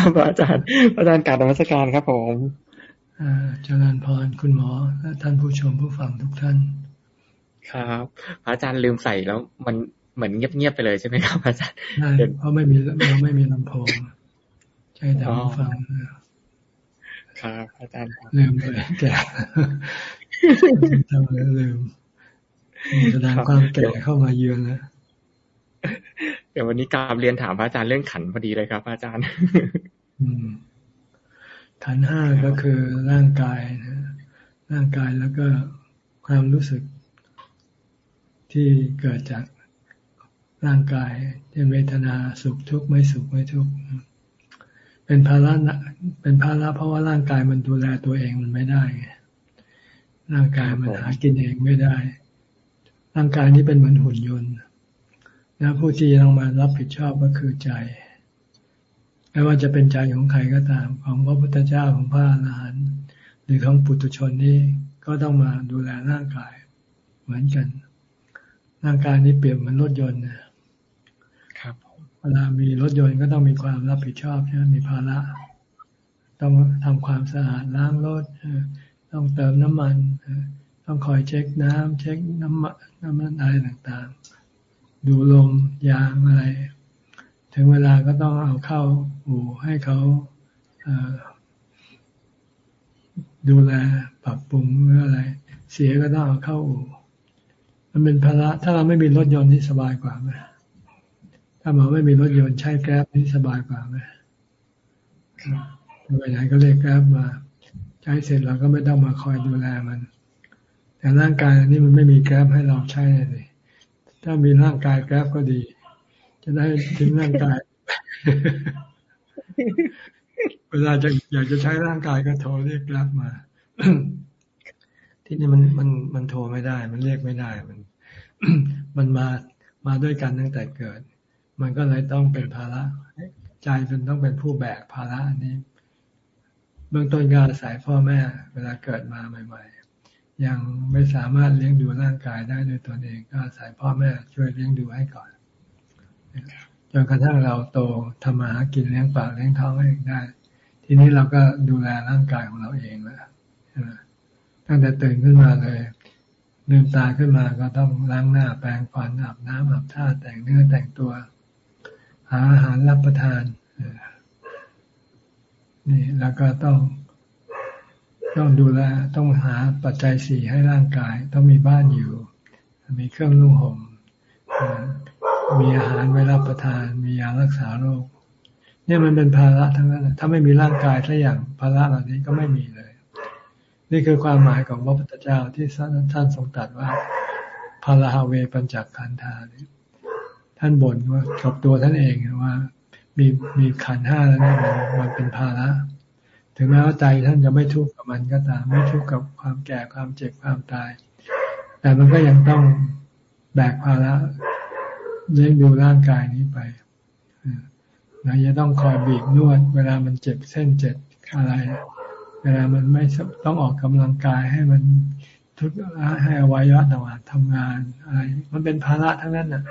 ครับอาจารย์อาจารย์กาบนมัสการครับผมเจริญพรคุณหมอและท่านผู้ชมผู้ฟังทุกท่าน ครับอาจารย์ลืมใส่แล้วมันเหมือนเงียบๆไปเลยใช่ไหมครับอาจารย์ใช่เพราะไม่มีเราไม่มีลำโพงใช่แต่ผู้ฟังครับอาจารย์ลืมไปแก่ทำเลยลืมแสดงความแก่เข้ามาเยือนแล้วเดี๋ยววันนี้กราบเรียนถามพระอาจารย์เรื่องขันพอดีเลยครับ อาจารย์ ขันห้าก็คือร่างกายนะร่างกายแล้วก็ความรู้สึกที่เกิดจากร่างกายเช่นเวทนาสุขทุกข์ไม่สุขไม่ทุกข์เป็นภาระเป็นภาระเพราะว่าร่างกายมันดูแลตัวเองมันไม่ได้ร่างกายมันหากินเองไม่ได้ ร่างกายนี้เป็นเหมือนหุ่นยนต์ แล้วผู้ที่ต้องมารับผิดชอบก็คือใจ ไม่ว่าจะเป็นใจของใครก็ตาม ของพระพุทธเจ้าของพระอรหันต์หรือของปุถุชนนี้ก็ต้องมาดูแลร่างกายเหมือนกัน ร่างกายนี้เปรียบเหมือนรถยนต์ครับเวลามีรถยนต์ก็ต้องมีความรับผิดชอบใช่ไหมมีภาระต้องทำความสะอาดล้างรถต้องเติมน้ำมันต้องคอยเช็คน้ำเช็คน้ำมันน้ำมันอะไรต่างๆ ดูลมยางอะไร ถึงเวลาก็ต้องเอาเข้า อู่ให้เขาดูแลปรับปรุงหรืออะไร เสียก็ต้องเอาเข้าอู่มันเป็นภาระถ้าเราไม่มีรถยนต์นี่สบายกว่าไหมถ้าเราไม่มีรถยนต์ใช้แก๊บนี่สบายกว่าไหมไปไหนก็เรียกแก๊บมา ใช้เสร็จเราก็ไม่ต้องมาคอยดูแลมัน แต่ร่างกายนี่มันไม่มีแก๊บให้เราใช้เลยถ้ามีร่างกายแก๊บก็ดี จะได้ทิ้งร่างกาย เวลาจะอยากจะใช้ร่างกายก็โทรเรียกรับมา ที่นี่มันมันมันโทรไม่ได้ มันเรียกไม่ได้ มัน มันมามาด้วยกันตั้งแต่เกิด มันก็เลยต้องเป็นภาระใจเป็นต้องเป็นผู้แบกภาระนี้ เบื้องต้นการสายพ่อแม่ เวลาเกิดมาใหม่ๆ ยังไม่สามารถเลี้ยงดูร่างกายได้ด้วยตนเอง ก็สายพ่อแม่ช่วยเลี้ยงดูให้ก่อน จนกระทั่งเราโตทำมาหากินเลี้ยงปากเลี้ยงท้องเองได้ ทีนี้เราก็ดูแลร่างกายของเราเองแล้วตั้งแต่ตื่นขึ้นมาเลยลืมตาขึ้นมาก็ต้องล้างหน้าแปรงฟันอาบน้ำอาบท่าแต่งเนื้อแต่งตัว หาอาหารรับประทานนี่แล้วก็ต้อง ต้องดูแลต้องหาปัจจัยสี่ให้ร่างกาย ต้องมีบ้านอยู่ มีเครื่องนุ่งห่ม มีอาหารไว้รับประทาน มียารักษาโรค เนี่ยมันเป็นภาระทั้งนั้นถ้าไม่มีร่างกายสักอย่างภาระเหล่านี้ก็ไม่มีเลย นี่คือความหมายของพระพุทธเจ้าที่ท่านทรงตรัสว่าภาราเวปัญจขันธานี่ท่านบ่นว่ากับตัวท่านเองว่า มีมีขันห้าแล้วเนี่ยมันมันเป็นภาระถึงแม้ว่าใจท่านจะไม่ทุกข์กับมันก็ตาม ไม่ทุกข์กับความแก่ความเจ็บความตาย แต่มันก็ยังต้องแบกภาระ เลี้ยงดูร่างกายนี้ไปเราจะต้องคอยบีบนวด เวลามันเจ็บเส้นเจ็บอะไร เวลามันไม่ต้องออกกำลังกายให้มันทุกให้อวัยวะต่างๆทำงานอะไร มันเป็นภาระทั้งนั้นน่ะ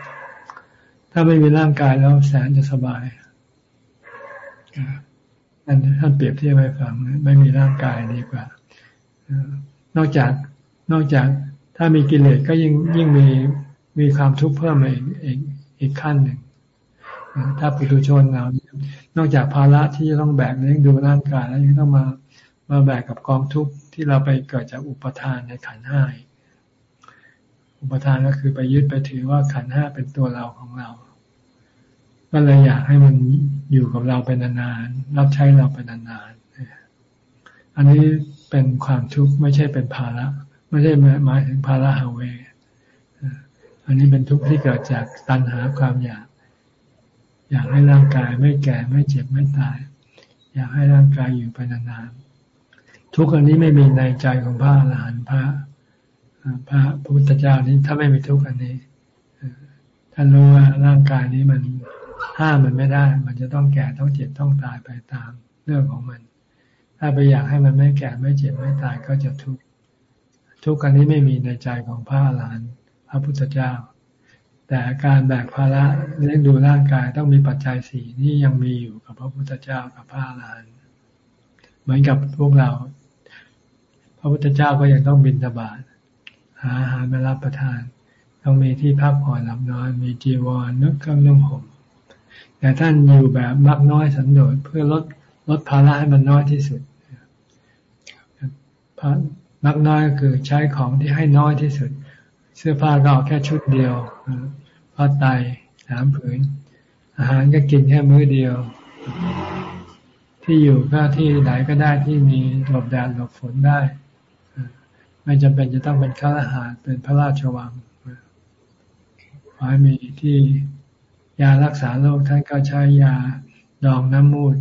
ถ้าไม่มีร่างกายแล้วแสนจะสบายอันท่านเปรียบเทียบให้ฟังไม่มีร่างกายดีกว่า นอกจากนอกจากถ้ามีกิเลสก็ยิ่งยิ่งมีมีความทุกข์เพิ่มมาอีก อีกขั้นหนึ่ง ถ้าปุถุชนเรานอกจากภาระที่จะต้องแบกเลี้ยงดูร่างกายแล้วยังต้องมามาแบกกับกองทุกข์ที่เราไปเกิดจากอุปทานในขันห้าอุปทานก็คือไปยึดไปถือว่าขันห้าเป็นตัวเราของเรา ก็เลยอยากให้มันอยู่กับเราเป็นนานๆรับใช้เราเป็นนานๆอันนี้เป็นความทุกข์ไม่ใช่เป็นภาระ ไม่ใช่หมายถึงภาระฮาเว อันนี้เป็นทุกข์ที่เกิดจากตัณหาความอยาก อยากให้ร่างกายไม่แก่ไม่เจ็บไม่ตาย อยากให้ร่างกายอยู่ไปนานๆทุกข์อันนี้ไม่มีในใจของพระอรหันต์พระพระพุทธเจ้านี้ถ้าไม่มีทุกข์อันนี้ท่านรู้ว่าร่างกายนี้มันห้ามมันไม่ได้ มันจะต้องแก่ต้องเจ็บต้องตายไปตามเรื่องของมัน ถ้าไปอยากให้มันไม่แก่ไม่เจ็บไม่ตายก็จะทุกข์ทุกข์อันนี้ไม่มีในใจของพระอรหันต์ พระพุทธเจ้า แต่การแบกภาระเลี้ยงดูร่างกายต้องมีปัจจัยสี่นี่ยังมีอยู่กับพระพุทธเจ้ากับพระอรหันต์เหมือนกับพวกเรา พระพุทธเจ้าก็ยังต้องบินตบาทหาอาหารมารับประทาน ต้องมีที่พักผ่อนหลับนอน มีจีวรนึกเครื่องนุ่งห่มแต่ท่านอยู่แบบมักน้อยสันโดษเพื่อลดลดภาระให้มันน้อยที่สุดพระมักน้อยก็คือใช้ของที่ให้น้อยที่สุด เสื้อผ้าก็เอาแค่ชุดเดียวผ้าไตสามผืน อาหารก็กินแค่มื้อเดียว ที่อยู่ก็ที่ไหนก็ได้ที่มีหลบแดดหลบฝนได้ ไม่จำเป็นจะต้องเป็นข้าราชการเป็นพระราชวังขอให้มีที่ยารักษาโรคท่านก็ใช้ยาดองน้ำมูด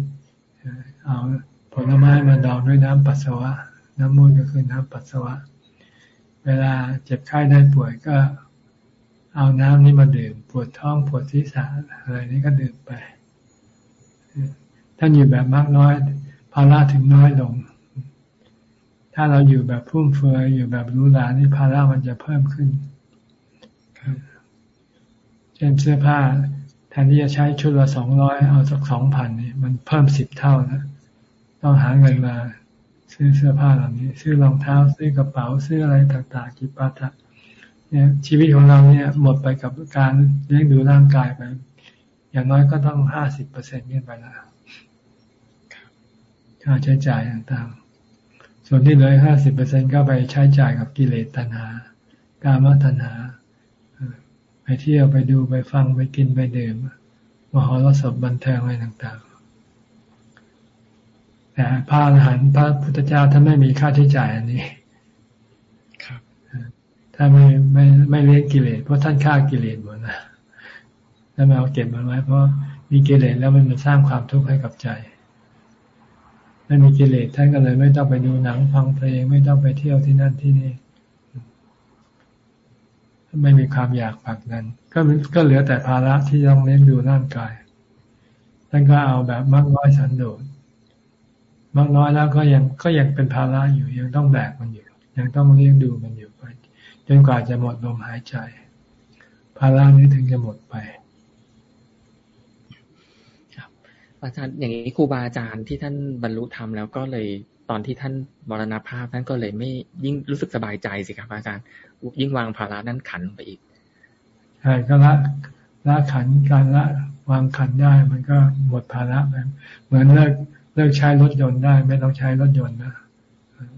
เอาผลไม้มาดองด้วยน้ำปัสสาวะ น้ำมูดก็คือน้ำปัสสาวะ เวลาเจ็บไข้ได้ป่วยก็เอาน้ำนี้มาดื่ม ปวดท้องปวดศีรษะอะไรนี้ก็ดื่มไป ท่านอยู่แบบมากน้อยภาระถึงน้อยลง ถ้าเราอยู่แบบพุ่มเฟือยอยู่แบบรู้หลานี่ภาระมันจะเพิ่มขึ้นเช่นเสื้อผ้าแทนที่จะใช้ชุดละสองร้อยเอาสักสองพันนี่มันเพิ่มสิบเท่านะต้องหาเงินมา ซื้อเสื้อผ้าเหล่านี้ ซื้อรองเท้าซื้อกระเป๋าซื้ออะไรต่างๆกิปาถะเนี่ยชีวิตของเราเนี่ยหมดไปกับการเลี้ยงดูร่างกายไป อย่างน้อยก็ต้องห้าสิบเปอร์เซ็นต์ขึ้นไปแล้วค่าใช้จ่ายต่างๆ ส่วนที่เหลือห้าสิบเปอร์เซ็นก็ไปใช้จ่ายกับกิเลสตัณหา กามตัณหา ไปเที่ยวไปดูไปฟังไปกินไปดื่มมหรสพบันเทิงอะไรต่างๆ แต่พระอรหันต์พระพุทธเจ้าท่านไม่มีค่าใช้จ่ายอันนี้ครับถ้าไม่ไม่ไม่เลี้ยงกิเลสเพราะท่านฆ่ากิเลสหมดนะแล้วมาเอาเก็บมาไว้ เพราะมีกิเลสแล้วมันมาสร้างความทุกข์ให้กับใจไม่มีกิเลสท่านก็เลย ไม่ต้องไปดูหนังฟังเพลงไม่ต้องไปเที่ยวที่นั่นที่นี่ไม่มีความอยากผลักนั้น ก็ก็เหลือแต่ภาระที่ต้องเลี้ยงดูร่างกายท่านก็เอาแบบมากน้อยสันโดษ มากน้อยแล้วก็ยังก็ยังเป็นภาระอยู่ยังต้องแบกมันอยู่ ยังต้องเลี้ยงดูมันอยู่ไปจนกว่าจะหมดลมหายใจ ภาระนี้ถึงจะหมดไปอาจารย์อย่างนี้ครูบาอาจารย์ที่ท่านบรรลุธรรมแล้วก็เลยตอนที่ท่านมรณภาพท่านก็เลยไม่ยิ่งรู้สึกสบายใจสิครับอาจารย์ ยิ่งวางภาระนั้นขันไปอีกใช่ก็ละละขันการละวางขันได้มันก็หมดภาระไปเหมือนเลิก เลิกใช้รถยนต์ได้ ไม่ต้องใช้รถยนต์นะ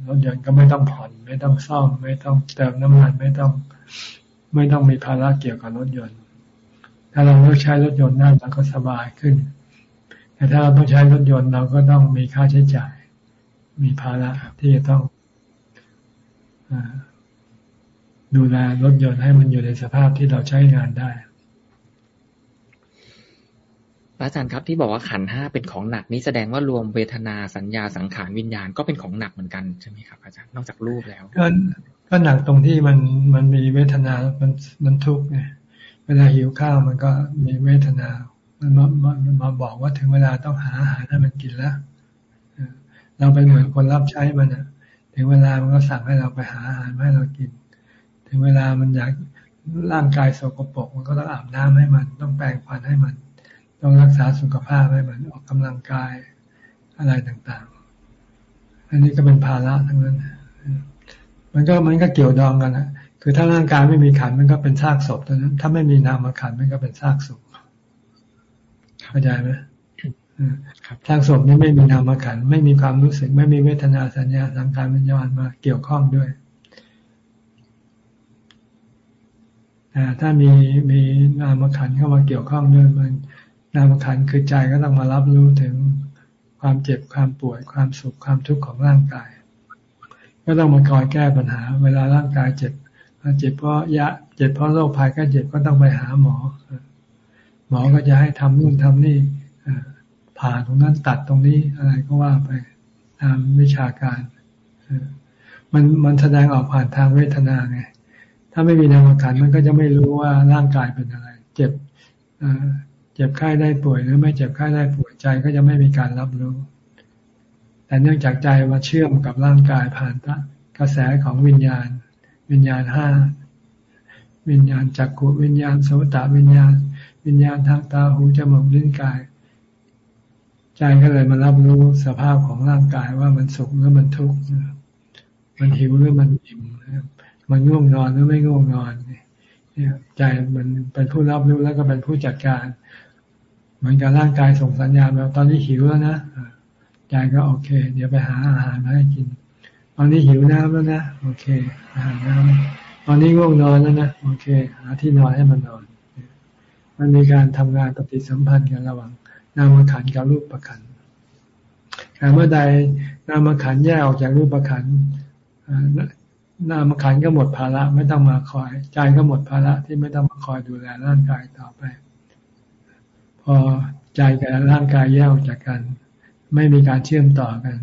รถยนต์ก็ไม่ต้องผ่อน ไม่ต้องซ่อม ไม่ต้องเติมน้ำมันไม่ต้อง ไม่ต้องมีภาระเกี่ยวกับรถยนต์ ถ้าเราเลิกใช้รถยนต์ได้เราก็สบายขึ้น แต่ถ้าเราต้องใช้รถยนต์เราก็ต้องมีค่าใช้จ่าย มีภาระที่จะต้องอดูแลรถยนต์ให้มันอยู่ในสภาพที่เราใช้งานได้ อาจารย์ครับที่บอกว่าขันห้าเป็นของหนักนี้แสดงว่ารวมเวทนาสัญญาสังขารวิญญาณก็เป็นของหนักเหมือนกันใช่ไหมครับอาจารย์นอกจากรูปแล้ว ก็ก็หนักตรงที่มันมันมีเวทนามันมันทุกข์ไงเวลาหิวข้าวมันก็มีเวทนา มันมามามาบอกว่าถึงเวลาต้องหาอาหารให้มันกินแล้วเราเป็นเหมือนคนรับใช้มันอะ ถึงเวลามันก็สั่งให้เราไปหาอาหารให้เรากิน ถึงเวลามันอยากร่างกายสกปรกมันก็ต้องอาบน้ำให้มัน ต้องแปรงฟันให้มัน ต้องรักษาสุขภาพให้มันออกกำลังกายอะไรต่างๆ อันนี้ก็เป็นภาระทั้งนั้น มันก็มันก็เกี่ยวดองกันนะคือถ้าร่างกายไม่มีขันมันก็เป็นซากศพตอนนั้น ถ้าไม่มีนามขันมันก็เป็นซากศพเข้าใจไหมซากศพนี้ไม่มีนามขันไม่มีความรู้สึก ไม่มีเวทนาสัญญาสังขารวิญญาณมาเกี่ยวข้องด้วยแต่ถ้ามีมีนามขันเข้ามาเกี่ยวข้องด้วยมัน นามขันคือใจก็ต้องมารับรู้ถึงความเจ็บความปวดความสุขความทุกข์ของร่างกาย ก็ต้องมาคอยแก้ปัญหา เวลาร่างกายเจ็บเจ็บเพราะยะเจ็บเพราะโรคภัยก็เจ็บก็ต้องไปหาหมอ หมอก็จะให้ทำนู่นทำนี่ผ่าตรงนั้นตัดตรงนี้อะไรก็ว่าไปตามวิชาการมันมันแสดงออกผ่านทางเวทนาไงถ้าไม่มีนามขันมันก็จะไม่รู้ว่าร่างกายเป็นอะไร เจ็บ จ็บไข้ได้ป่วยหรือไม่เจ็บไข้ได้ป่วยใจก็จะไม่มีการรับรู้ แต่เนื่องจากใจมาเชื่อมกับร่างกายผ่านกระแสของวิญญาณ วิญญาณห้าวิญญาณจักขุวิญญาณโสตวิญญาณ วิญญาณทางตาหูจมูกลิ้นกาย ใจก็เลยมารับรู้สภาพของร่างกายว่ามันสุขหรือมันทุกข์มันหิวหรือมันอิ่มมันง่วงนอนหรือไม่ง่วงนอนเนี่ยใจมันเป็นผู้รับรู้แล้วก็เป็นผู้จัดการ เหมือนกับร่างกายส่งสัญญาณมาตอนนี้หิวแล้วนะใจก็โอเค เดี๋ยวไปหาอาหารมาให้กิน ตอนนี้หิวน้ำแล้วนะโอเค อาหารน้ำตอนนี้ง่วงนอนแล้วนะโอเค หาที่นอนให้มันนอน มันมีการทำงานปฏิสัมพันธ์กันระหว่างนามขันกับรูปประคันแต่เมื่อใดนามขันแยกออกจากรูปประคันนามขันก็หมดภาระไม่ต้องมาคอย ใจก็หมดภาระที่ไม่ต้องมาคอยดูแลร่างกายต่อไป พอใจกับร่างกายแยกจากกัน ไม่มีการเชื่อมต่อกัน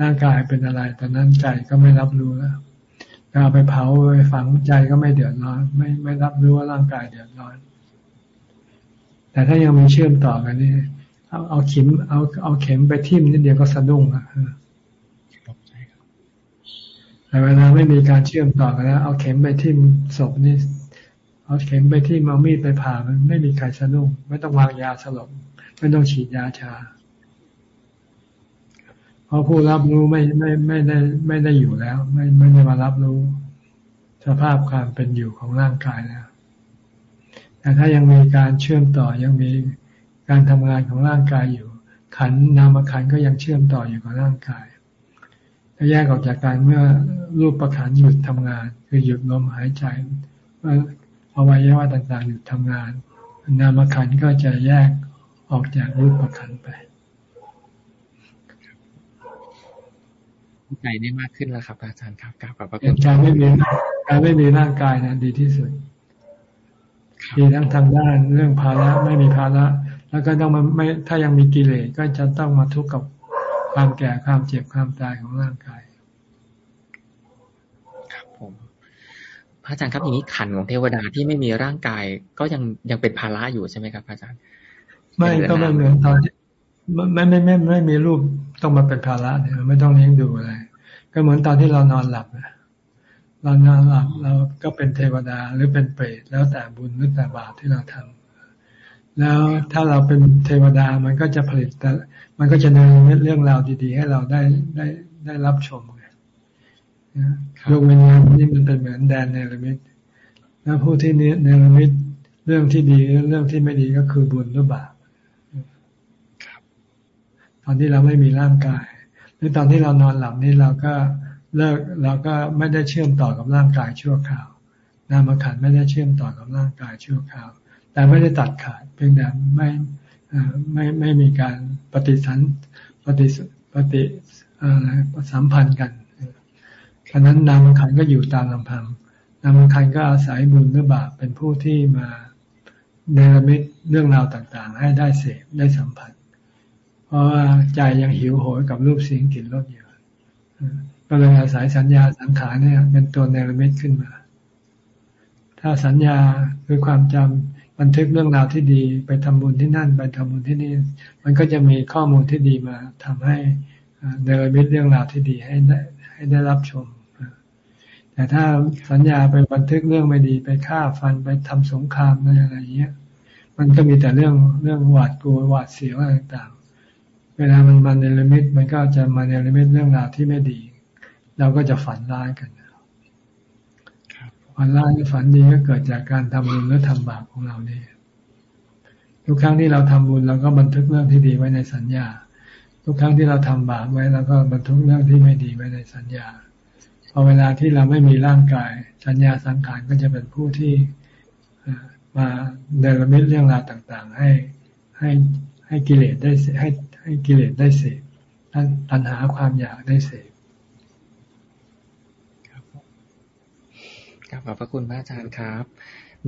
ร่างกายเป็นอะไรตอนนั้นใจก็ไม่รับรู้แล้วเอาไปเผาไปฝังใจก็ไม่เดือดร้อน ไม่ไม่รับรู้ว่าร่างกายเดือดร้อน แต่ถ้ายังมีเชื่อมต่อกันนี่เอาเอาเข็มเอาเอาเข็มไปทิ่มนิดเดียวก็สะดุ้งอะแต่เวลาไม่มีการเชื่อมต่อกันแล้ว เอาเข็มไปทิ่มศพนี่ เอาเข็มไปทิ่มเอามีดไปผ่ามันไม่มีใครสะดุ้งไม่ต้องวางยาสลบไม่ต้องฉีดยาชา เพราะผู้รับรู้ไม่ไม่ไม่ได้ไม่ได้อยู่แล้ว ไม่ไม่ได้มารับรู้ สภาพความเป็นอยู่ของร่างกายแล้ว แต่ถ้ายังมีการเชื่อมต่อยังมีการทำงานของร่างกายอยู่ ขันนามขันก็ยังเชื่อมต่ออยู่กับร่างกายถ้าแยกออกจากการเมื่อรูปประคันหยุดทำงาน คือหยุดลมหายใจ ออวัยวะต่างๆหยุดทำงาน นามขันก็จะแยกออกจากรูปประคันไปใจได้มากขึ้นแล้วครับ อาจารย์ครับกลับกับพระคุณการไม่มีการไม่มีร่างกายนะดีที่สุดดีทั้งทางด้านเรื่องภาระไม่มีภาระ แล้วก็ต้องมาไม่ถ้ายังมีกิเลสก็จะต้องมาทุกข์กับความแก่ความเจ็บความตายของร่างกาย ครับผม พระอาจารย์ครับอย่างนี้ขันของเทวดาที่ไม่มีร่างกาย ก็ยังยังเป็นภาระอยู่ใช่ไหมครับอาจารย์ ไม่ก็ไม่เหมือนตอนที่ไม่ไม่ไม่ไม่มีรูปต้องมาเป็นภาระเนี่ยไม่ต้องเลี้ยงดูอะไร ก็เหมือนตอนที่เรานอนหลับเรานอนหลับเราก็เป็นเทวดาหรือเป็นเปรตแล้วแต่บุญหรือแต่บาปที่เราทำแล้วถ้าเราเป็นเทวดามันก็จะผลิตแต่มันก็จะเนรเรื่องราวดี ๆ ให้เราได้ได้ได้รับชมไงโลกวิญญาณนี่มันเป็นเหมือนแดนเนรมิตแล้วผู้ที่เนรมิตเรื่องที่ดีเรื่องที่ไม่ดีก็คือบุญหรือบาปตอนที่เราไม่มีร่างกาย หรือตอนที่เรานอนหลับนี่เราก็เลิกเราก็ไม่ได้เชื่อมต่อกับร่างกายชั่วคราว นามขันไม่ได้เชื่อมต่อกับร่างกายชั่วคราว แต่ไม่ได้ตัดขาดเพียงแต่ไม่ไม่ไม่มีการปฏิสันปฏิปฏิอะไรสัมพันธ์กัน ฉะนั้นนามขันก็อยู่ตามลำพังนามขันก็อาศัยบุญหรือบาปเป็นผู้ที่มาเนรมิตเรื่องราวต่างๆ ให้ได้เสพได้สัมผัส เพราะว่าใจยังหิวโหยกับรูปเสียงกลิ่นรสอยู่ก็เลยอาศัยสัญญาสังขารเนี่ย เป็นตัวเนรมิตขึ้นมา ถ้าสัญญาคือความจำบันทึกเรื่องราวที่ดี ไปทำบุญที่นั่น ไปทำบุญที่นี่ มันก็จะมีข้อมูลที่ดีมาทำให้เดินมิตเรื่องราวที่ดีให้ได้ให้ได้รับชม แต่ถ้าสัญญาไปบันทึกเรื่องไม่ดีไปฆ่าฟันไปทำสงครามอะไรอย่างเงี้ย มันก็มีแต่เรื่องเรื่องหวาดกลัวหวาดเสียวอะไรต่างๆ เวลามันมาในนิมิตมันก็จะมาในนิมิตเรื่องราวที่ไม่ดี เราก็จะฝันร้ายกันฝันร้ายหรือฝันดีก็เกิดจากการทำบุญหรือทำบาปของเราเนี่ยทุกครั้งที่เราทำบุญเราก็บันทึกเรื่องที่ดีไว้ในสัญญา ทุกครั้งที่เราทำบาปไว้เราก็บันทึกเรื่องที่ไม่ดีไว้ในสัญญา พอเวลาที่เราไม่มีร่างกาย สัญญาสังขารก็จะเป็นผู้ที่มาเดรมิตเรื่องราวต่างๆ ให้ให้ให้กิเลสได้ให้ให้กิเลสได้เสพตัณหาความอยากได้เสพขอบพระคุณพระอาจารย์ครับ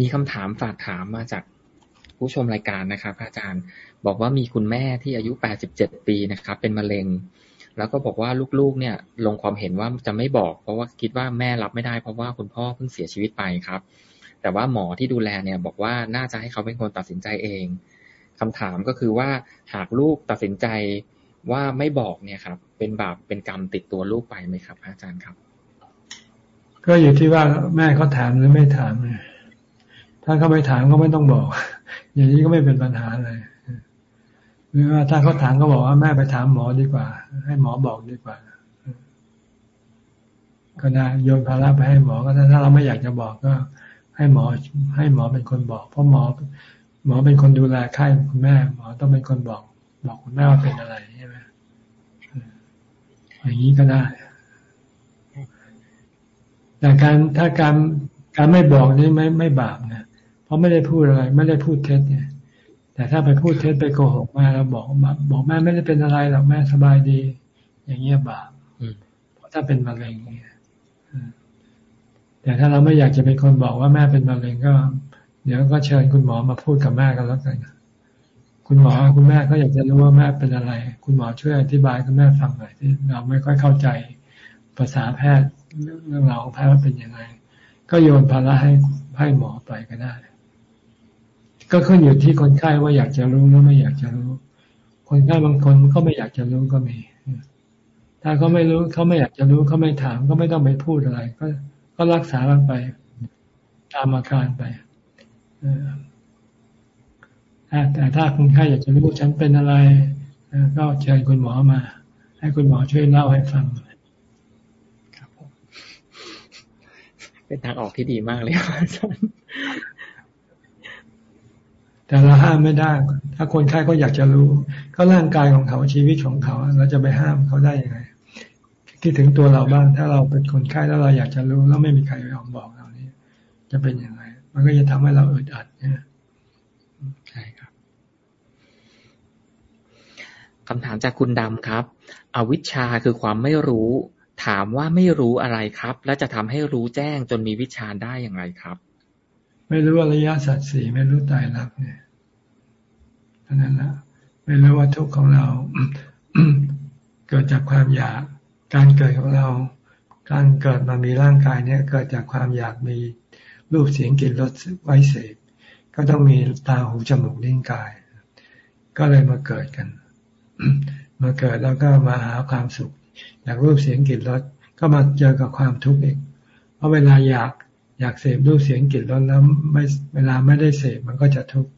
มีคำถามฝากถามมาจากผู้ชมรายการนะครับพระอาจารย์ บอกว่ามีคุณแม่ที่อายุ 87 ปีนะครับ เป็นมะเร็ง แล้วก็บอกว่าลูกๆ เนี่ยลงความเห็นว่าจะไม่บอก เพราะว่าคิดว่าแม่รับไม่ได้ เพราะว่าคุณพ่อเพิ่งเสียชีวิตไปครับ แต่ว่าหมอที่ดูแลเนี่ยบอกว่าน่าจะให้เขาเป็นคนตัดสินใจเองคำถามก็คือว่าหากลูกตัดสินใจว่าไม่บอกเนี่ยครับ เป็นบาปเป็นกรรมติดตัวลูกไปไหมครับอาจารย์ครับ ก็อยู่ที่ว่าแม่เขาถามหรือไม่ถามไงถ้าเขาไม่ถามก็ไม่ต้องบอก อย่างนี้ก็ไม่เป็นปัญหาเลย หรือว่าถ้าเขาถามก็บอกว่าแม่ไปถามหมอดีกว่า ให้หมอบอกดีกว่า ก็ได้โยนภาระไปให้หมอก็ได้ถ้าเราไม่อยากจะบอกก็ ให้หมอให้หมอเป็นคนบอก เพราะหมอ หมอเป็นคนดูแลไข้คุณแม่ หมอต้องเป็นคนบอก บอกคุณแม่ว่าเป็นอะไรใช่ไหมอย่างนี้ก็ได้แต่การถ้าการการไม่บอกนี่ไม่ไม่บาปนะเพราะไม่ได้พูดอะไร ไม่ได้พูดเท็จเนี่ย แต่ถ้าไปพูดเท็จไปโกหกแม่แล้วบอกบอกแม่ไม่ได้เป็นอะไรหรอกแม่สบายดี อย่างเงี้ยบาปเพราะถ้าเป็นมะเร็งเนี่ยแต่ถ้าเราไม่อยากจะเป็นคนบอกว่าแม่เป็นมะเร็งก็ เดี๋ยวก็เชิญคุณหมอมาพูดกับแม่กันแล้วกันคุณหมอคุณแม่ก็อยากจะรู้ว่าแม่เป็นอะไร คุณหมอช่วยอธิบายคุณแม่ฟังหน่อยที่เราไม่ค่อยเข้าใจภาษาแพทย์เรื่องราวของแพทย์ว่าเป็นยังไง ก็โยนภาระให้ให้หมอไปก็ได้ ก็ขึ้นอยู่ที่คนไข้ว่าอยากจะรู้หรือไม่อยากจะรู้ คนไข้บางคนก็ไม่อยากจะรู้ก็มี ถ้าเขาไม่รู้เขาไม่อยากจะรู้เขาไม่ถามก็ไม่ต้องไปพูดอะไร ก็ก็รักษากันไป ตามอาการไปแต่ถ้าคนไข้อยากจะรู้ฉันเป็นอะไรก็เชิญคุณหมอมา ให้คุณหมอช่วยเล่าให้ฟังครับเป็นทางออกที่ดีมากเลยอาจารย์ แต่เราห้ามไม่ได้ ถ้าคนไข้เขาอยากจะรู้ ก็ร่างกายของเขาชีวิตของเขา เราจะไปห้ามเขาได้ยังไงคิดถึงตัวเราบ้าง ถ้าเราเป็นคนไข้แล้วเราอยากจะรู้แล้วไม่มีใครยอมบอกเรานี่จะเป็นยังไง มันก็จะทำให้เราอึดอัดเนี่ยใช่ครับคำถามจากคุณดำครับ อวิชชาคือความไม่รู้ ถามว่าไม่รู้อะไรครับ และจะทำให้รู้แจ้งจนมีวิชาได้อย่างไรครับ ไม่รู้อริยสัจสี่ไม่รู้ตายรักเนี่ย นั่นแหละไม่รู้ว่าทุกข์ของเราเกิดจากความอยาก การเกิดของเรา การเกิดมามีร่างกายเนี่ย เกิดจากความอยากมีรูปเสียงกลิ่นรสไว้เสพก็ต้องมีตาหูจมูกลิ้นกาย ก็เลยมาเกิดกัน มาเกิดแล้วก็มาหาความสุขอยากรูปเสียงกลิ่นรสก็มาเจอกับความทุกข์อีกเพราะเวลาอยากอยากเสพรูปเสียงกลิ่นรสแล้วไม่เวลาไม่ได้เสพมันก็จะทุกข์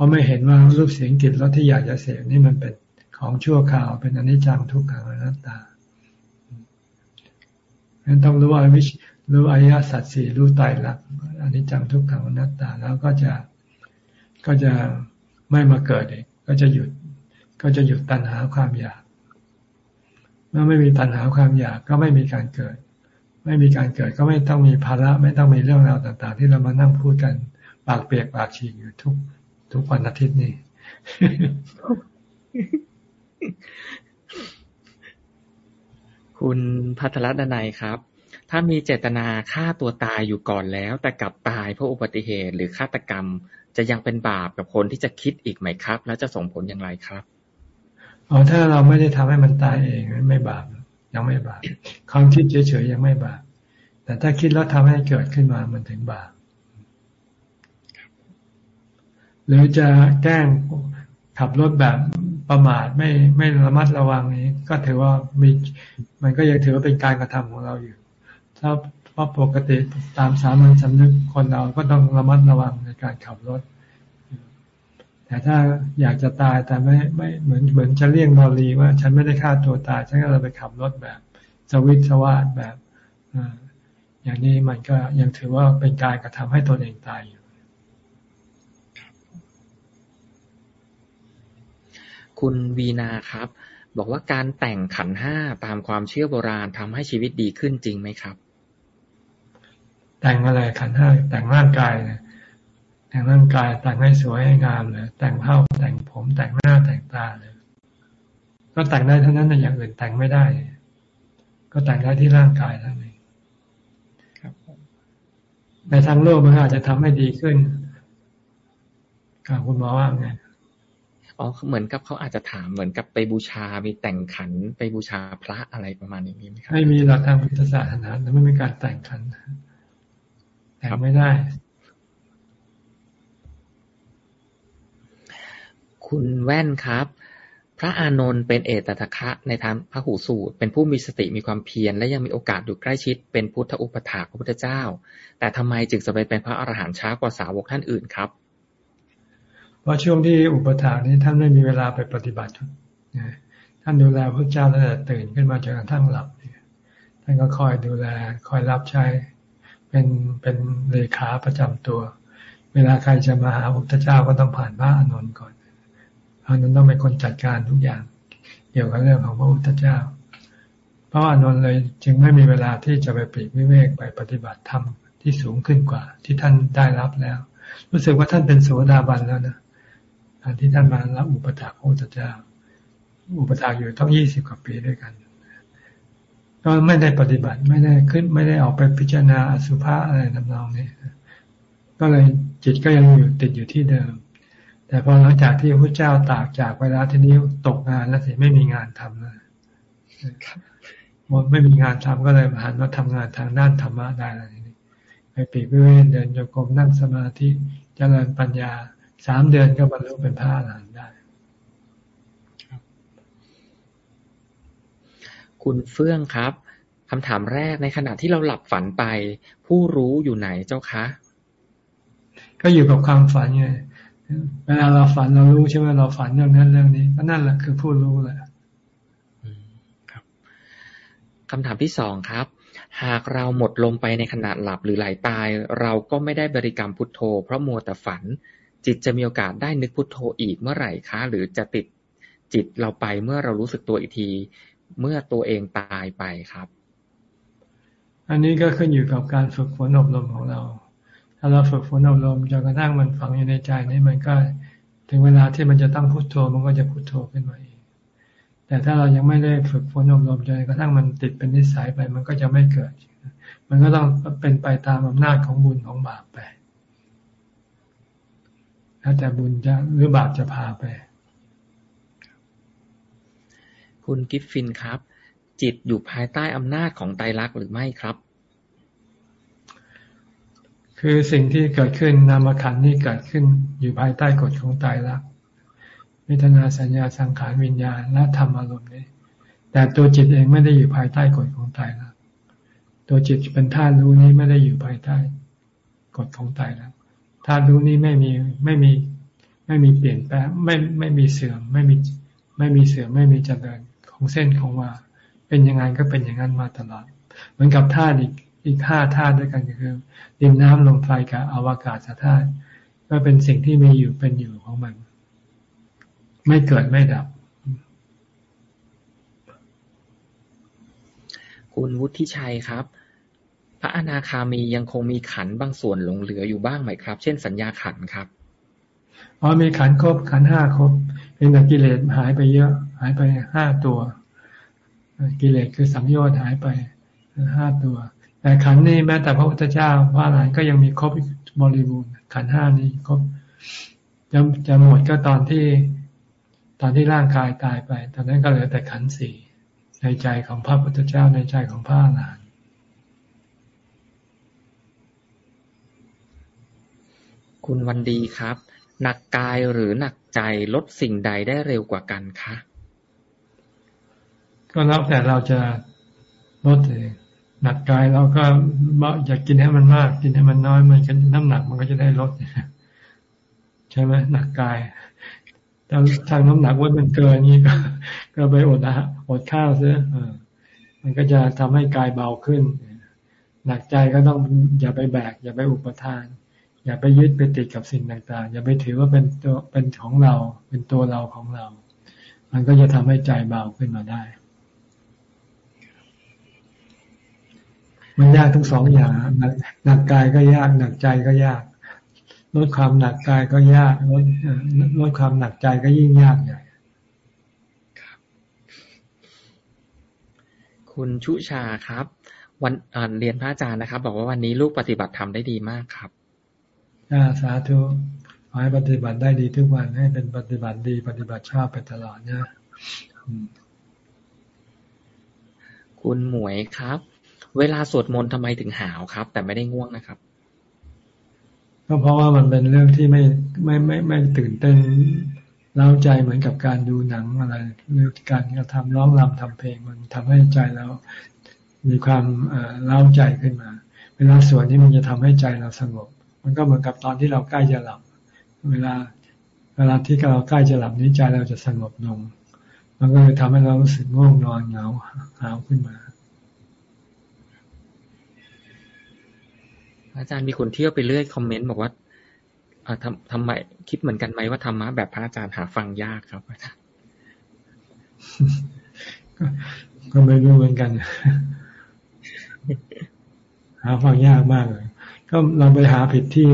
ราะไม่เห็นว่ารูปเสียงกลิ่นรสที่อยากจะเสพนี่มันเป็นของชั่วคราว เป็นอนิจจังทุกขังอนัตตาฉะนั้นต้องรู้ว่าวิชรู้อริยสัจสี่รู้ไตรลักษณ์อนิจจังทุกขังอนัตตา แล้วก็จะก็จะไม่มาเกิดเองก็จะหยุด ก็จะหยุดตัณหาความอยาก เมื่อไม่มีตัณหาความอยากก็ไม่มีการเกิด ไม่มีการเกิดก็ไม่ต้องมีภาระ ไม่ต้องมีเรื่องราวต่าง ๆ ที่เรามานั่งพูดกัน ปากเปียกปากฉีกอยู่ทุก ทุกวันอาทิตย์นี่คุณพัทรดนัยครับ ถ้ามีเจตนาฆ่าตัวตายอยู่ก่อนแล้ว แต่กลับตายเพราะอุบัติเหตุ หรือฆาตกรรม จะยังเป็นบาปกับคนที่จะคิดอีกไหมครับ แล้วจะส่งผลอย่างไรครับอ๋อถ้าเราไม่ได้ทำให้มันตายเองไม่บาปยังไม่บาปความคิดเฉยๆยังไม่บาปแต่ถ้าคิดแล้วทำให้เกิดขึ้นมามันถึงบาป หรือจะแกล้งขับรถแบบประมาทไม่ไม่ระมัดระวังนี้ ก็ถือว่ามีมันก็ยังถือว่าเป็นการกระทำของเราอยู่ ถ้าเพราะปกติตามสามัญสำนึกคนเราก็ต้องระมัดระวังในการขับรถ แต่ถ้าอยากจะตายแต่ไม่ไม่เหมือนเหมือนจะเลี่ยงบาลีว่า ฉันไม่ได้ฆ่าตัวตายฉันก็เลยไปขับรถแบบสวิตสวาดแบบอย่างนี้มันก็ยังถือว่าเป็นการกระทำให้ตนเองตายอยู่ คุณวีนาครับ บอกว่าการแต่งขันห้าตามความเชื่อโบราณทำให้ชีวิตดีขึ้นจริงไหมครับ แต่งอะไรขันห้าแต่งร่างกายเนี่ยแต่งร่างกายแต่งให้สวยให้งามเลยแต่งเผ้าแต่งผมแต่งหน้าแต่งตาเลยก็แต่งได้เท่านั้นแต่อย่างอื่นแต่งไม่ได้ ก็แต่งได้ที่ร่างกายเท่านั้นครับในทางโลกมันอาจจะทำให้ดีขึ้นคุณหมอว่าไง อ๋อเหมือนกับเขาอาจจะถามเหมือนกับไปบูชามีแต่งขันไปบูชาพระอะไรประมาณอย่างนี้ไหมครับไม่มีหลักทางพุทธศาสนาแต่ไม่มีการแต่งขันแต่งไม่ได้ คุณแว่นครับ พระอานนท์เป็นเอตตะคะในทางพระหูสูตร เป็นผู้มีสติมีความเพียรและยังมีโอกาสอยู่ใกล้ชิด เป็นพุทธอุปถาพระพุทธเจ้า แต่ทำไมจึงจะไปเป็นพระอรหันต์ช้ากว่าสาวกท่านอื่นครับ เพราะช่วงที่อุปถานี้ท่านไม่มีเวลาไปปฏิบัติท่านดูแลพระเจ้าตั้งแต่ตื่นขึ้นมาจนกระทั่งหลับท่านก็คอยดูแลคอยรับใช้เป็นเป็นเลขาประจำตัว เวลาใครจะมาหาพระพุทธเจ้าก็ต้องผ่านพระอานนท์ก่อนอานนท์ต้องเป็นคนจัดการทุกอย่าง เกี่ยวกับเรื่องของพระพุทธเจ้าพระอานนท์เลยจึงไม่มีเวลาที่จะไปปีกวิเวกไปปฏิบัติธรรมที่สูงขึ้นกว่า ที่ท่านได้รับแล้ว รู้สึกว่าท่านเป็นโสดาบันแล้วนะ อันที่ท่านมารับอุปถัมภ์พระพุทธเจ้า อุปถัมภ์อยู่ต้องยี่สิบกว่าปีด้วยกันก็ไม่ได้ปฏิบัติไม่ได้ขึ้นไม่ได้ออกไปพิจารณาอสุภะอะไรทำนองนี้ก็เลยจิตก็ยังอยู่ติดอยู่ที่เดิม แต่พอหลังจากที่พระเจ้าตากจากไปแล้วทีนี้ตกงานแล้วสิไม่มีงานทำแล้วไม่มีงานทำก็เลยหันมาทำงานทางด้านธรรมะได้แล้วทีนี้ไปปีกวิเวกเดินโยกมนั่งสมาธิเจริญปัญญา สามเดือนก็บรรลุเป็นพระอรหันต์ได้ คุณเฟื่องครับคำถามแรกในขณะที่เราหลับฝันไป ผู้รู้อยู่ไหนเจ้าคะ ก็อยู่กับความฝันไงเวลาเราฝันเรารู้ใช่ไหมเราฝันเรื่องนั้นเรื่องนี้ก็นั่นแหละคือผู้รู้แหละครับคำถามที่สองครับ หากเราหมดลมไปในขณะหลับหรือไหลาตาย เราก็ไม่ได้บริกรรมพุทโธ เพราะมัวแต่ฝัน จิตจะมีโอกาสได้นึกพุทโธอีกเมื่อไหร่คะ หรือจะติดจิตเราไปเมื่อเรารู้สึกตัวอีกที เมื่อตัวเองตายไปครับ อันนี้ก็ขึ้นอยู่กับการฝึกฝนอบรมของเรา ถ้าเราฝึกฝนอบรมจนกระทั่งมันฝังอยู่ในใจนี่มันก็ถึงเวลาที่มันจะตั้งพุทโธมันก็จะพุทโธขึ้นมาเองแต่ถ้าเรายังไม่ได้ฝึกฝนอบรมจนกระทั่งมันติดเป็นนิสัยไป มันก็จะไม่เกิด มันก็ต้องเป็นไปตามอำนาจของบุญของบาปไป แล้วแต่บุญจะหรือบาปจะพาไป คุณกิฟฟินครับ จิตอยู่ภายใต้อำนาจของไตรลักษณ์หรือไม่ครับ คือสิ่งที่เกิดขึ้นนามขันนี่เกิดขึ้นอยู่ภายใต้กฎของตายรักเวทนาสัญญาสังขารวิญญาณและธรรมอารมณ์นี้ แต่ตัวจิตเองไม่ได้อยู่ภายใต้กฎของตายรักตัวจิตเป็นธาตุรู้นี้ไม่ได้อยู่ภายใต้กฎของตายรัก ธาตุรู้นี้ไม่มีไม่มีไม่มีเปลี่ยนแปลงไม่ไม่มีเสื่อมไม่มีไม่มีเสื่อมไม่มีเจริญของเส้นของว่าเป็นยังไงก็เป็นอย่างนั้นมาตลอด เหมือนกับธาตุอีกอีกห้าธาตุด้วยกันก็คือดินน้ำลมไฟกับอวกาศธาตุก็เป็นสิ่งที่มีอยู่เป็นอยู่ของมัน ไม่เกิดไม่ดับ คุณวุฒิชัยครับ พระอนาคามียังคงมีขันบางส่วนหลงเหลืออยู่บ้างไหมครับ เช่นสัญญาขันครับอ๋อมีขันครบขันห้าครบเป็นแต่กิเลสหายไปเยอะ หายไปห้าตัว กิเลสคือสังโยชน์หายไปห้าตัว แต่ขันนี้แม้แต่พระพุทธเจ้าพระอรหันต์ก็ยังมีครบบริบูรณ์ขันห้านี้ครบจะจะหมดก็ตอนที่ตอนที่ร่างกายตายไป ตอนนั้นก็เหลือแต่ขันสี่ในใจของพระพุทธเจ้าในใจของพระอรหันต์ คุณวันดีครับ หนักกายหรือหนักใจลดสิ่งใดได้เร็วกว่ากันคะ ก็แล้วแต่เราจะลดเองหนักกายเราก็อยากกินให้มันมาก กินให้มันน้อยมันน้ำหนักมันก็จะได้ลดใช่ไหมหนักกายถ้าทางน้ำหนักว่ามันเกินนี้ก็ ก็ไปอดอาอดข้าวซะมันก็จะทำให้กายเบาขึ้น หนักใจก็ต้องอย่าไปแบก อย่าไปอุปทาน อย่าไปยึดไปติดกับสิ่งต่างๆ อย่าไปถือว่าเป็นตัวเป็นของเรา เป็นตัวเราของเรา มันก็จะทำให้ใจเบาขึ้นมาได้ มันยากทั้งสองอย่างหนักหนักกายก็ยากหนักใจก็ยากลดความหนักกายก็ยากลดลดความหนักใจก็ยิ่งยากใหญ่คุณชุชาครับ วันเรียนพระอาจารย์นะครับ บอกว่าวันนี้ลูกปฏิบัติทำได้ดีมากครับ อาสาธุขอให้ปฏิบัติได้ดีทุกวันให้เป็นปฏิบัติดี ปฏิบัติชอบไปตลอดนะคุณหมวยครับ เวลาสวดมนต์ทำไมถึงหาวครับ แต่ไม่ได้ง่วงนะครับก็เพราะว่ามันเป็นเรื่องที่ไม่ไม่ไม่ไม่ตื่นเต้นเล้าใจเหมือนกับการดูหนังอะไรหรือการกระทำร้องรำทำเพลงมันทำให้ใจเรามีความเล้าใจขึ้นมา เวลาส่วนนี้มันจะทำให้ใจเราสงบ มันก็เหมือนกับตอนที่เราใกล้จะหลับ เวลา เวลาที่เราใกล้จะหลับนี้ใจเราจะสงบลง มันก็เลยทำให้เรารู้สึกง่วงนอนเหงาหาวขึ้นมา อาจารย์มีคนเที่ยวไปเรื่อยคอมเมนต์บอกว่าทำทำไมคิดเหมือนกันไหมว่าธรรมะแบบพระอาจารย์หาฟังยากครับอาจารย์ก็ไม่รู้เหมือนกันหาฟังยากมากเลย ก็เราไปหาผิดที่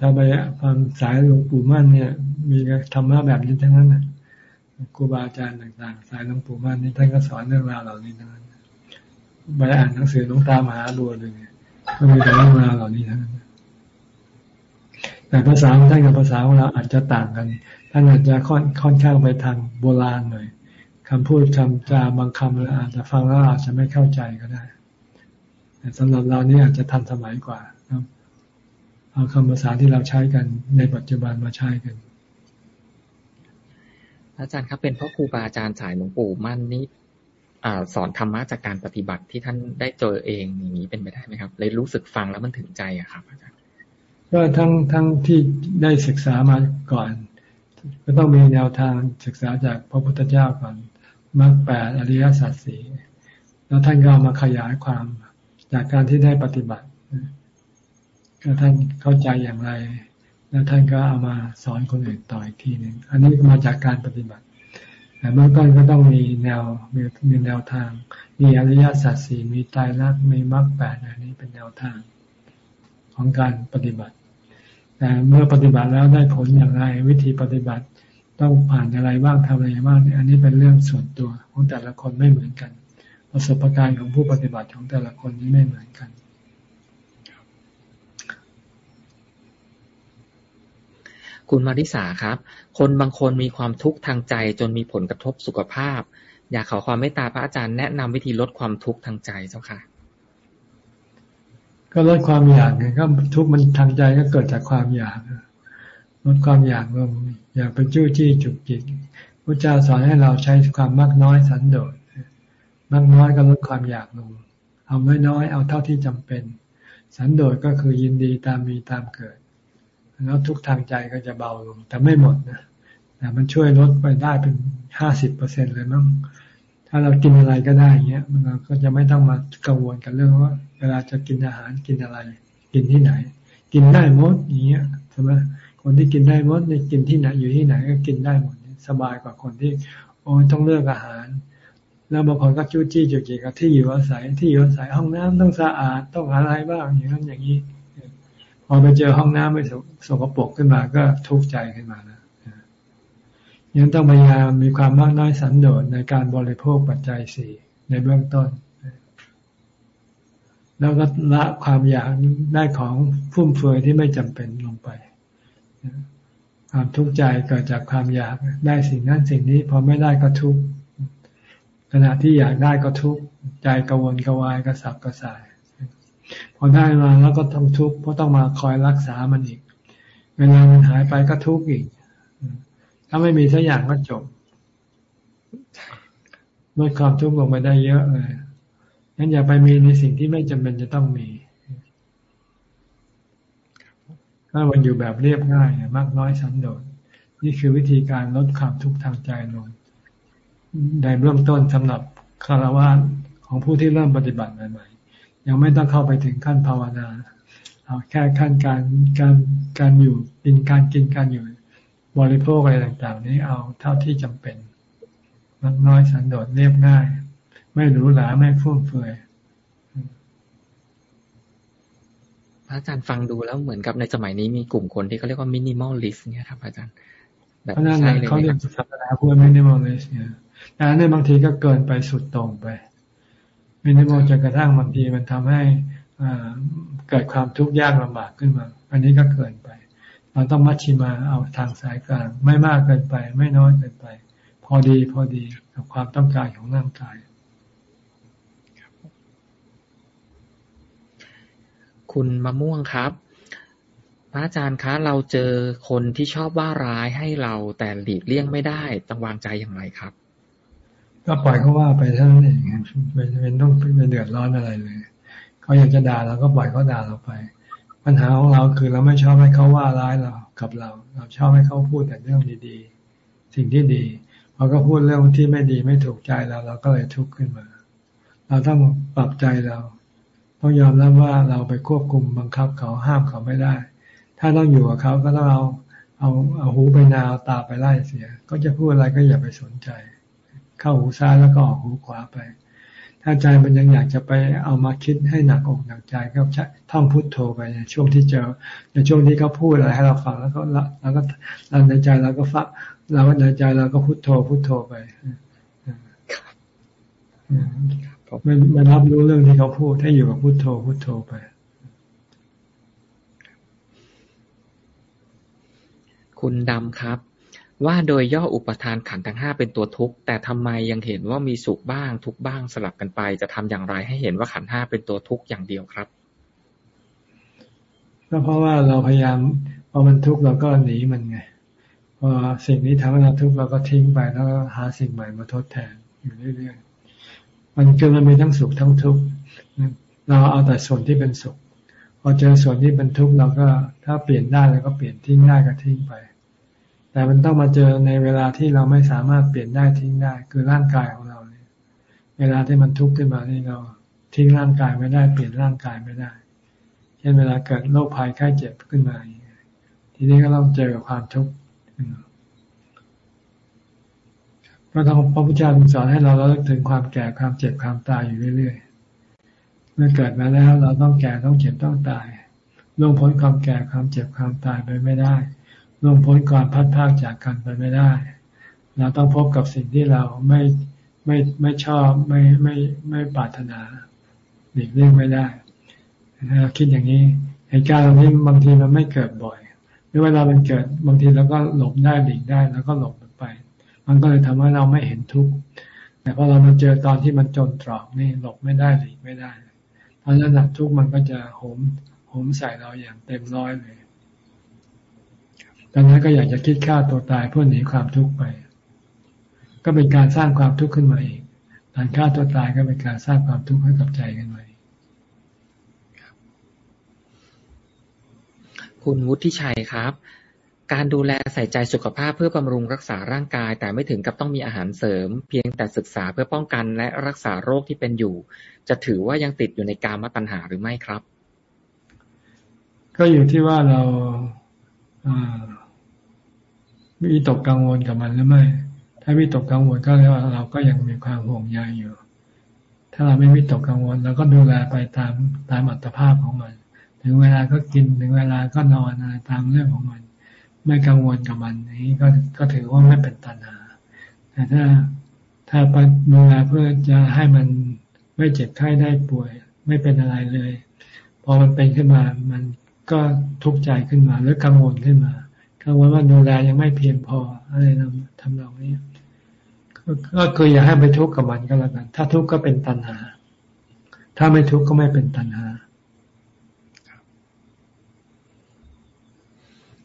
ถ้าไปฟังสายหลวงปู่มั่นเนี่ย มีธรรมะแบบนี้ทั้งนั้นครูบาอาจารย์ต่าง ๆ สายหลวงปู่มั่นนี่ท่านก็สอนเรื่องราวเหล่านี้ทั้งนั้นไปอ่านหนังสือหลวงตามหาบัวเลยก็มีแต่เรื่องราวเหล่านี้ทั้งนั้นแต่ภาษาของท่านกับภาษาของเราอาจจะต่างกันท่านอาจจะค่อนค่อนข้างไปทางโบราณหน่อยคำพูดคำจาบางคำเราอาจจะฟังแล้วอาจจะไม่เข้าใจก็ได้แต่สำหรับเรานี่อาจจะทันสมัยกว่า เอาคำภาษาที่เราใช้กันในปัจจุบันมาใช้กัน อาจารย์ครับเป็นเพราะครูบาอาจารย์สายหลวงปู่มั่นนี่สอนธรรมะจากการปฏิบัติที่ท่านได้เจอเองอย่างนี้เป็นไปได้ไหมครับ เลยรู้สึกฟังแล้วมันถึงใจอะครับอาจารย์ก็ทั้งทั้งที่ได้ศึกษามาก่อน ก็ต้องมีแนวทางศึกษาจากพระพุทธเจ้าก่อนมรรคแปดอริยสัจสี่แล้วท่านก็มาขยายความจากการที่ได้ปฏิบัติ ก็ท่านเข้าใจอย่างไร แล้วท่านก็เอามาสอนคนอื่นต่ออีกทีหนึ่งอันนี้มาจากการปฏิบัติแต่เมื่อต้นก็ต้องมีแนวมีมีแนวทาง มีอริยสัจสี่มีตายรักมีมรรคแปดอันนี้เป็นแนวทางของการปฏิบัติแต่เมื่อปฏิบัติแล้วได้ผลอย่างไร วิธีปฏิบัติต้องผ่านอะไรบ้างทำอะไรบ้างอันนี้เป็นเรื่องส่วนตัวของแต่ละคนไม่เหมือนกัน ประสบการณ์ของผู้ปฏิบัติของแต่ละคนนี้ไม่เหมือนกัน คุณมาริสาครับ คนบางคนมีความทุกข์ทางใจจนมีผลกระทบสุขภาพ อยากขอความเมตตาพระอาจารย์แนะนำวิธีลดความทุกข์ทางใจเจ้าค่ะ ก็ลดความอยากไงก็ทุกมันทางใจก็เกิดจากความอยากลดความอยากลงอยากเป็นจู้จี้จุกจิกพระเจ้าสอนให้เราใช้ความมากน้อยสันโดษมากน้อยก็ลดความอยากลง เอาไม่น้อยเอาเท่าที่จำเป็น สันโดษก็คือยินดีตามมีตามเกิด แล้วทุกทางใจก็จะเบาลง แต่ไม่หมดนะแต่มันช่วยลดไปได้เป็นห้าสิบเปอร์เซ็นเลยมั้งถ้าเรากินอะไรก็ได้เงี้ยมันก็จะไม่ต้องมากังวลกันเรื่องว่า เวลาจะกินอาหารกินอะไร กินที่ไหน กินได้หมดอย่างเงี้ยใช่ไหมคนที่กินได้หมดในกินที่ไหนอยู่ที่ไหนก็กินได้หมดสบายกว่าคนที่ โอ้ต้องเลือกอาหาร แล้วบางคนก็จู้จี้จุกจิกกับที่อยู่อาศัยที่อยู่อาศัยห้องน้ำต้องสะอาดต้องอะไรบ้างอย่างนั้นอย่างนี้ พอไปเจอห้องน้ำไม่สกปรกขึ้นมาก็ทุกข์ใจขึ้นมาแล้วยังต้องพยายามมีความมากน้อยสันโดษในการบริโภคปัจจัยสี่ในเบื้องต้น แล้วก็ละความอยากได้ของฟุ่มเฟือยที่ไม่จำเป็นลงไป ความทุกข์ใจเกิดจากความอยากได้สิ่งนั้นสิ่งนี้พอไม่ได้ก็ทุกข์ขณะที่อยากได้ก็ทุกข์ใจกวนกวายกระสับกระส่าย พอได้มาแล้วก็ต้องทุกข์เพราะต้องมาคอยรักษามันอีก เวลามันหายไปก็ทุกข์อีก ถ้าไม่มีสักอย่างก็จบลดความทุกข์ลงไปได้เยอะเลยงั้นอย่าไปมีในสิ่งที่ไม่จำเป็นจะต้องมีถ้าวันอยู่แบบเรียบง่ายมากน้อยสันโดษนี่คือวิธีการลดความทุกข์ทางใจลงในเบื้องต้นสำหรับคารวะของผู้ที่เริ่มปฏิบัติใหม่ ยังไม่ต้องเข้าไปถึงขั้นภาวนาเอาแค่ขั้นการการการอยู่กินการกินการอยู่บริโภคอะไรต่างๆ นี้เอาเท่าที่จำเป็นมักน้อยสันโดษเรียบง่าย ไม่หรูหราไม่ฟุ่มเฟือยพระอาจารย์ฟังดูแล้วเหมือนกับในสมัยนี้มีกลุ่มคนที่เขาเรียกว่า minimalist เนี่ยครับอาจารย์แบบใช่เลยเขาเรียกศาสนาพุทธ minimalist เนี่ยแต่อันนี้บางทีก็เกินไปสุดโต่งไป มินกระทั่งบางทีมันทำให้เกิดความทุกข์ยากลำบากขึ้นมา อันนี้ก็เกินไป เราต้องมัชชิมาเอาทางสายกลาง ไม่มากเกินไป ไม่น้อยเกินไป พอดีพอดีกับความต้องการของร่างกาย คุณมะม่วงครับพระอาจารย์คะ เราเจอคนที่ชอบว่าร้ายให้เราแต่หลีกเลี่ยงไม่ได้ต้องวางใจอย่างไรครับ ก็ปล่อยเขาว่าไปเท่านั้นเองไม่เป็นต้องไปเดือดร้อนอะไรเลยเขาอยากจะด่าเราก็ปล่อยเขาด่าเราไป ปัญหาของเราคือเราไม่ชอบให้เขาว่าร้ายเรากับเรา เราชอบให้เขาพูดแต่เรื่องดีๆ สิ่งที่ดีพอเขาพูดเรื่องที่ไม่ดีไม่ถูกใจเราเราก็เลยทุกข์ขึ้นมา เราต้องปรับใจเราต้องยอมรับว่าเราไปควบคุมบังคับเขาห้ามเขาไม่ได้ ถ้าต้องอยู่กับเขาก็ต้องเอาเอาเอาหูไปนาเอาตาไปไล่เสีย ก็จะพูดอะไรก็อย่าไปสนใจ เข้าหูซ้ายแล้วก็ออกหูขวาไป ถ้าใจมันยังอยากจะไปเอามาคิดให้หนักอกหนักใจก็ท่องพุทโธไปในช่วงที่เจอในช่วงที่เขาพูดอะไรให้เราฟังแล้วก็แล้วก็เราในใจเราก็ฟังเราในใจเราก็พุทโธพุทโธไปไม่ไม่รับรู้เรื่องที่เขาพูดให้อยู่กับพุทโธพุทโธไป คุณดำครับ ว่าโดยย่ออุปทานขันธ์ทั้งห้าเป็นตัวทุกข์ แต่ทำไมยังเห็นว่ามีสุขบ้างทุกบ้างสลับกันไป จะทำอย่างไรให้เห็นว่าขันธ์ห้าเป็นตัวทุกข์อย่างเดียวครับก็เพราะว่าเราพยายามพอมันทุกข์เราก็หนีมันไงพอสิ่งนี้ทำให้เราทุกข์เราก็ทิ้งไปแล้วหาสิ่งใหม่มาทดแทนอยู่เรื่อยๆมันคือมันมีทั้งสุขทั้งทุกข์เราเอาแต่ส่วนที่เป็นสุข พอเจอส่วนที่เป็นทุกข์เราก็ถ้าเปลี่ยนได้เราก็เปลี่ยนทิ้งได้ก็ทิ้งไป แต่มันต้องมาเจอในเวลาที่เราไม่สามารถเปลี่ยนได้ทิ้งได้ คือร่างกายของเราเนี่ย เวลาที่มันทุกข์ขึ้นมานี่เราทิ้งร่างกายไม่ได้เปลี่ยนร่างกายไม่ได้ เช่นเวลาเกิดโรคภัยไข้เจ็บขึ้นมา ทีนี้ก็ต้องเจอกับความทุกข์ก็ต้องพระพุทธเจ้าสอนให้เราเราถึงความแก่ความเจ็บความตายอยู่เรื่อยๆ เมื่อเกิดมาแล้วเราต้องแก่ต้องเจ็บต้องตายล่วงพ้นความแก่ความเจ็บความตายไปไม่ได้ ล่วงพ้นความพัดพากจากกันไปไม่ได้ เราต้องพบกับสิ่งที่เราไม่ไม่ไม่ชอบไม่ไม่ไม่ปรารถนาหลีกเลี่ยงไม่ได้เราคิดอย่างนี้เหตุการณ์เหล่านี้บางทีมันไม่เกิดบ่อยหรือเวลามันเกิดบางทีเราก็หลบได้หลีกได้แล้วก็หลบมันไป มันก็เลยทำให้เราไม่เห็นทุกข์แต่พอเรามาเจอตอนที่มันจนตรอกนี่หลบไม่ได้หลีกไม่ได้เพราะฉะนั้นทุกข์มันก็จะโหมโหมใส่เราอย่างเต็มร้อยเลย ดังนั้นก็อยากจะคิดฆ่าตัวตายเพื่อหนีความทุกข์ไป ก็เป็นการสร้างความทุกข์ขึ้นมาเองการฆ่าตัวตายก็เป็นการสร้างความทุกข์ให้กับใจกันไปคุณวุฒิชัยครับ การดูแลใส่ใจสุขภาพเพื่อบำรุงรักษาร่างกาย แต่ไม่ถึงกับต้องมีอาหารเสริม เพียงแต่ศึกษาเพื่อป้องกันและรักษาโรคที่เป็นอยู่ จะถือว่ายังติดอยู่ในกามตัณหาหรือไม่ครับ ก็อยู่ที่ว่าเรา วิตกกังวลกับมันหรือไม่ ถ้าวิตกกังวลก็เรียกว่าเราก็ยังมีความห่วงใยอยู่ ถ้าเราไม่วิตกกังวลเราก็ดูแลไปตามตามอัตภาพของมัน ถึงเวลาก็กินถึงเวลาก็นอนอะไรตามเรื่องของมัน ไม่กังวลกับมันนี้ก็ก็ถือว่าไม่เป็นตัณหา แต่ถ้าถ้าไปดูแลเพื่อจะให้มันไม่เจ็บไข้ได้ป่วย ไม่เป็นอะไรเลย พอมันเป็นขึ้นมามันก็ทุกข์ใจขึ้นมาหรือกังวลขึ้นมา กังวลว่าดูแลยังไม่เพียงพออะไรทำทำนองนี้ก็คืออย่าให้ไปทุกข์กับมันก็แล้วกัน ถ้าทุกข์ก็เป็นตัณหา ถ้าไม่ทุกข์ก็ไม่เป็นตัณหา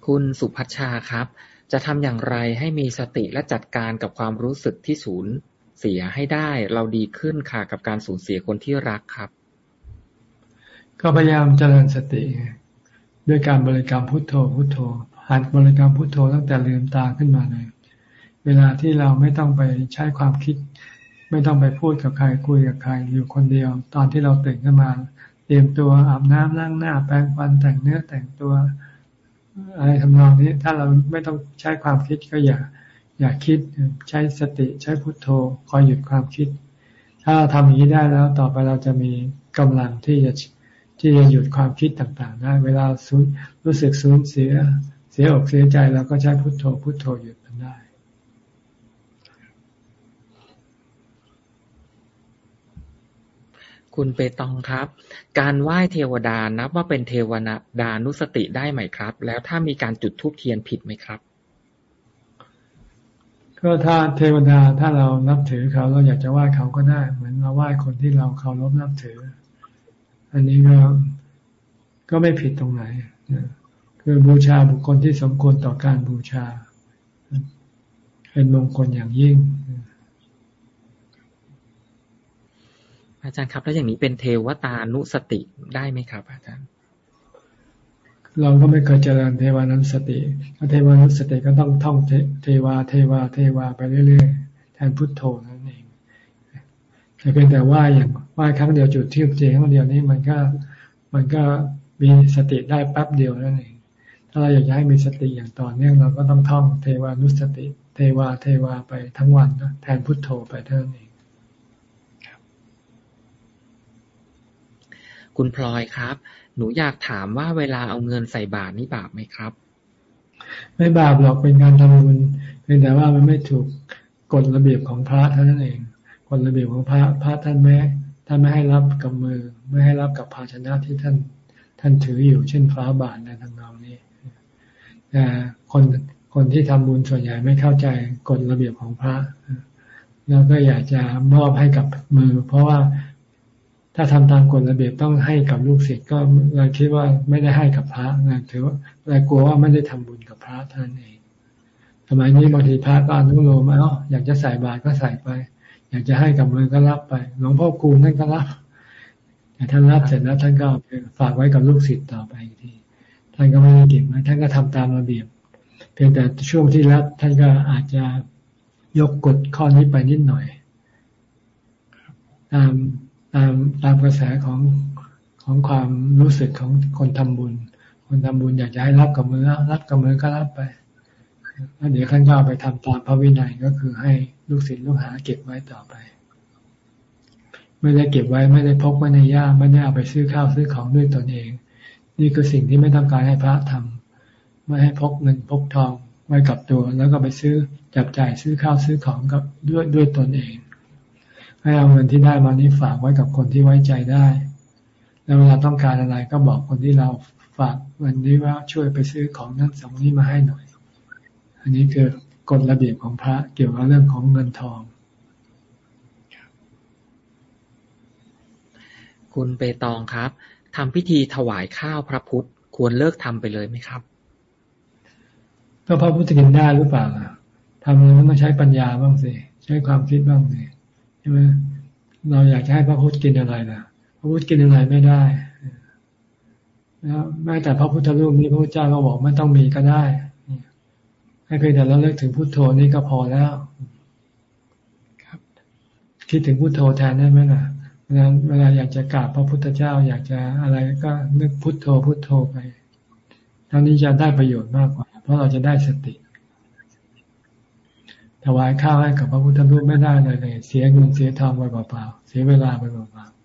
คุณสุพัชชาครับ จะทำอย่างไรให้มีสติและจัดการกับความรู้สึกที่สูญเสียให้ได้ เราดีขึ้นค่ะกับการสูญเสียคนที่รักครับ ก็พยายามเจริญสติ ด้วยการบริกรรมพุทโธพุทโธ หัดบริกรรมพุทโธตั้งแต่ลืมตาขึ้นมาเลย เวลาที่เราไม่ต้องไปใช้ความคิด ไม่ต้องไปพูดกับใครคุยกับใครอยู่คนเดียว ตอนที่เราตื่นขึ้นมา เตรียมตัวอาบน้ำล้างหน้า แปรงฟันแต่งเนื้อแต่งตัวอะไรทำนองนี้ ถ้าเราไม่ต้องใช้ความคิดก็อย่า อย่าคิดใช้สติใช้พุทโธคอยหยุดความคิด ถ้าเราทำอย่างนี้ได้แล้ว ต่อไปเราจะมีกำลังที่จะที่จะหยุดความคิดต่างๆได้ เวลาสูญรู้สึกสูญเสีย เสียอกเสียใจเราก็ใช้พุทโธพุทโธหยุดมันได้คุณเปตองครับ การไหว้เทวดานับว่าเป็นเทวดานุสติได้ไหมครับ แล้วถ้ามีการจุดธูปเทียนผิดไหมครับ ก็ถ้าเทวดาถ้าเรานับถือเขาเราอยากจะไหว้เขาก็ได้ เหมือนเราไหว้คนที่เราเคารพนับถือ อันนี้ก็ก็ไม่ผิดตรงไหน คือบูชาบุคคลที่สมควรต่อการบูชา เป็นมงคลอย่างยิ่ง อาจารย์ครับแล้วอย่างนี้เป็นเทวตานุสติได้ไหมครับ อาจารย์ เราก็ไม่เคยเจริญเทวานุสติถ้าเทวานุสติก็ต้องท่องเทวาเทวาเทวาไปเรื่อยๆ แทนพุทโธนั่นเองแต่เพียงแต่ว่าอย่างว่าครั้งเดียวจุดที่เจครั้งเดียวนี้มันก็มันก็มีสติได้แป๊บเดียวนั่นเอง ถ้าเราอยากให้มีสติอย่างต่อเนื่องเราก็ต้องท่องเทวานุสติ เทวาเทวาไปทั้งวันนะแทนพุทโธไปเท่านั้นเองคุณพลอยครับ หนูอยากถามว่าเวลาเอาเงินใส่บาตรนี่บาปไหมครับ ไม่บาปหรอกเป็นการทำบุญเพียงแต่ว่ามันไม่ถูกกฎระเบียบของพระเท่านั้นเองกฎระเบียบของพระพระท่านแม้ท่านไม่ให้รับกับมือ ไม่ให้รับกับภาชนะที่ท่าน ท่านถืออยู่เช่นฟ้าบาทในทางเรานี้ แต่คนคนที่ทำบุญส่วนใหญ่ไม่เข้าใจกฎระเบียบของพระ แล้วก็อยากจะมอบให้กับมือ เพราะว่าถ้าทำตามกฎระเบียบต้องให้กับลูกศิษย์ก็เราคิดว่าไม่ได้ให้กับพระนะถือว่าเรากลัวว่าไม่ได้ทำบุญกับพระท่านเองสมัยนี้บางทีพระก็อนุโลมเอ้าอยากจะใส่บาตรก็ใส่ไป อยากจะให้กับมือก็รับไปหลวงพ่อคูณท่านก็รับแต่ท่านรับเสร็จแล้วท่านก็ฝากไว้กับลูกศิษย์ต่อไปอีกที ท่านก็ไม่ได้เก็บไว้ท่านก็ทำตามระเบียบ เพียงแต่ช่วงที่รับท่านก็อาจจะยกกฎข้อนี้ไปนิดหน่อย ตามตามตามกระแสของของความรู้สึกของคนทำบุญ คนทำบุญอยากจะให้รับกับมือรับกับมือก็รับไปแล้วเดี๋ยวขั้นก็ไปทำตามพระวินัยก็คือให้ลูกศิษย์ลูกหาเก็บไว้ต่อไป ไม่ได้เก็บไว้ไม่ได้พกไว้ในย่าไม่ได้เอาไปซื้อข้าวซื้อของด้วยตนเอง นี่คือสิ่งที่ไม่ต้องการให้พระทำไม่ให้พกเงินพกทองไว้กับตัว แล้วก็ไปซื้อจับจ่ายซื้อข้าวซื้อของกับด้วยด้วยตนเอง ให้เอาเงินที่ได้มานี้ฝากไว้กับคนที่ไว้ใจได้ แล้วเวลาต้องการอะไรก็บอกคนที่เราฝากเงินนี้ว่าช่วยไปซื้อของนั้นสองนี้มาให้หน่อย อันนี้คือกฎระเบียบของพระเกี่ยวกับเรื่องของเงินทอง คุณเปตองครับ ทำพิธีถวายข้าวพระพุทธ ควรเลิกทำไปเลยไหมครับ ก็พระพุทธกินได้หรือเปล่าทำแล้วต้องใช้ปัญญาบ้างสิใช้ความคิดบ้างสิใช่ไหมเราอยากจะให้พระพุทธกินอะไรนะพระพุทธกินอะไรไม่ได้แล้วแม้แต่พระพุทธรูปนี้พระพุทธเจ้าก็บอกไม่ต้องมีก็ได้ให้เพียงแต่เราเลิกถึงพุทโธนี่ก็พอแล้ว ครับ คิดถึงพุทโธแทนได้ไหมล่ะ เวลาเวลาอยากจะกราบพระพุทธเจ้า อยากจะอะไรก็นึกพุทโธพุทโธไปเท่านี้จะได้ประโยชน์มากกว่า เพราะเราจะได้สติถวายข้าวให้กับพระพุทธรูปไม่ได้เลยเลยเสียเงินเสียทองไปเปล่าๆเสียเวลาไปเปล่าๆ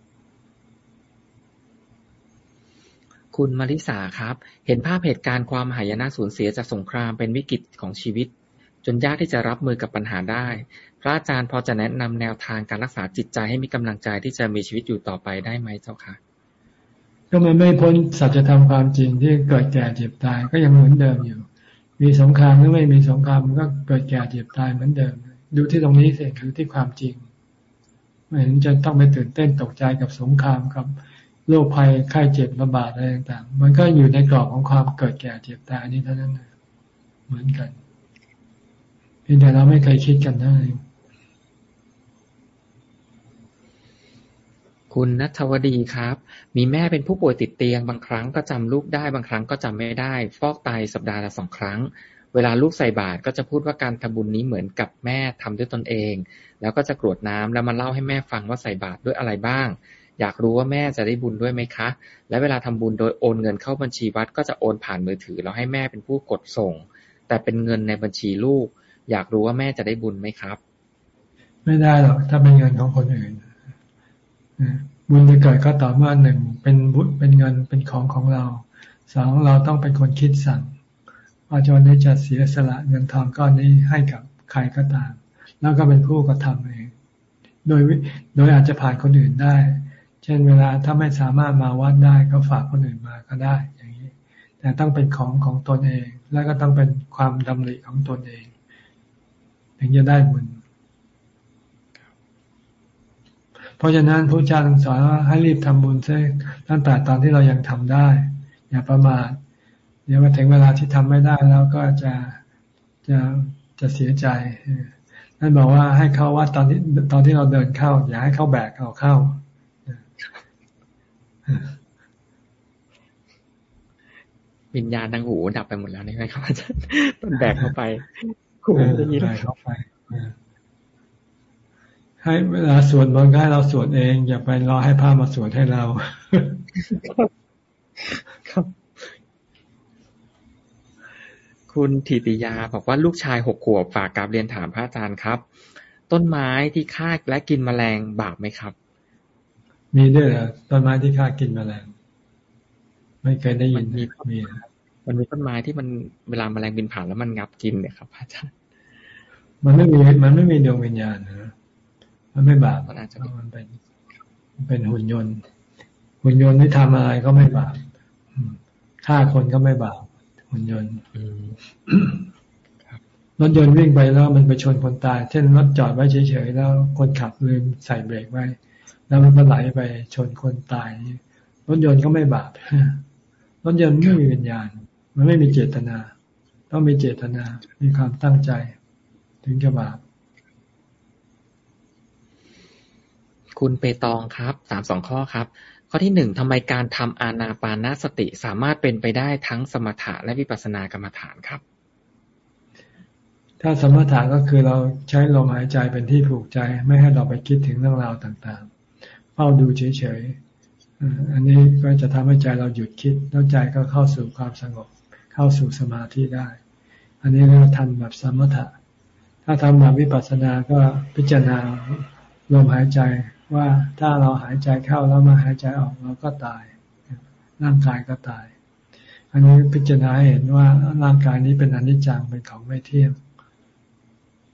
คุณมาริสาครับ เห็นภาพเหตุการณ์ความหายนะสูญเสียจากสงครามเป็นวิกฤตของชีวิต จนยากที่จะรับมือกับปัญหาได้ พระอาจารย์พอจะแนะนำแนวทางการรักษาจิตใจให้มีกำลังใจที่จะมีชีวิตอยู่ต่อไปได้ไหมเจ้าค่ะก็มันไม่พ้นสัจธรรมความจริงที่เกิดแก่เจ็บตายก็ยังเหมือนเดิมอยู่ มีสงครามหรือไม่มีสงครามมันก็เกิดแก่เจ็บตายเหมือนเดิม ดูที่ตรงนี้เสิคือที่ความจริงไม่เห็นจะต้องไปตื่นเต้นตกใจกับสงครามกับโรคภัยไข้เจ็บระบาดอะไรต่างๆ มันก็อยู่ในกรอบของความเกิดแก่เจ็บตายนี้เท่านั้นเหมือนกันเพียงแต่เราไม่เคยคิดกันเท่านั้น คุณนัทวดีครับ มีแม่เป็นผู้ป่วยติดเตียง บางครั้งก็จำลูกได้ บางครั้งก็จำไม่ได้ ฟอกไตสัปดาห์ละสองครั้ง เวลาลูกใส่บาตรก็จะพูดว่าการทำบุญนี้เหมือนกับแม่ทำด้วยตนเอง แล้วก็จะกรวดน้ำแล้วมาเล่าให้แม่ฟังว่าใส่บาตรด้วยอะไรบ้าง อยากรู้ว่าแม่จะได้บุญด้วยไหมคะ และเวลาทำบุญโดยโอนเงินเข้าบัญชีวัดก็จะโอนผ่านมือถือแล้วให้แม่เป็นผู้กดส่ง แต่เป็นเงินในบัญชีลูก อยากรู้ว่าแม่จะได้บุญไหมครับ ไม่ได้หรอกถ้าเป็นเงินของคนอื่น บุญจะเกิดก็ต่อเมื่อหนึ่งเป็นบุญเป็นเงินเป็นของของเราสองเราต้องเป็นคนคิดสั่งว่าจะนี้จะเสียสละเงินทองก้อนนี้ให้กับใครก็ตาม แล้วก็เป็นผู้กระทำเองโดยโดยอาจจะผ่านคนอื่นได้ เช่นเวลาถ้าไม่สามารถมาวัดได้ก็ฝากคนอื่นมาก็ได้อย่างนี้ แต่ต้องเป็นของของตนเอง แล้วก็ต้องเป็นความดำริของตนเอง ถึงจะได้บุญ เพราะฉะนั้นพระเจ้าทรงสอนว่าให้รีบทำบุญซะตั้งแต่ตอนที่เรายังทำได้ อย่าประมาทเดี๋ยวมาถึงเวลาที่ทำไม่ได้แล้วก็จะจะจะเสียใจนั่นบอกว่าให้เข้าวัดตอนที่ตอนที่เราเดินเข้า อย่าให้เข้าแบกเอาเข้าวิญญาณทางหูดับไปหมดแล้วนี่ไหมครับอาจารย์ต้นแบกเข้าไปหูได้ยินเข้าไป ให้เวลาสวดมนต์ก็ให้เราสวดเอง อย่าไปรอให้พระมาสวดให้เราครับคุณธิติยาบอกว่าลูกชายหกขวบฝากกราบเรียนถามพระอาจารย์ครับ ต้นไม้ที่ฆ่าและกินแมลงบาปไหมครับ มีด้วยเหรอต้นไม้ที่ฆ่ากินแมลง ไม่เคยได้ยินมีมีมันมีต้นไม้ที่มันเวลาแมลงบินผ่านแล้วมันงับกินเนี่ยครับพระอาจารย์มันไม่มีมันไม่มีดวงวิญญาณนะ มันไม่บาปมันอาจจะมันเป็นเป็นหุ่นยนต์ หุ่นยนต์ที่ทำอะไรก็ไม่บาปฆ่าคนก็ไม่บาปหุ่นยนต์รถยนต์วิ่งไปแล้วมันไปชนคนตาย เช่นรถจอดไว้เฉยๆแล้วคนขับลืมใส่เบรกไว้ แล้วมันก็ไหลไปชนคนตายรถยนต์ก็ไม่บาปรถยนต์ไม่มีวิญญาณ มันไม่มีเจตนา ต้องมีเจตนา มีความตั้งใจ ถึงจะบาป คุณเปตองครับสามสองข้อครับ ข้อที่หนึ่งทำไมการทำอานาปานาสติสามารถเป็นไปได้ทั้งสมถะและวิปัสสนากรรมฐานครับ ถ้าสมถะก็คือเราใช้ลมหายใจเป็นที่ผูกใจ ไม่ให้เราไปคิดถึงเรื่องราวต่างๆเฝ้าดูเฉยๆอันนี้ก็จะทำให้ใจเราหยุดคิด แล้วใจก็เข้าสู่ความสงบ เข้าสู่สมาธิได้ อันนี้เราทำแบบสมถะถ้าทำแบบวิปัสสนา ก็พิจารณาลมหายใจ ว่าถ้าเราหายใจเข้าแล้วมาหายใจออกเราก็ตาย ร่างกายก็ตาย อันนี้พิจารณาเห็นว่าร่างกายนี้เป็นอนิจจังเป็นของไม่เที่ยง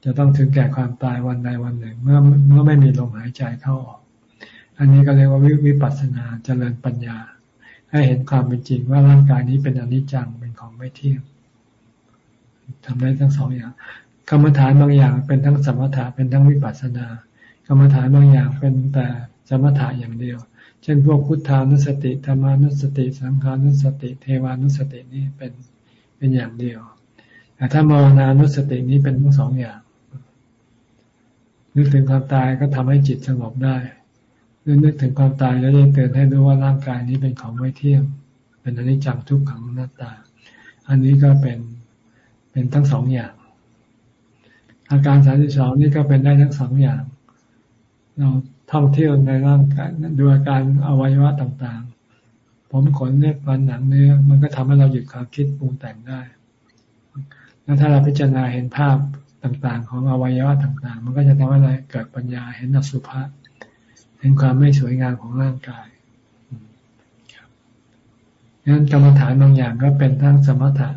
จะต้องถึงแก่ความตายวันใดวันหนึ่ง เมื่อเมื่อไม่มีลมหายใจเข้าออก อันนี้ก็เรียกว่าวิปัสสนาเจริญปัญญา ให้เห็นความเป็นจริงว่าร่างกายนี้เป็นอนิจจังเป็นของไม่เที่ยงทำได้ทั้งสองอย่างกรรมฐานบางอย่างเป็นทั้งสมถะเป็นทั้งวิปัสสนา รรมฐานบางอย่างเป็นแต่สมถะอย่างเดียว เช่นพวกพุทธานุสติธรรมานุสติสังขานุสติ เทวานุสตินี่เป็นเป็นอย่างเดียว แต่ถ้ามรณานุสตินี้เป็นทั้งสองอย่าง นึกถึงความตายก็ทำให้จิตสงบได้หรือนึกถึงความตายแล้วจะเตือนให้รู้ว่าร่างกายนี้เป็นของไม่เที่ยง เป็นอนิจจังทุกขังหนัตตา อันนี้ก็เป็นเป็นทั้งสองอย่าง อาการสามสิบสองนี่ก็เป็นได้ทั้งสองอย่าง เราท่องเที่ยวในร่างกายดูอาการอวัยวะต่างๆ ผมขนเลือดฟันหนังเนื้อ มันก็ทำให้เราหยุดความคิดปรุงแต่งได้ แล้วถ้าเราพิจารณาเห็นภาพต่างๆ ของอวัยวะต่างๆ มันก็จะทำให้เราเกิดปัญญาเห็นอสุภะเห็นความไม่สวยงามของร่างกายงั้นกรรมฐานบางอย่างก็เป็นทั้งสมถะ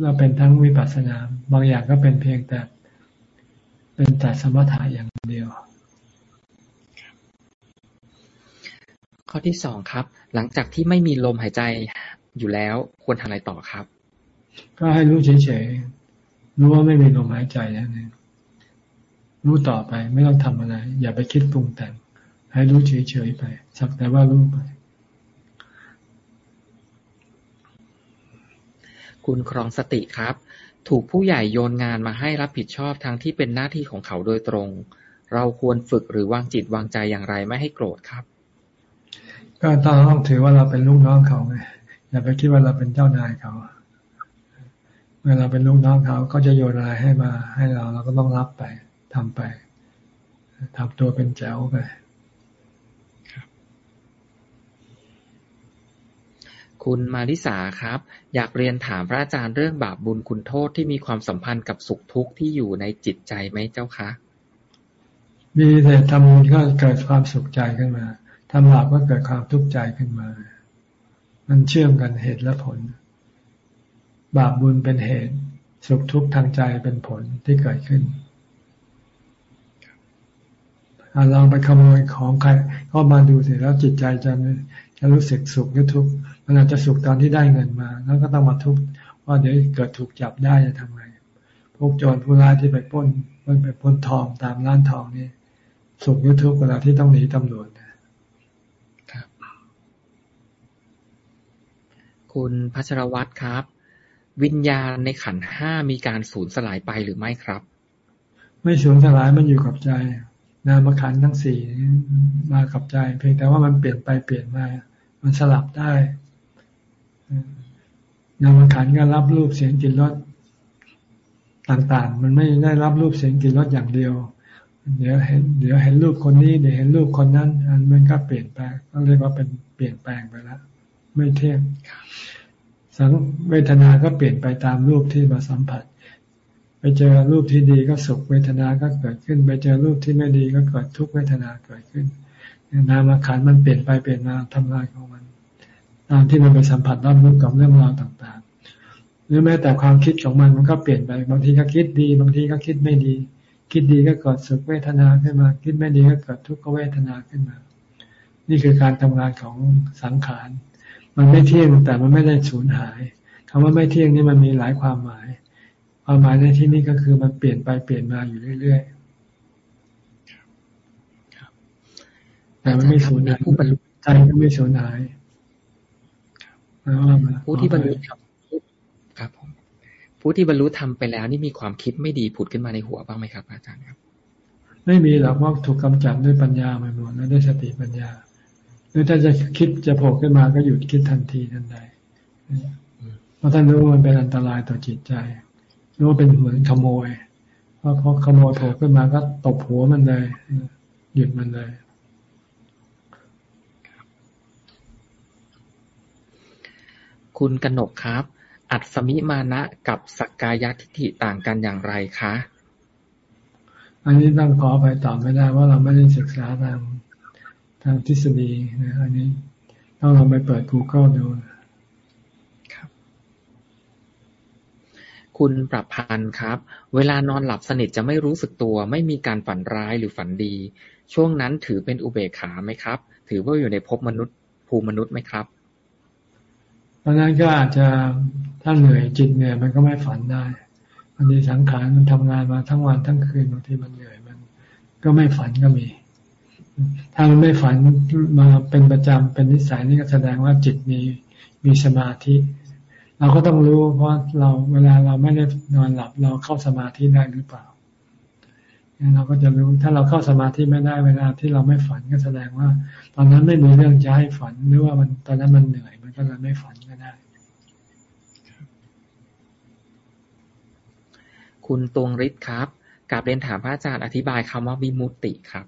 เราเป็นทั้งวิปัสสนา บางอย่างก็เป็นเพียงแต่ เป็นแต่สมถะอย่างเดียว ข้อที่สองครับ หลังจากที่ไม่มีลมหายใจอยู่แล้วควรทำอะไรต่อครับ ก็ให้รู้เฉยๆ รู้ว่าไม่มีลมหายใจแล้วนี่รู้ต่อไปไม่ต้องทำอะไร อย่าไปคิดปรุงแต่ง ให้รู้เฉยๆไป สักแต่ว่ารู้ไป คุณครองสติครับ ถูกผู้ใหญ่โยนงานมาให้รับผิดชอบทางที่เป็นหน้าที่ของเขาโดยตรง เราควรฝึกหรือวางจิตวางใจอย่างไรไม่ให้โกรธครับ ก็ต้องถือว่าเราเป็นลูกน้องเขาไงอย่าไปคิดว่าเราเป็นเจ้านายเขา เมื่อเราเป็นลูกน้องเขาก็จะโยนอะไรให้มา ให้เราเราก็ต้องรับไปทำไปทำตัวเป็นแจ๋วไปคุณมาริสาครับ อยากเรียนถามพระอาจารย์เรื่องบาปบุญคุณโทษที่มีความสัมพันธ์กับสุขทุกข์ที่อยู่ในจิตใจไหมเจ้าคะ มีแต่ทำบุญก็เกิดความสุขใจขึ้นมา ทำบาปก็เกิดความทุกข์ใจขึ้นมา มันเชื่อมกันเหตุและผล บาปบุญเป็นเหตุ สุขทุกข์ทางใจเป็นผลที่เกิดขึ้นลองไปขโมยของใครก็มาดูสิแล้วจิตใจจะจะรู้สึกสุขหรือทุกข์มันอาจจะสุขตอนที่ได้เงินมา แล้วก็ต้องมาทุกข์ว่าเดี๋ยวเกิดถูกจับได้จะทำไงพวกโจรผู้ร้ายที่ไปป้นไปป้นทองตามร้านทองนี่สุขหรือทุกข์เวลาที่ต้องหนีตำรวจ คุคุณพัชรวัตรครับ วิญญาณในขันห้ามีการสูญสลายไปหรือไม่ครับ ไม่สูญสลายมันอยู่กับใจ นามขันทั้งสี่มากับใจ เพียงแต่ว่ามันเปลี่ยนไปเปลี่ยนมา มันสลับได้ นามขันก็รับรูปเสียงกลิ่นรสต่างๆ มันไม่ได้รับรูปเสียงกลิ่นรสอย่างเดียว เดี๋ยวเห็นเดี๋ยวเห็นรูปคนนี้ เดี๋ยวเห็นรูปคนนั้น อันมันก็เปลี่ยนแปลงก็เรียกว่าเป็นเปลี่ยนแปลงไปแล้ว ไม่เที่ยง สังเวทนาก็เปลี่ยนไปตามรูปที่มาสัมผัส ไปเจอรูปที่ดีก็สุขเวทนาก็เกิดขึ้น ไปเจอรูปที่ไม่ดีก็เกิดทุกเวทนาเกิดขึ้น นามขันมันเปลี่ยนไปเปลี่ยนมาทำงานของมัน ตามที่มันไปสัมผัสรับรู้กับเรื่องราวต่างๆ หรือแม้แต่ความคิดของมันมันก็เปลี่ยนไป บางทีก็คิดดี บางทีก็คิดไม่ดี คิดดีก็เกิดสุขเวทนาขึ้นมา คิดไม่ดีก็เกิดทุกขเวทนาขึ้นมา นี่คือการทำงานของสังขาร มันไม่เที่ยงแต่มันไม่ได้สูญหายคำว่าไม่เที่ยงนี่มันมีหลายความหมาย ความหมายในที่นี้ก็คือมันเปลี่ยนไปเปลี่ยนมาอยู่เรื่อยๆแต่มันไม่สูญหายผู้บรรลุใจก็ไม่สูญหายผู้ที่บรรลุธรรมครับผมผู้ที่บรรลุธรรมไปแล้ว นี่มีความคิดไม่ดีผุดขึ้นมาในหัวบ้างไหมครับ อาจารย์ครับ ไม่มีหรอกเพราะถูกกำจัดด้วยปัญญาไปหมดแล้วด้วยสติปัญญาห รือถ้าจะคิดจะโผล่ขึ้นมาก็หยุดคิดทันทีทันใดเพราะท่านรู้ว่ามันเป็นอันตรายต่อจิตใจ รู้ว่าเป็นเหมือนขโมยเพราะพอขโมยโผล่ขึ้นมาก็ตบหัวมันเลย หยุดมันเลยคุณกนกครับ อัศมิมานะกับสักกายทิฏฐิต่างกันอย่างไรคะ อันนี้ต้องขอไปตอบไม่ได้ว่าเราไม่ได้ศึกษาทาง ทางทฤษฎีนะอันนี้ต้องลองไปเปิด Google ดูครับ คุณปรับพันธ์ครับ เวลานอนหลับสนิทจะไม่รู้สึกตัว ไม่มีการฝันร้ายหรือฝันดี ช่วงนั้นถือเป็นอุเบกขาไหมครับ ถือว่าอยู่ในภพมนุษย์ภูมิมนุษย์ไหมครับตอนนั้นก็อาจจะถ้าเหนื่อยจิตเหนื่อยมันก็ไม่ฝันได้บางทีสังขารมันทำงานมาทั้งวันทั้งคืนบางทีมันเหนื่อยมัน ก็ไม่ฝันก็มี ถ้ามันไม่ฝันมาเป็นประจำเป็นนิสัยนี่ก็แสดงว่าจิตมีมีสมาธิ เราก็ต้องรู้เพราะเราเวลาเราไม่ได้นอนหลับเราเข้าสมาธิได้หรือเปล่าเราก็จะรู้ถ้าเราเข้าสมาธิไม่ได้เวลาที่เราไม่ฝันก็แสดงว่า ตอนนั้นไม่มีเรื่องจะให้ฝันหรือว่ามันตอนนั้นมันเหนื่อย มันก็เลยไม่ฝันก็ได้ คุณตวงฤทธิ์ครับกาบเรียนถามพระอาจารย์อธิบายคำว่าวิมุตติครับ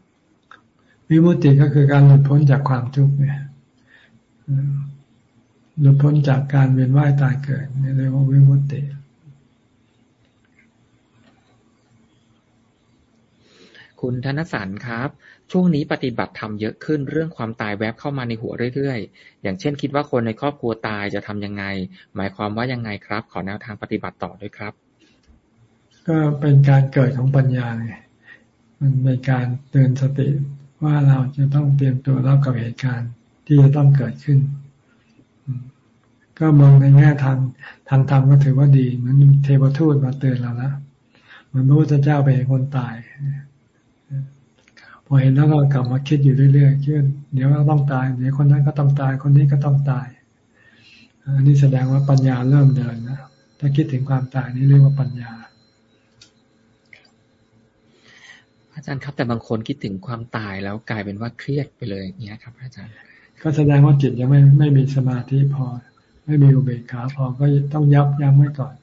วิมุตติก็คือการหลุดพ้นจากความทุกข์เนี่ยหลุดพ้นจากการเวียนว่ายตายเกิดเรียกว่าวิมุตติคุณธนสันครับ ช่วงนี้ปฏิบัติธรรมเยอะขึ้นเรื่องความตายแวบเข้ามาในหัวเรื่อยๆ อย่างเช่นคิดว่าคนในครอบครัวตายจะทำยังไง หมายความว่ายังไงครับ ขอแนวทางปฏิบัติต่อด้วยครับ ก็เป็นการเกิดของปัญญาไงมันเป็นการเตือนสติ ว่าเราจะต้องเตรียมตัวรับกับเหตุการณ์ที่จะต้องเกิดขึ้น ก็มองในแง่ทางทางธรรมก็ถือว่าดีเหมือนเทวทูตมาเตือนเราล้วเหมือนพระพุทธเจ้าไปเห็นคนตายพอเห็นแล้วก็กลับมาคิดอยู่เรื่อยๆคิดเดี๋ยวก็ต้องตาย เดี๋ยวคนนั้นก็ต้องตาย คนนี้ก็ต้องตาย อันนี้แสดงว่าปัญญาเริ่มเดินนะ ถ้าคิดถึงความตายนี่เรียกว่าปัญญา อาจารย์ครับแต่บางคนคิดถึงความตายแล้วกลายเป็นว่าเครียดไปเลยอย่างเงี้ยครับ อาจารย์ ก็แสดงว่าจิตยังไม่ไม่มีสมาธิพอ ไม่มีอุเบกขาพอก็ต้องยับยั้งไว้ก่อน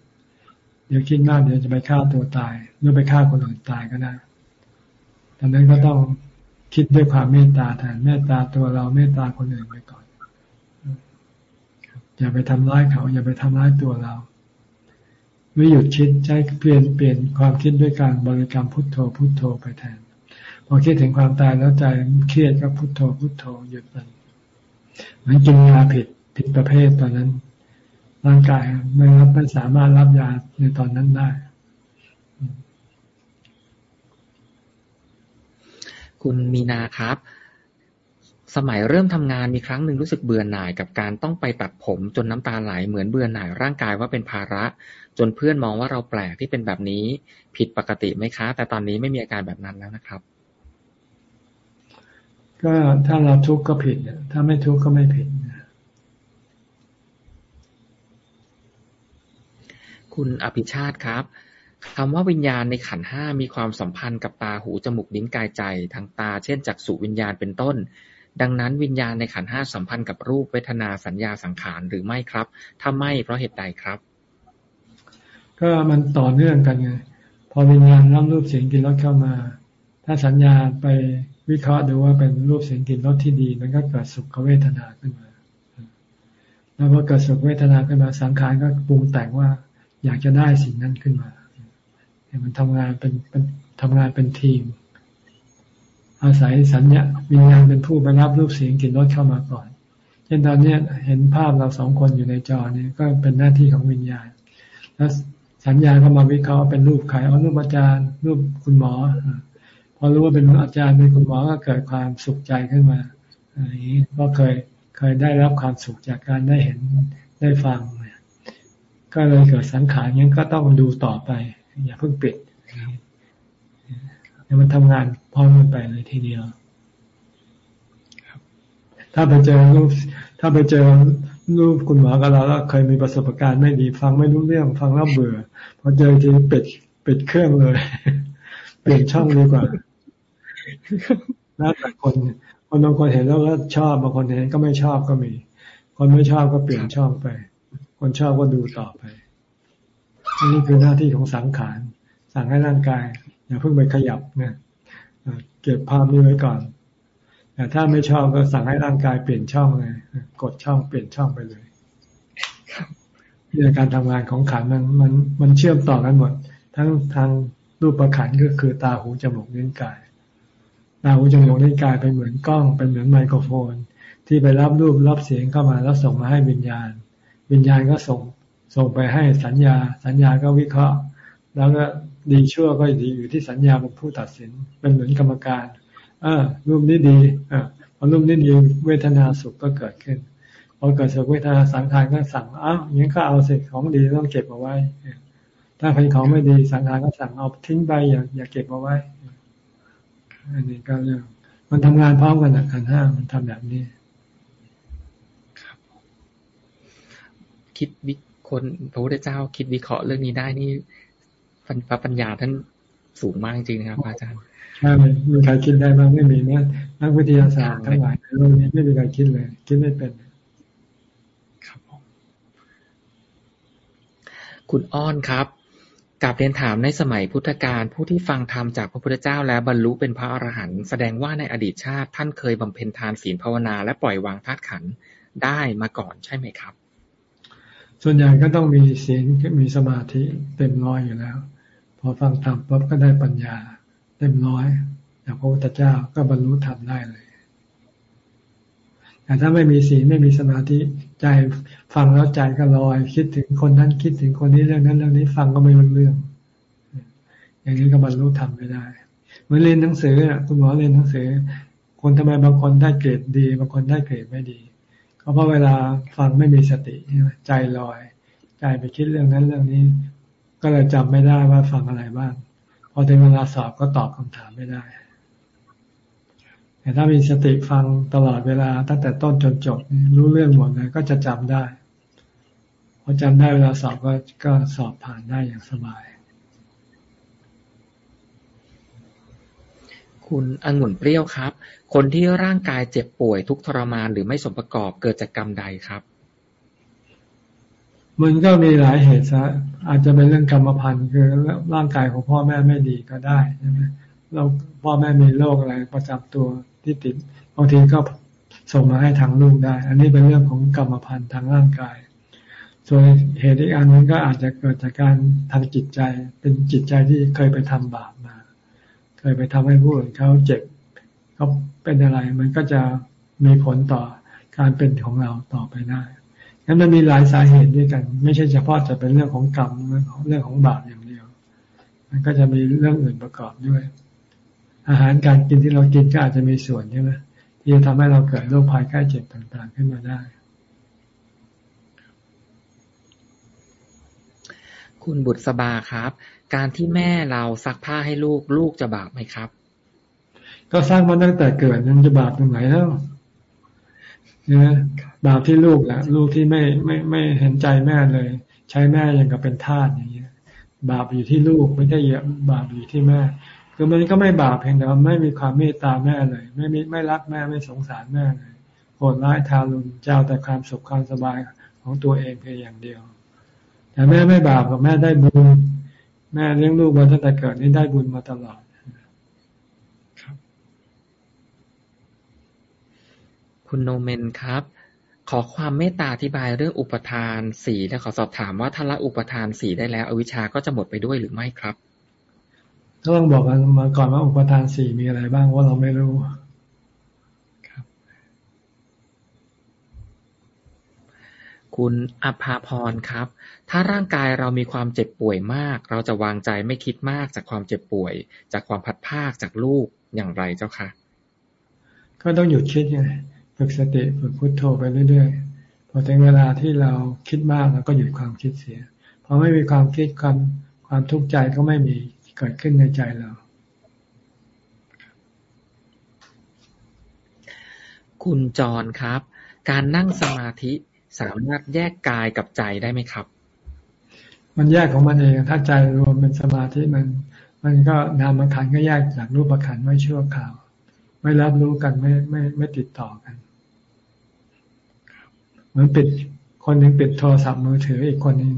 เดี๋ยวคิดมากเดี๋ยวจะไปฆ่าตัวตายหรือไปฆ่าคนอื่นตายก็ได้ดังนั้นก็ต้องคิดด้วยความเมตตาแทนเมตตาตัวเราเมตตาคนอื่นไปก่อนอย่าไปทำร้ายเขา อย่าไปทำร้ายตัวเรา ไม่หยุดคิดใช้เปลี่ยนเปลี่ยนความคิดด้วยการบริกรรมพุทโธพุทโธไปแทน พอคิดถึงความตายแล้วใจเครียดก็พุทโธพุทโธหยุดมันเหมือนกินยาผิดผิดประเภทตอนนั้นร่างกายไม่รับไม่สามารถรับยาในตอนนั้นได้คุณมีนาครับ สมัยเริ่มทำงานมีครั้งหนึ่งรู้สึกเบื่อหน่ายกับการต้องไปตัดผมจนน้ำตาไหลเหมือนเบื่อหน่ายร่างกายว่าเป็นภาระ จนเพื่อนมองว่าเราแปลกที่เป็นแบบนี้ ผิดปกติไหมคะ แต่ตอนนี้ไม่มีอาการแบบนั้นแล้วนะครับ ก็ถ้าเราทุกข์ก็ผิดถ้าไม่ทุกข์ก็ไม่ผิดคุณอภิชาติครับคำว่าวิญญาณในขันห้ามีความสัมพันธ์กับตาหูจมูกลิ้นกายใจ ทางตา เช่นจักษุวิญญาณเป็นต้น ดังนั้นวิญญาณในขันห้าสัมพันธ์กับรูปเวทนาสัญญาสังขารหรือไม่ครับ ถ้าไม่เพราะเหตุใดครับ ก็มันต่อเนื่องกันไง พอวิญญาณรับรูปเสียงกินรสเข้ามา ถ้าสัญญาไปวิเคราะห์ดูว่าเป็นรูปเสียงกลิ่นรสที่ดี มันก็เกิดสุขเวทนาขึ้นมา แล้วพอเกิดสุขเวทนาขึ้นมาสังขารก็ปรุงแต่งว่าอยากจะได้สิ่งนั้นขึ้นมามันทำงานเป็นเป็นทำงานเป็นทีม อาศัยสัญญาวิญญาณเป็นผู้ไปรับรูปเสียงกลิ่นรสเข้ามาก่อน เช่นตอนนี้เห็นภาพเราสองคนอยู่ในจอเนี่ยก็เป็นหน้าที่ของวิญญาณ แล้ว สัญญาเข้ามาวิเคราะห์เป็นรูปใครเอารูปอาจารย์ รูปคุณหมอ พอรู้ว่าเป็นอาจารย์เป็นคุณหมอก็เกิดความสุขใจขึ้นมาอย่างนี้ก็เคยเคยได้รับความสุขจากการได้เห็นได้ฟังก็เลยเกิดสังขารงั้นก็ต้องดูต่อไป อย่าเพิ่งปิดเดี๋ยมันทำงานพร้อมกันไปเลยทีเดียวถ้าไปเจอรูปถ้าไปเจอ รูปคุณหมอกับเราแล้วเคยมีประสบการณ์ไม่ดีฟังไม่รู้เรื่องฟังแล้วเบื่อพอเจอทีปิดปิดเครื่องเลยเปลี่ยนช่องดีกว่าแล้วแต่คนคนบางคนเห็นแล้วก็ชอบบางคนเห็นก็ไม่ชอบก็มี คนไม่ชอบก็เปลี่ยนช่องไป คนชอบก็ดูต่อไปอันนี้คือหน้าที่ของสังขารสั่งให้ร่างกายอย่าเพิ่งไปขยับเนี่ยเก็บภาพนี้ไว้ก่อน แต่ถ้าไม่ชอบก็สั่งให้ร่างกายเปลี่ยนช่องเลยกดช่องเปลี่ยนช่องไปเลยนี่องการทำงานของขันมันมันมันเชื่อมต่อกันหมด ทั้งทางรูปประขันก็คือตาหูจมูกนิ้วกายตาหูจมูกนิ้วกายเป็นเหมือนกล้องเป็นเหมือนไมโครโฟน ที่ไปรับรูปรับเสียงเข้ามาแล้วส่งมาให้วิญญาณ วิญญาณก็ส่งส่งไปให้สัญญา สัญญาก็วิเคราะห์ แล้วก็ดีชั่วก็ดีอยู่ที่สัญญาเป็นผู้ตัดสินเป็นเหมือนกรรมการ ออรูปนี้ดีอ่าพอรูปนี้ดีเวทนาสุขก็เกิดขึ้นพอเกิดสุขเวทนาสังขารก็สั่งอ้าวอย่างนี้ก็เอาสิของดีต้องเก็บเอาไว้ ถ้าเป็นของไม่ดีสังขารก็สั่งเอาทิ้งไปอย่าอย่าเก็บเอาไว้ อันนี้ก็เรื่องมันทำงานพร้อมกันนะขันห้ามันทำแบบนี้คิดวิคนพระพุทธเจ้าคิดวิเคราะห์เรื่องนี้ได้นี่พระปัญญาท่านสูงมากจริงนะครับอาจารย์ ใช่มีใครคิดได้บ้างไม่มีนะนักวิทยาศาสตร์ทั้งหลายในโลกนี้ไม่มีใครคิดเลย คิดไม่เป็นครับคุณอ้อนครับกับเรียนถามในสมัยพุทธกาลผู้ที่ฟังธรรมจากพระพุทธเจ้าแล้วบรรลุเป็นพระอรหันต์แสดงว่าในอดีตชาติ ท่านเคยบำเพ็ญทานศีลภาวนา และปล่อยวางธาตุขันได้มาก่อนใช่ไหมครับ ส่วนใหญ่ก็ต้องมีศีลมีสมาธิเต็มร้อยอยู่แล้ว พอฟังธรรมปุ๊บก็ได้ปัญญา เต็มร้อยจากพระพุทธเจ้าก็บรรลุธรรมได้เลยแต่ถ้าไม่มีศีลไม่มีสมาธิใจฟังแล้วใจก็ลอย คิดถึงคนนั้นคิดถึงคนนี้เรื่องนั้นเรื่องนี้ฟังก็ไม่รู้เรื่อง อย่างนี้ก็บรรลุธรรมไม่ได้เหมือนเรียนหนังสือคุณหมอเรียนหนังสือ คนทำไมบางคนได้เกรดดี บางคนได้เกรดไม่ดีเพราะเวลาฟังไม่มีสติใจลอย ใจไปคิดเรื่องนั้นเรื่องนี้ ก็เลยจำไม่ได้ว่าฟังอะไรบ้าง อถึงเวลาสอบก็ตอบคำถามไม่ได้ แต่ถ้ามีสติฟังตลอดเวลาตั้งแต่ต้นจนจบรู้เรื่องหมดเลยก็จะจำได้พอจำได้เวลาสอบก็ก็สอบผ่านได้อย่างสบาย คุณองุ่นเปรี้ยวครับ คนที่ร่างกายเจ็บป่วยทุกทรมานหรือไม่สมประกอบเกิดจากกรรมใดครับ มันก็มีหลายเหตุซะอาจจะเป็นเรื่องกรรมพันธุ์คือร่างกายของพ่อแม่ไม่ดีก็ได้ใช่ไหมเราพ่อแม่มีโรคอะไรประจำตัวที่ติดบางทีก็ส่งมาให้ทางลูกได้ อันนี้เป็นเรื่องของกรรมพันธุ์ทางร่างกาย ส่วนเหตุอีกอันนึงก็อาจจะเกิดจากการทางจิตใจ เป็นจิตใจที่เคยไปทำบาปมา เคยไปทำให้ผู้อื่นเขาเจ็บเขาเป็นอะไร มันก็จะมีผลต่อการเป็นของเราต่อไปได้ งั้นมันมีหลายสาเหตุด้วยกัน ไม่ใช่เฉพาะจะเป็นเรื่องของกรรมเรื่องของบาปอย่างเดียว มันก็จะมีเรื่องอื่นประกอบด้วย อาหารการกินที่เรากินก็อาจจะมีส่วนใช่ไหมที่จะทำให้เราเกิดโรคภัยไข้เจ็บต่างๆขึ้นมาได้ คุณบุตรสบาครับ การที่แม่เราซักผ้าให้ลูกลูกจะบาปไหมครับ ก็สร้างมาตั้งแต่เกิดมันจะบาปตรงไหนแล้วเนี่ย บาปที่ลูกแหละลูกที่ไม่ไม่ไม่เห็นใจแม่เลย ใช้แม่ยังกับเป็นทาสอย่างเงี้ย บาปอยู่ที่ลูกไม่ได้บาปอยู่ที่แม่ คือมันก็ไม่บาปเพียงแต่ว่าไม่มีความเมตตาแม่เลย ไม่มีไม่รักแม่ไม่สงสารแม่เลยโหดร้ายทารุณเจ้าแต่ความสุขความสบายของตัวเองเพียงอย่างเดียว แต่แม่ไม่บาปกับแม่ได้บุญแม่เลี้ยงลูกมาตั้งแต่เกิดนี่ได้บุญมาตลอดคุณโนเมนครับ ขอความเมตตาอธิบายเรื่องอุปทานสีและขอสอบถามว่าถ้าละอุปทานสีได้แล้ว อวิชาก็จะหมดไปด้วยหรือไม่ครับต้องบอกกันมาก่อนว่าอุปทานสี่มีอะไรบ้างว่าเราไม่รู้ครับ คุณอภาพรครับ ถ้าร่างกายเรามีความเจ็บป่วยมาก เราจะวางใจไม่คิดมากจากความเจ็บป่วย จากความพัดภาคจากลูกอย่างไรเจ้าคะก็ต้องหยุดคิดไง ฝึกสติฝึกพุทโธไปเรื่อยๆพอถึงเวลาที่เราคิดมากเราก็หยุดความคิดเสียพอไม่มีความคิดความความทุกข์ใจก็ไม่มีเกิดขึ้นในใจเรา คุณจรครับ การนั่งสมาธิสามารถแยกกายกับใจได้ไหมครับ มันแยกของมันเองถ้าใจรวมเป็นสมาธิมัน มันก็นามขันก็แยกจากรูปขันไม่ชั่วข่าว ไม่รับรู้กันไม่ไม่ไม่ติดต่อกัน มือนปิดคนหนึ่งปิดโทรศัพท์มือถืออีกคนหนึ่ง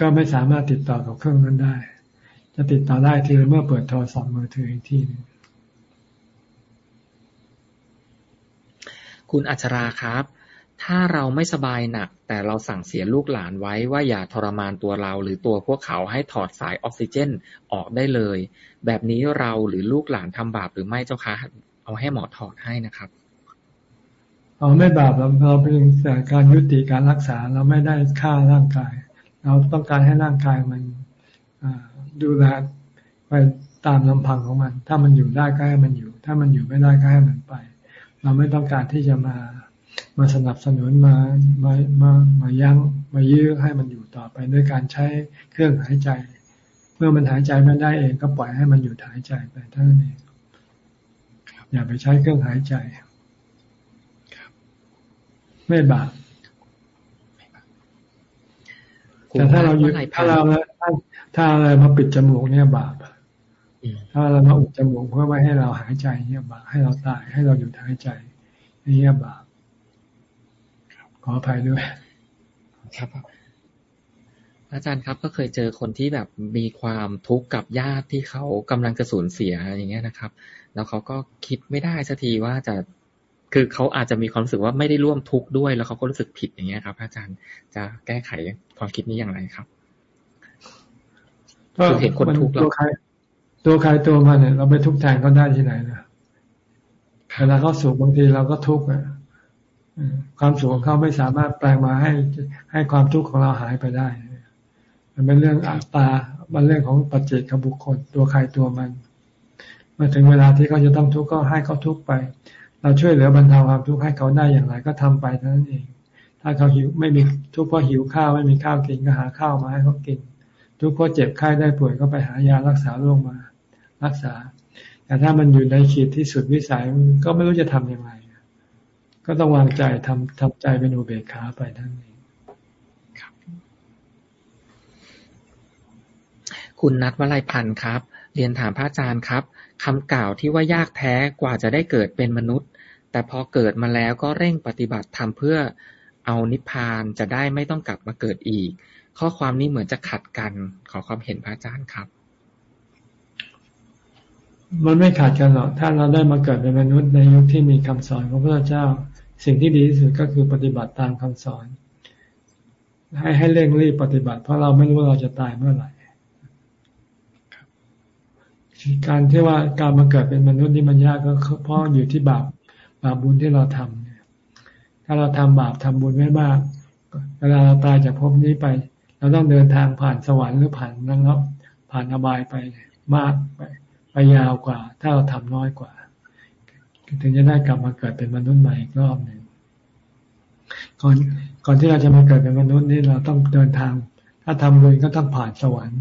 ก็ไม่สามารถติดต่อกับเครื่องนั้นได้ จะติดต่อได้ทีเมื่อเปิดโทรศัพท์มือถืออีกที่นึงคุณอัชราครับ ถ้าเราไม่สบายหนัก แต่เราสั่งเสียลูกหลานไว้ว่าอย่าทรมานตัวเราหรือตัวพวกเขาให้ถอดสายออกซิเจนออกได้เลย แบบนี้เราหรือลูกหลานทำบาปหรือไม่เจ้าคะ เอาให้หมอถอดให้นะครับ เราไม่บาปเราเราเป็นแต่การยุติการรักษาเราไม่ได้ฆ่าร่างกาย เราต้องการให้ร่างกายมันดูแลไปตามลำพังของมัน ถ้ามันอยู่ได้ก็ให้มันอยู่ ถ้ามันอยู่ไม่ได้ก็ให้มันไป เราไม่ต้องการที่จะมามาสนับสนุนมามามามายั้งมายื้อให้มันอยู่ต่อไปด้วยการใช้เครื่องหายใจ เมื่อมันหายใจไม่ได้เองก็ปล่อยให้มันหยุดหายใจไปเท่านั้นเองอย่าไปใช้เครื่องหายใจ ไม่บาปแต่ถ้าเราอยู่ถ้าเราถ้าอะไรมาปิดจมูกเนี่ยบาปถ้าเรามาอุดจมูกเพื่อไม่ให้เราหายใจเนี่ยบาปให้เราตายให้เราหยุดหายใจนี่บาปขออภัยด้วย ครับอาจารย์ครับก็เคยเจอคนที่แบบมีความทุกข์กับญาติที่เขากำลังจะสูญเสียอย่างเงี้ยนะครับ แล้วเขาก็คิดไม่ได้สักทีว่าจะ คือเขาอาจจะมีความรู้สึกว่าไม่ได้ร่วมทุกข์ด้วย แล้วเขาก็รู้สึกผิดอย่างเงี้ยครับ อาจารย์จะแก้ไขความคิดนี้อย่างไรครับคือเห็นคนทุกข์ตัวใครตัวใครตัวมันเนี่ยเราไปทุกข์แทนเขาได้ที่ไหนนะเวลาเขาสุขบางทีเราก็ทุกข์อะความสุขของเขาไม่สามารถแปลงมาให้ให้ความทุกข์ของเราหายไปได้ มันเป็นเรื่องอัตตามันเรื่องของปัจเจกบุคคล ตัวใครตัวมัน เมื่อถึงเวลาที่เขาจะต้องทุกข์ก็ให้เขาทุกข์ไป เราช่วยเหลือบรรเทาความทุกข์ให้เขาได้อย่างไรก็ทำไปเท่านั้นเอง ถ้าเขาหิวไม่มีทุกข์เพราะหิวข้าวไม่มีข้าวกินก็หาข้าวมาให้เขากิน ทุกข์เพราะเจ็บไข้ได้ป่วยก็ไปหายารักษาโรคมา รักษา แต่ถ้ามันอยู่ในขีดที่สุดวิสัยก็ไม่รู้จะทํำยังไง ก็ต้องวางใจทำทำใจเป็นอุเบกขาไปทั้งนี้คุณนัทวลัยพันธ์ครับ เรียนถามพระอาจารย์ครับ คำกล่าวที่ว่ายากแท้กว่าจะได้เกิดเป็นมนุษย์ แต่พอเกิดมาแล้วก็เร่งปฏิบัติทำเพื่อเอานิพพานจะได้ไม่ต้องกลับมาเกิดอีก ข้อความนี้เหมือนจะขัดกัน ขอความเห็นพระอาจารย์ครับ มันไม่ขัดกันหรอก ถ้าเราได้มาเกิดเป็นมนุษย์ในยุคที่มีคำสอนของพระเจ้า สิ่งที่ดีที่สุดก็คือปฏิบัติตามคำสอน ให้ให้เร่งรีบปฏิบัติ เพราะเราไม่รู้ว่าเราจะตายเมื่อไหร่ การที่ว่าการมาเกิดเป็นมนุษย์นี่มันยากก็เพราะอยู่ที่บาปบาปบุญที่เราทำเนี่ยถ้าเราทำบาปทำบุญไม่มากเวลาเราตายจากภพนี้ไป เราต้องเดินทางผ่านสวรรค์หรือผ่านนรกผ่านอบายไปมากไปไปยาวกว่า ถ้าเราทำน้อยกว่า ถึงจะได้กลับมาเกิดเป็นมนุษย์ใหม่อีกรอบหนึ่งก่อนก่อนที่เราจะมาเกิดเป็นมนุษย์นี่เราต้องเดินทาง ถ้าทำบุญก็ต้องผ่านสวรรค์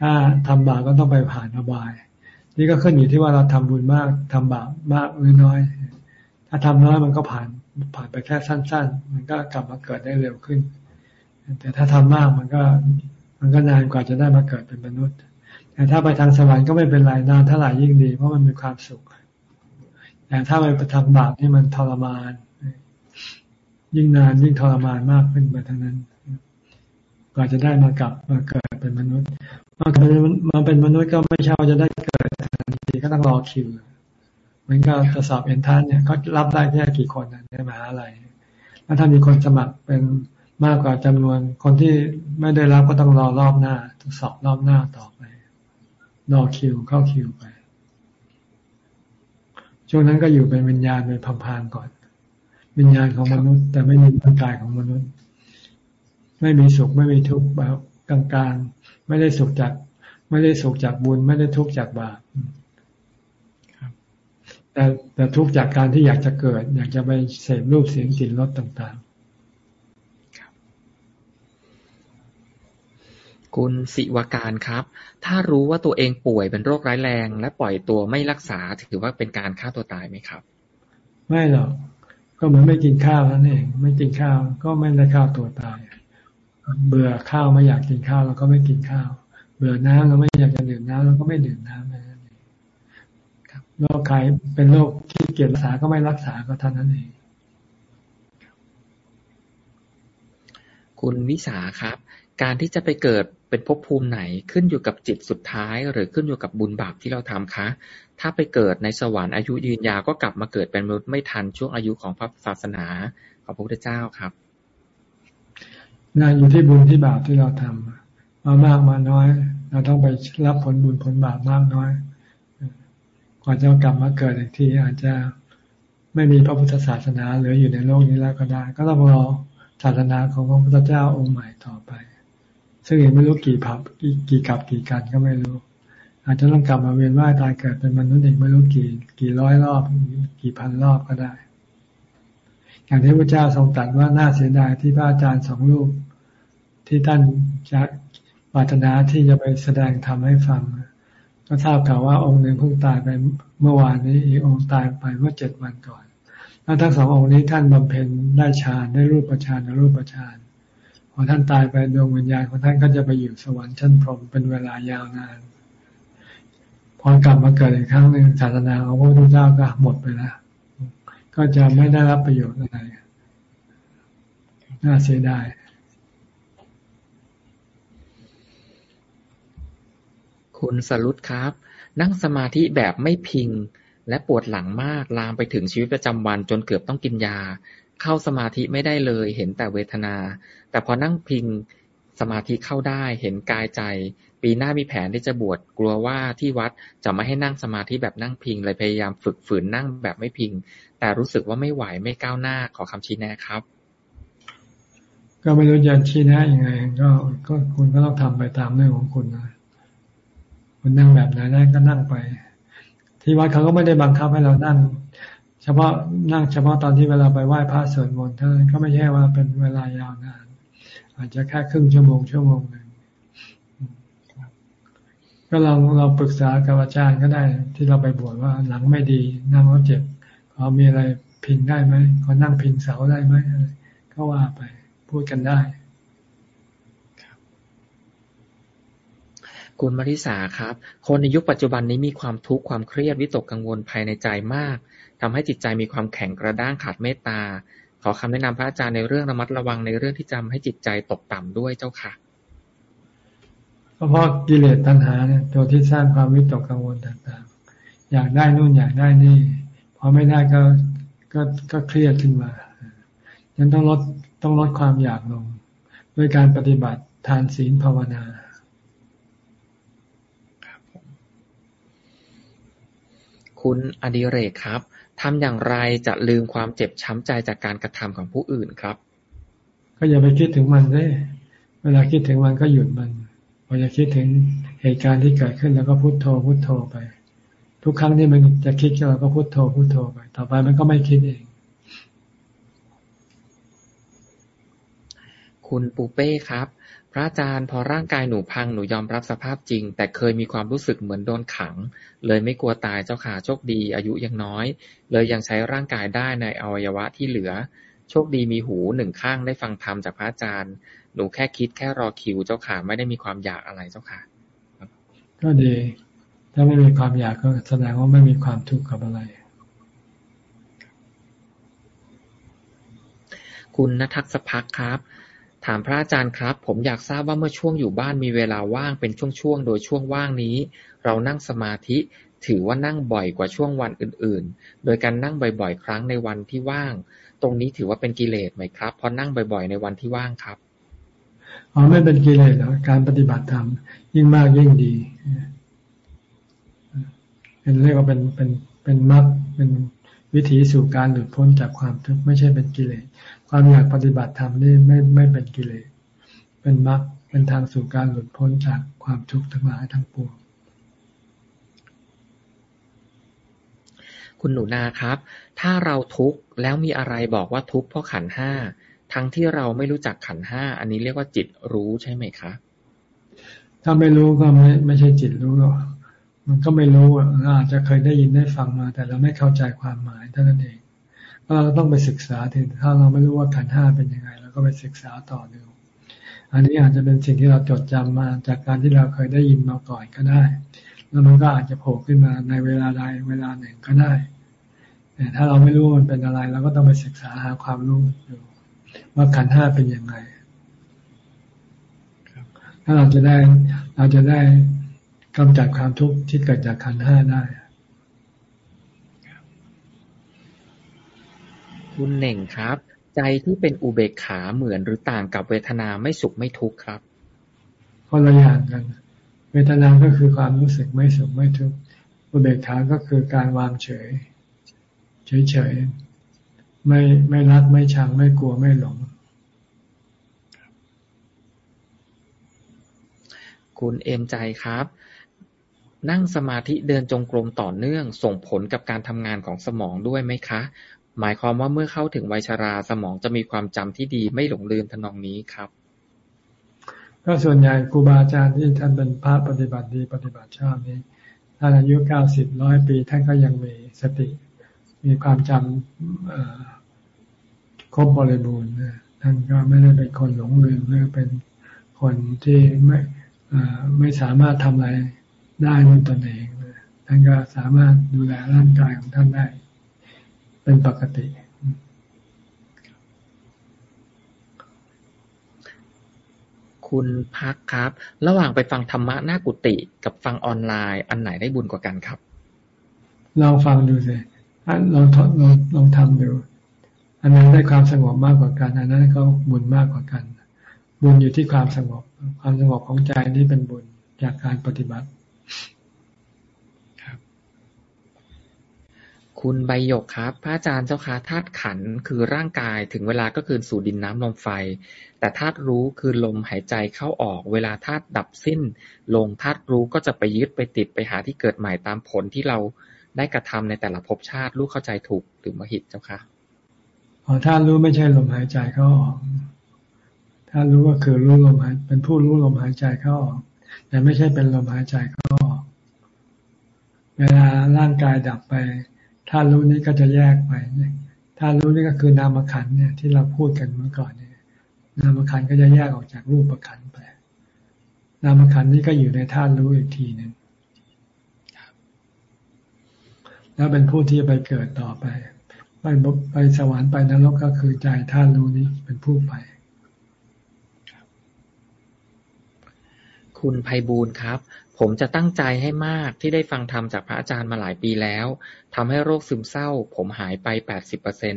ถ้าทำบาปก็ต้องไปผ่านอบาย นี่ก็ขึ้นอยู่ที่ว่าเราทำบุญมากทำบาปมากหรือน้อย ถ้าทำน้อยมันก็ผ่านผ่านไปแค่สั้น ๆ มันก็กลับมาเกิดได้เร็วขึ้น แต่ถ้าทำมากมันก็มันก็นานกว่าจะได้มาเกิดเป็นมนุษย์ แต่ถ้าไปทางสวรรค์ก็ไม่เป็นไรนานเท่าไหร่ยิ่งดี เพราะมันมีความสุข แต่ถ้าไปทำบาปนี่มันทรมาน ยิ่งนานยิ่งทรมานมากขึ้นไปทั้งนั้น กว่าจะได้มากลับมาเกิดเป็นมนุษย์ มาเป็นมาเป็นมนุษย์ก็ไม่ใช่าจะได้เกิดทันทีก็ต้องรอคิวเหมือนกับจะสอบเอ็นทันเนี่ยก็รับได้แค่กี่คนในมหาลัยแล้วถ้ามีคนสมัครเป็นมากกว่าจำนวน คนที่ไม่ได้รับก็ต้องรอรอบหน้าสอบรอบหน้าต่อไปรอคิวเข้าคิวไปช่วงนั้นก็อยู่เป็นวิญญาณเป็นพังๆก่อน วิญญาณของมนุษย์ แต่ไม่มีร่างกายของมนุษย์ ไม่มีสุขไม่มีทุกข์แบบกลางๆ ไม่ได้สุขจาก ไม่ได้สุขจากบุญ ไม่ได้ทุกข์จากบาปแต่แต่ทุกข์จากการที่อยากจะเกิด อยากจะไปเสพรูปเสียงกลิ่นรสต่างๆ คุณสิวการครับ ถ้ารู้ว่าตัวเองป่วยเป็นโรคร้ายแรง และปล่อยตัวไม่รักษาถือว่าเป็นการฆ่าตัวตายไหมครับ ไม่หรอก ก็เหมือนไม่กินข้าวนั่นเอง ไม่กินข้าวก็ไม่ได้ฆ่าตัวตาย เบื่อข้าวไม่อยากกินข้าวเราก็ไม่กินข้าว เบื่อน้ำเราไม่อยากจะดื่มน้ำเราก็ไม่ดื่มน้ำไปโรคใครเป็นโรคที่เกียจรักษาก็ไม่รักษาก็เท่านั้นเอง คุณวิสาครับ การที่จะไปเกิดเป็นภพภูมิไหนขึ้นอยู่กับจิตสุดท้าย หรือขึ้นอยู่กับบุญบาปที่เราทำคะ ถ้าไปเกิดในสวรรค์อายุยืนยาวก็กลับมาเกิดเป็นมนุษย์ไม่ทันช่วงอายุของพระศาสนาของพระพุทธเจ้าครับ น่าอยู่ที่บุญที่บาปที่เราทำมามากมาน้อย เราต้องไปรับผลบุญผลบาปมากน้อย กว่าจะกลับมาเกิดอีกทีอาจจะไม่มีพระพุทธศาสนาเหลืออยู่ในโลกนี้แล้วก็ได้ ก็ต้องรอศาสนาของพระพุทธเจ้าองค์ใหม่ต่อไป ซึ่งยังไม่รู้กี่ผับกี่กับกี่กันก็ไม่รู้ อาจจะต้องกลับมาเวียนว่ายตายเกิดเป็นมนุษย์อีกไม่รู้กี่กี่ร้อยรอบ กี่พันรอบก็ได้ อย่างที่พระเจ้าทรงตรัสว่าน่าเสียดายที่พระอาจารย์สองรูป ที่ท่านจะปรารถนาที่จะไปแสดงธรรมให้ฟัง ก็ทราบข่าวว่าองค์หนึ่งเพิ่งตายไปเมื่อวานนี้อีกองค์ตายไปเมื่อเจ็ดวันก่อน แล้วทั้งสององค์นี้ท่านบำเพ็ญได้ฌานได้รูปประฌานรูปฌานพอท่านตายไปดวงวิญญาณของท่านก็จะไปอยู่สวรรค์ชั้นพรหมเป็นเวลายาวนานพอกลับมาเกิดอีกครั้งหนึ่งศาสนาของพระพุทธเจ้าก็หมดไปแล้ว ก็จะไม่ได้รับประโยชน์อะไร น่าเสียดายคุณสรุตครับ นั่งสมาธิแบบไม่พิง และปวดหลังมากลามไปถึงชีวิตประจำวันจนเกือบต้องกินยา เข้าสมาธิไม่ได้เลยเห็นแต่เวทนา แต่พอนั่งพิงสมาธิเข้าได้เห็นกายใจ ปีหน้ามีแผนที่จะบวชกลัวว่าที่วัดจะไม่ให้นั่งสมาธิแบบนั่งพิงเลยพยายามฝึกฝืนนั่งแบบไม่พิง แต่รู้สึกว่าไม่ไหวไม่ก้าวหน้าขอคำชี้แนะครับ ก็ไม่รู้จะชี้แนะยังไง ก็ก็คุณก็ต้องทำไปตามเรื่องของคุณนะคุณนั่งแบบไหนได้ก็นั่งไป ที่วัดเขาก็ไม่ได้บังคับให้เรานั่งเฉพาะนั่งเฉพาะตอนที่เวลาไปไหว้พระสวดมนต์เท่านั้นก็ไม่ใช่ว่าเป็นเวลายาวนาน อาจจะแค่ครึ่งชั่วโมงชั่วโมงหนึ่งก็ลองเราปรึกษากับอาจารย์ก็ได้ ที่เราไปบวชว่าหลังไม่ดีนั่งแล้วเจ็บ อมีอะไรพิงได้ไหมขอนั่งพิงเสาได้ไหมก็ว่าไปพูดกันได้คุณมาริสาครับ คนในยุคปัจจุบันนี้มีความทุกข์ความเครียดวิตกกังวลภายในใจมากทำให้จิตใจมีความแข็งกระด้างขาดเมตตา ขอคำแนะนำพระอาจารย์ในเรื่องระมัดระวังในเรื่องที่จำให้จิตใจตกต่ำด้วยเจ้าค่ะเพราะกิเลสตัณหาเนี่ยตัวที่สร้างความวิตกกังวลต่างๆ อยากได้นู่นอยากได้นี่ พอไม่ได้ก็ก็ก็เครียดขึ้นมายังต้องลดต้องลดความอยากลง ด้วยการปฏิบัติทานศีลภาวนาคุณอดิเรกครับทำอย่างไรจะลืมความเจ็บช้ำใจจากการกระทำของผู้อื่นครับ ก็อย่าไปคิดถึงมันเลยเวลาคิดถึงมันก็หยุดมันพอจะคิดถึงเหตุการณ์ที่เกิดขึ้นแล้วก็พุโทโธพุโทโธไป ทุกครั้งที่มันจะคิดเราก็พุโทโธพุโทโธไป ต่อไปมันก็ไม่คิดเอง คุณปูเป้ครับ พระอาจารย์พอร่างกายหนูพังหนูยอมรับสภาพจริง แต่เคยมีความรู้สึกเหมือนโดนขัง เลยไม่กลัวตายเจ้าค่ะโชคดี อายุยังน้อย เลยยังใช้ร่างกายได้ในอวัยวะที่เหลือ โชคดีมีหูหนึ่งข้างได้ฟังธรรมจากพระอาจารย์ หนูแค่คิดแค่รอคิวเจ้าค่ะไม่ได้มีความอยากอะไรเจ้าค่ะก็ดีถ้าไม่มีความอยากก็แสดงว่าไม่มีความทุกข์กับอะไร คุณนทักษพักครับ ถามพระอาจารย์ครับ ผมอยากทราบว่าเมื่อช่วงอยู่บ้านมีเวลาว่างเป็นช่วงๆ โดยช่วงว่างนี้ เรานั่งสมาธิถือว่านั่งบ่อยกว่าช่วงวันอื่น ๆ โดยการนั่งบ่อย ๆ ครั้งในวันที่ว่าง ตรงนี้ถือว่าเป็นกิเลสไหมครับเพราะนั่งบ่อย ๆ ในวันที่ว่างครับอ๋อไม่เป็นกิเลสหรอกการปฏิบัติธรรมยิ่งมากยิ่งดี เป็นเรียกว่าเป็นเป็นเป็นมรรคเป็นวิถีสู่การหลุดพ้นจากความทุกข์ไม่ใช่เป็นกิเลส ความอยากปฏิบัติธรรมนี่ไม่ไม่เป็นกิเลส เป็นมรรคเป็นทางสู่การหลุดพ้นจากความทุกข์ทั้งหลายทั้งปวงคุณหนูนาครับ ถ้าเราทุกข์แล้วมีอะไรบอกว่าทุกข์เพราะขันห้า ทั้งที่เราไม่รู้จักขันห้า อันนี้เรียกว่าจิตรู้ใช่ไหมคะ ถ้าไม่รู้ก็ไม่ไม่ใช่จิตรู้หรอก มันก็ไม่รู้เราอาจจะเคยได้ยินได้ฟังมา แต่เราไม่เข้าใจความหมายเท่านั้นเองเราต้องไปศึกษาถึงถ้าเราไม่รู้ว่าขันห้าเป็นยังไงเราก็ไปศึกษาต่อดูอันนี้อาจจะเป็นสิ่งที่เราจดจำมาจากการที่เราเคยได้ยินมาก่อนก็ได้ แล้วมันก็อาจจะโผล่ขึ้นมาในเวลาใดเวลาหนึ่งก็ได้ แต่ถ้าเราไม่รู้มันเป็นอะไรเราก็ต้องไปศึกษาหาความรู้ดูว่าขันห้าเป็นยังไงถ้าเราจะได้เราจะได้ กำจัดความทุกข์ที่เกิดจากขันห้าได้ คุณเหน่งครับ ใจที่เป็นอุเบกขาเหมือนหรือต่างกับเวทนาไม่สุขไม่ทุกข์ครับคนละอย่างกัน เวทนาก็คือความรู้สึกไม่สุขไม่ทุกข์อุเบกขาก็คือการวางเฉย เฉยๆไม่ไม่รักไม่ชังไม่กลัวไม่หลงคุณเอมใจครับ นั่งสมาธิเดินจงกรมต่อเนื่อง ส่งผลกับการทำงานของสมองด้วยไหมคะ หมายความว่าเมื่อเข้าถึงวัยชราสมองจะมีความจำที่ดีไม่หลงลืมทนองนี้ครับ ก็ส่วนใหญ่ครูบาอาจารย์ที่ท่านเป็นพระปฏิบัติดีปฏิบัติชอบนี้ท่านอายุเก้าสิบร้อยปีท่านก็ยังมีสติ มีความจำครบบริบูรณ์ท่านก็ไม่ได้เป็นคนหลงลืมหรือเป็นคนที่ไม่ไม่สามารถทำอะไร ได้ด้วยตนเองท่านก็สามารถดูแลร่างกายของท่านได้ เป็นปกติคุณพักครับ ระหว่างไปฟังธรรมะหน้ากุฏิกับฟังออนไลน์ อันไหนได้บุญกว่ากันครับลองฟังดูสิลองทดลองลองทำดูอันนั้นได้ความสงบมากกว่ากันอันนั้นเขาบุญมากกว่ากัน บุญอยู่ที่ความสงบ ความสงบของใจนี่เป็นบุญจากการปฏิบัติครับ คุณใบหยกครับ พระอาจารย์เจ้าค่ะธาตุขันคือร่างกายถึงเวลาก็คืนสู่ดินน้ำลมไฟ แต่ธาตุรู้คือลมหายใจเข้าออก เวลาธาตุดับสิ้น ลงธาตุรู้ก็จะไปยึดไปติดไปหาที่เกิดใหม่ตามผลที่เราได้กระทำในแต่ละภพชาติลูกเข้าใจถูกหรือมหิตเจ้าค่ะอ๋อถ้ารู้ไม่ใช่ลมหายใจเข้าออกถ้ารู้ก็คือรู้ลมหายเป็นผู้รู้ลมหายใจเข้าออก แต่ไม่ใช่เป็นลมหายใจเข้าออก เวลาร่างกายดับไป ถ้ารู้นี้ก็จะแยกไปถ้ารู้นี่ก็คือนามขันเนี่ยที่เราพูดกันเมื่อก่อนเนี่ย นามขันก็จะแยกออกจากรูปขันไป นามขันนี้ก็อยู่ในธาตุรู้อีกทีหนึ่งแล้วเป็นผู้ที่ไปเกิดต่อไป ไปไปสวรรค์ไปนรกก็คือใจท่านรู้นี้เป็นผู้ไปคุณภัยบูลครับ ผมจะตั้งใจให้มากที่ได้ฟังธรรมจากพระอาจารย์มาหลายปีแล้วทำให้โรคซึมเศร้า ผมหายไปแปดสิบเปอร์เซ็น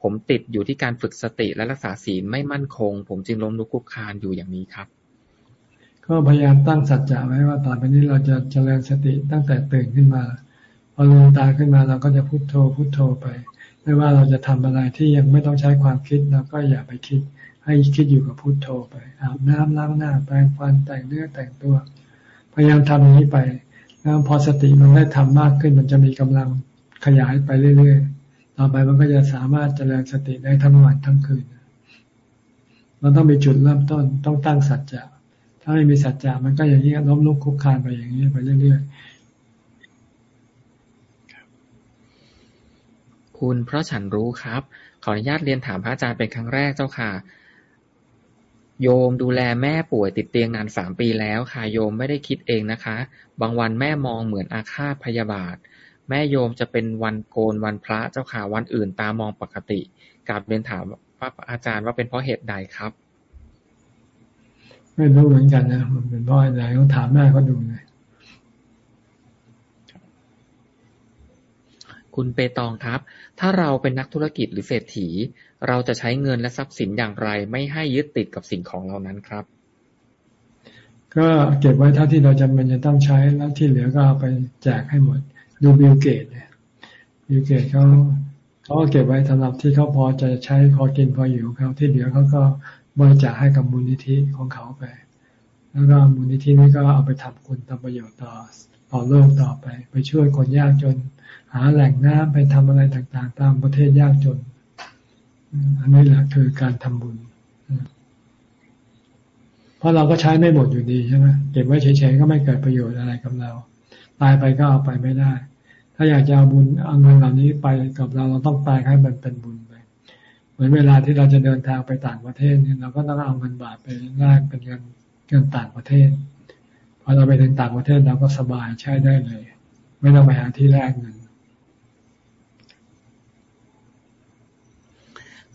ผมติดอยู่ที่การฝึกสติและรักษาศีลไม่มั่นคง ผมจึงล้มลุกคลุกคานอยู่อย่างนี้ครับ ก็พยายามตั้งสัจจะไว้ว่าต่อไปนี้เราจะเจริญสติตั้งแต่ตื่นขึ้นมา พอลืมตาขึ้นมาเราก็จะพุโทโธพุโทโธไป ไม่ว่าเราจะทำอะไรที่ยังไม่ต้องใช้ความคิดเราก็อย่าไปคิด ให้คิดอยู่กับพุโทโธไปอาบน้ำล้างหน้าแปรงฟันแต่งเนื้อแต่งตัว พยายามทำอย่างนี้ไป แล้วพอสติมันได้ทำมากขึ้น มันจะมีกำลังขยายไปเรื่อยๆ ต่อไปมันก็จะสามารถเจริญสติได้ทั้งวันทั้งคืน เราต้องมีจุดเริ่มต้น ต้องตั้งสัจจะ ถ้าไม่มีสัจจะมันก็อย่างนี้ล้มลุกคุกคานไปอย่างนี้ไปเรื่อยๆ คุณเพราะฉันรู้ครับ ขออนุญาตเรียนถามพระอาจารย์เป็นครั้งแรกเจ้าค่ะ โยมดูแลแม่ป่วยติดเตียงนานสามปีแล้วค่ะโยมไม่ได้คิดเองนะคะ บางวันแม่มองเหมือนอาฆาตพยาบาท แม่โยมจะเป็นวันโกนวันพระเจ้าค่ะวันอื่นตามองปกติกลับเรียนถามพระอาจารย์ว่าเป็นเพราะเหตุใดครับ ไม่รู้เหมือนกันนะมันเป็นเพราะอะไรต้องถามแม่เขาดูเลย คุณเปตองครับ ถ้าเราเป็นนักธุรกิจหรือเศรษฐี เราจะใช้เงินและทรัพย์สินอย่างไร ไม่ให้ยึดติดกับสิ่งของเหล่านั้นครับ ก็เก็บไว้เท่าที่เราจำเป็นจะต้องใช้แล้วที่เหลือก็เอาไปแจกให้หมด ดูบิลเกตส์เนี่ยบิลเกตส์เขาเขาก็เก็บไว้สำหรับที่เขาพอจะใช้พอกินพออยู่เขาที่เหลือเขาก็บริจาคให้กับมูลนิธิของเขาไป แล้วก็มูลนิธินี้ก็เอาไปทำคุณทำประโยชน์ต่อต่อโลกต่อไป ไปช่วยคนยากจน หาแหล่งน้ำไปทำอะไรต่างๆ ตามประเทศยากจน อันนี้แหละคือการทำบุญ เพราะเราก็ใช้ไม่หมดอยู่ดีใช่ไหมเก็บไว้เฉยๆก็ไม่เกิดประโยชน์อะไรกับเรา ตายไปก็เอาไปไม่ได้ ถ้าอยากจะเอาบุญเอาเงินเหล่านี้ไปกับเราเราต้องตายให้มันเป็นบุญไป เหมือนเวลาที่เราจะเดินทางไปต่างประเทศเนี่ยเราก็ต้องเอาเงินบาทไปแลกเป็นเงินเงินต่างประเทศพอเราไปถึงต่างประเทศเราก็สบายใช้ได้เลย ไม่ต้องไปหาที่แลกเงิน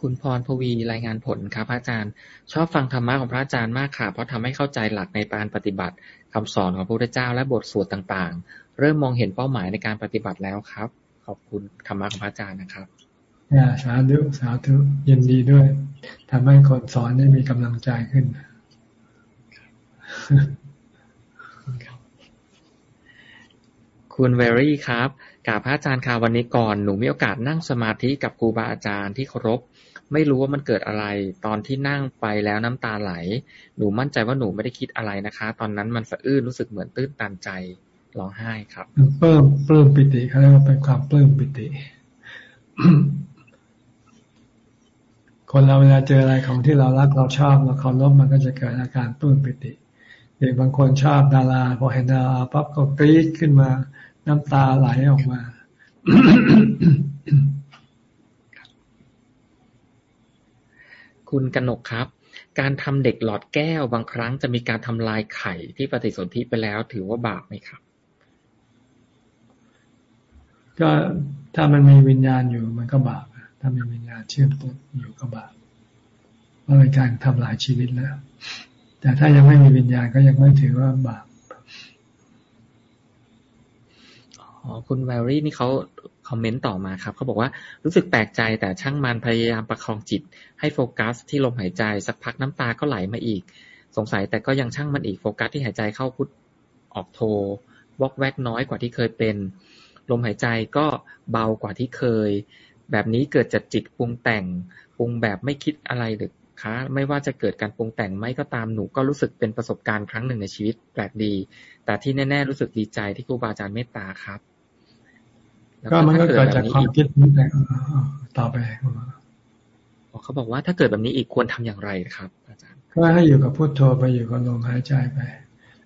คุณพรพวีรายงานผลครับพระอาจารย์ ชอบฟังธรรมะของพระอาจารย์มากค่ะ เพราะทำให้เข้าใจหลักในการปฏิบัติคำสอนของพระพุทธเจ้าและบทสวดต่างๆ เริ่มมองเห็นเป้าหมายในการปฏิบัติแล้วครับ ขอบคุณธรรมะของพระอาจารย์นะครับสาธุสาธุยินดีด้วยทำให้คนสอนได้มีกำลังใจขึ้นคุณเวรี่ครับกาบพระอาจารย์ค่ะวันนี้ก่อนหนูมีโอกาสนั่งสมาธิกับครูบาอาจารย์ที่เคารพ ไม่รู้ว่ามันเกิดอะไร ตอนที่นั่งไปแล้วน้ำตาไหล หนูมั่นใจว่าหนูไม่ได้คิดอะไรนะคะ ตอนนั้นมันสะอื้นรู้สึกเหมือนตื้นตันใจร้องไห้ครับเพิ่มเพิ่มปิติเขาเรียกว่าเป็นความเพิ่มปิติ คนเราเวลาเจออะไรของที่เรารักเราชอบเราเคารพมันก็จะเกิดอาการปลื้มปิติเด็กบางคนชอบดารา พอเห็นดาราปั๊บก็กรี๊ดขึ้นมา น้ำตาไหลออกมา คุณกนกครับ การทำเด็กหลอดแก้วบางครั้งจะมีการทำลายไข่ที่ปฏิสนธิไปแล้ว ถือว่าบาปไหมครับ ก็ถ้ามันมีวิญญาณอยู่มันก็บาปถ้ามีวิญญาณเชื่อมต่ออยู่ก็บาปเพราะเป็นการทำลายชีวิตแล้ว แต่ถ้ายังไม่มีวิญญาณก็ยังไม่ถือว่าบาปอ๋อคุณแวรี่นี่เขา คอมเมนต์ต่อมาครับเขาบอกว่ารู้สึกแปลกใจแต่ช่างมันพยายามประคองจิต ให้โฟกัสที่ลมหายใจสักพักน้ำตาก็ไหลมาอีก สงสัยแต่ก็ยังช่างมันอีกโฟกัสที่หายใจเข้าพุทออกโทวอกแวกน้อยกว่าที่เคยเป็น ลมหายใจก็เบากว่าที่เคย แบบนี้เกิดจากจิตปรุงแต่งปรุงแบบไม่คิดอะไรหรือคะไม่ว่าจะเกิดการปรุงแต่งไม่ก็ตามหนูก็รู้สึกเป็นประสบการณ์ครั้งหนึ่งในชีวิตแปลกดี แต่ที่แน่ ๆ รู้สึกดีใจที่ครูบาอาจารย์เมตตาครับ ก็มันก็เกิดจากความคิดนี้แต่ต่อไปเขาบอกว่าถ้าเกิดแบบนี้อีกควรทำอย่างไรครับอาจารย์ก็ให้อยู่กับพุทโธไปอยู่กับลมหายใจไป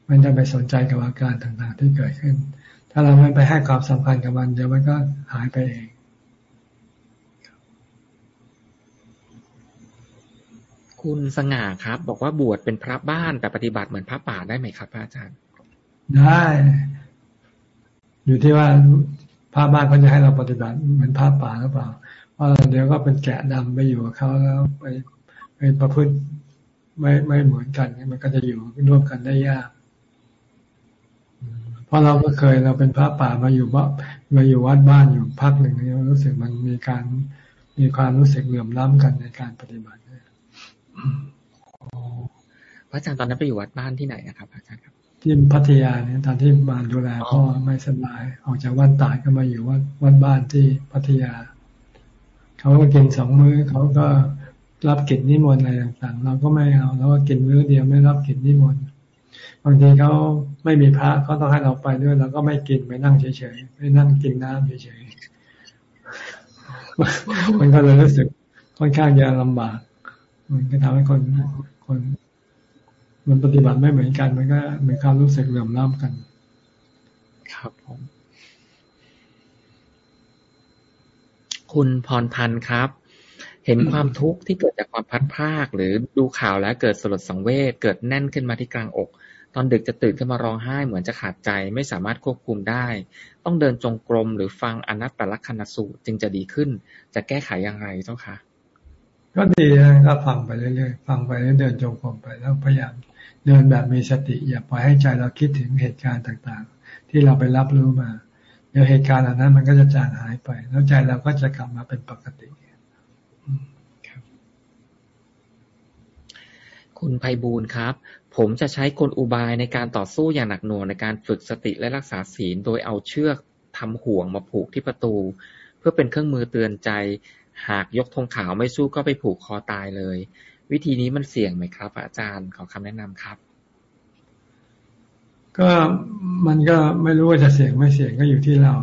ไม่ต้องไปสนใจกับอาการต่างๆ ที่เกิดขึ้น ถ้าเราไม่ไปให้ความสำคัญกับมันเดี๋ยวมันก็หายไปเองคุณสง่าครับ บอกว่าบวชเป็นพระบ้านแต่ปฏิบัติเหมือนพระป่าได้ไหมครับอาจารย์ ได้ อยู่ที่ว่า พระบ้านเขาจะให้เราปฏิบัติเหมือนพระป่าหรือเปล่าเพราะเดี๋ยวก็เป็นแกะดำไปอยู่กับเขาแล้วไปไปประพฤติไม่ไม่เหมือนกันมันก็จะอยู่ร่วมกันได้ยากเพราะเราก็เคยเราเป็นพระป่ามาอยู่บ้านมาอยู่วัดบ้านอยู่พักหนึ่งนี่รู้สึกมันมีการมีความรู้สึกเหลื่อมล้ำกันในการปฏิบัติพระอาจารย์ตอนนั้นไปอยู่วัดบ้านที่ไหนนะครับอาจารย์ครับ ที่พัทยาเนี่ยตอนที่มาดูแลพ่อไม่สบาย ออกจากวันตายก็มาอยู่วัดวัดบ้านที่พัทยา เขาก็กินสองมื้อเขาก็รับกิจนิมนต์อะไรต่างๆ เราก็ไม่เอาเราก็กินมื้อเดียวไม่รับกิจนิมนต์บางทีเขาไม่มีพระเขาต้องให้เราไปด้วยเราก็ไม่กินไปนั่งเฉยๆไม่นั่งกินน้ำเฉยๆมันก็เลยรู้สึกค่อนข้างจะลำบาก มันก็ทำให้คนคน มันปฏิบัติไม่เหมือนกัน มันก็มีความรู้สึกเหลื่อมล้ำกัน ครับผม คุณพรพันธ์ครับ เห็นความทุกข์ที่เกิดจากความพัดพากหรือดูข่าวแล้วเกิดสลดสังเวชเกิดแน่นขึ้นมาที่กลางอก ตอนดึกจะตื่นขึ้นมาร้องไห้เหมือนจะขาดใจไม่สามารถควบคุมได้ ต้องเดินจงกรมหรือฟังอนัตตลกนสูตรจึงจะดีขึ้น จะแก้ไขอย่างไรเจ้าคะก็ดีนะก็ฟังไปเรื่อยๆ ฟังไปแล้วเดินจงกรมไปแล้วพยายาม เดินแบบมีสติ อย่าปล่อยให้ใจเราคิดถึงเหตุการณ์ต่างๆ ที่เราไปรับรู้มา เดี๋ยวเหตุการณ์เหล่านั้นมันก็จะจางหายไป แล้วใจเราก็จะกลับมาเป็นปกติคุณไพบูลครับ ผมจะใช้กลอุบายในการต่อสู้อย่างหนักหน่วงในการฝึกสติและรักษาศีล โดยเอาเชือกทำห่วงมาผูกที่ประตู เพื่อเป็นเครื่องมือเตือนใจ หากยกธงขาวไม่สู้ก็ไปผูกคอตายเลย วิธีนี้มันเสี่ยงไหมครับอาจารย์ขอคำแนะนำครับ ก็มันก็ไม่รู้ว่าจะเสี่ยงไม่เสี่ยงก็อยู่ที่เรา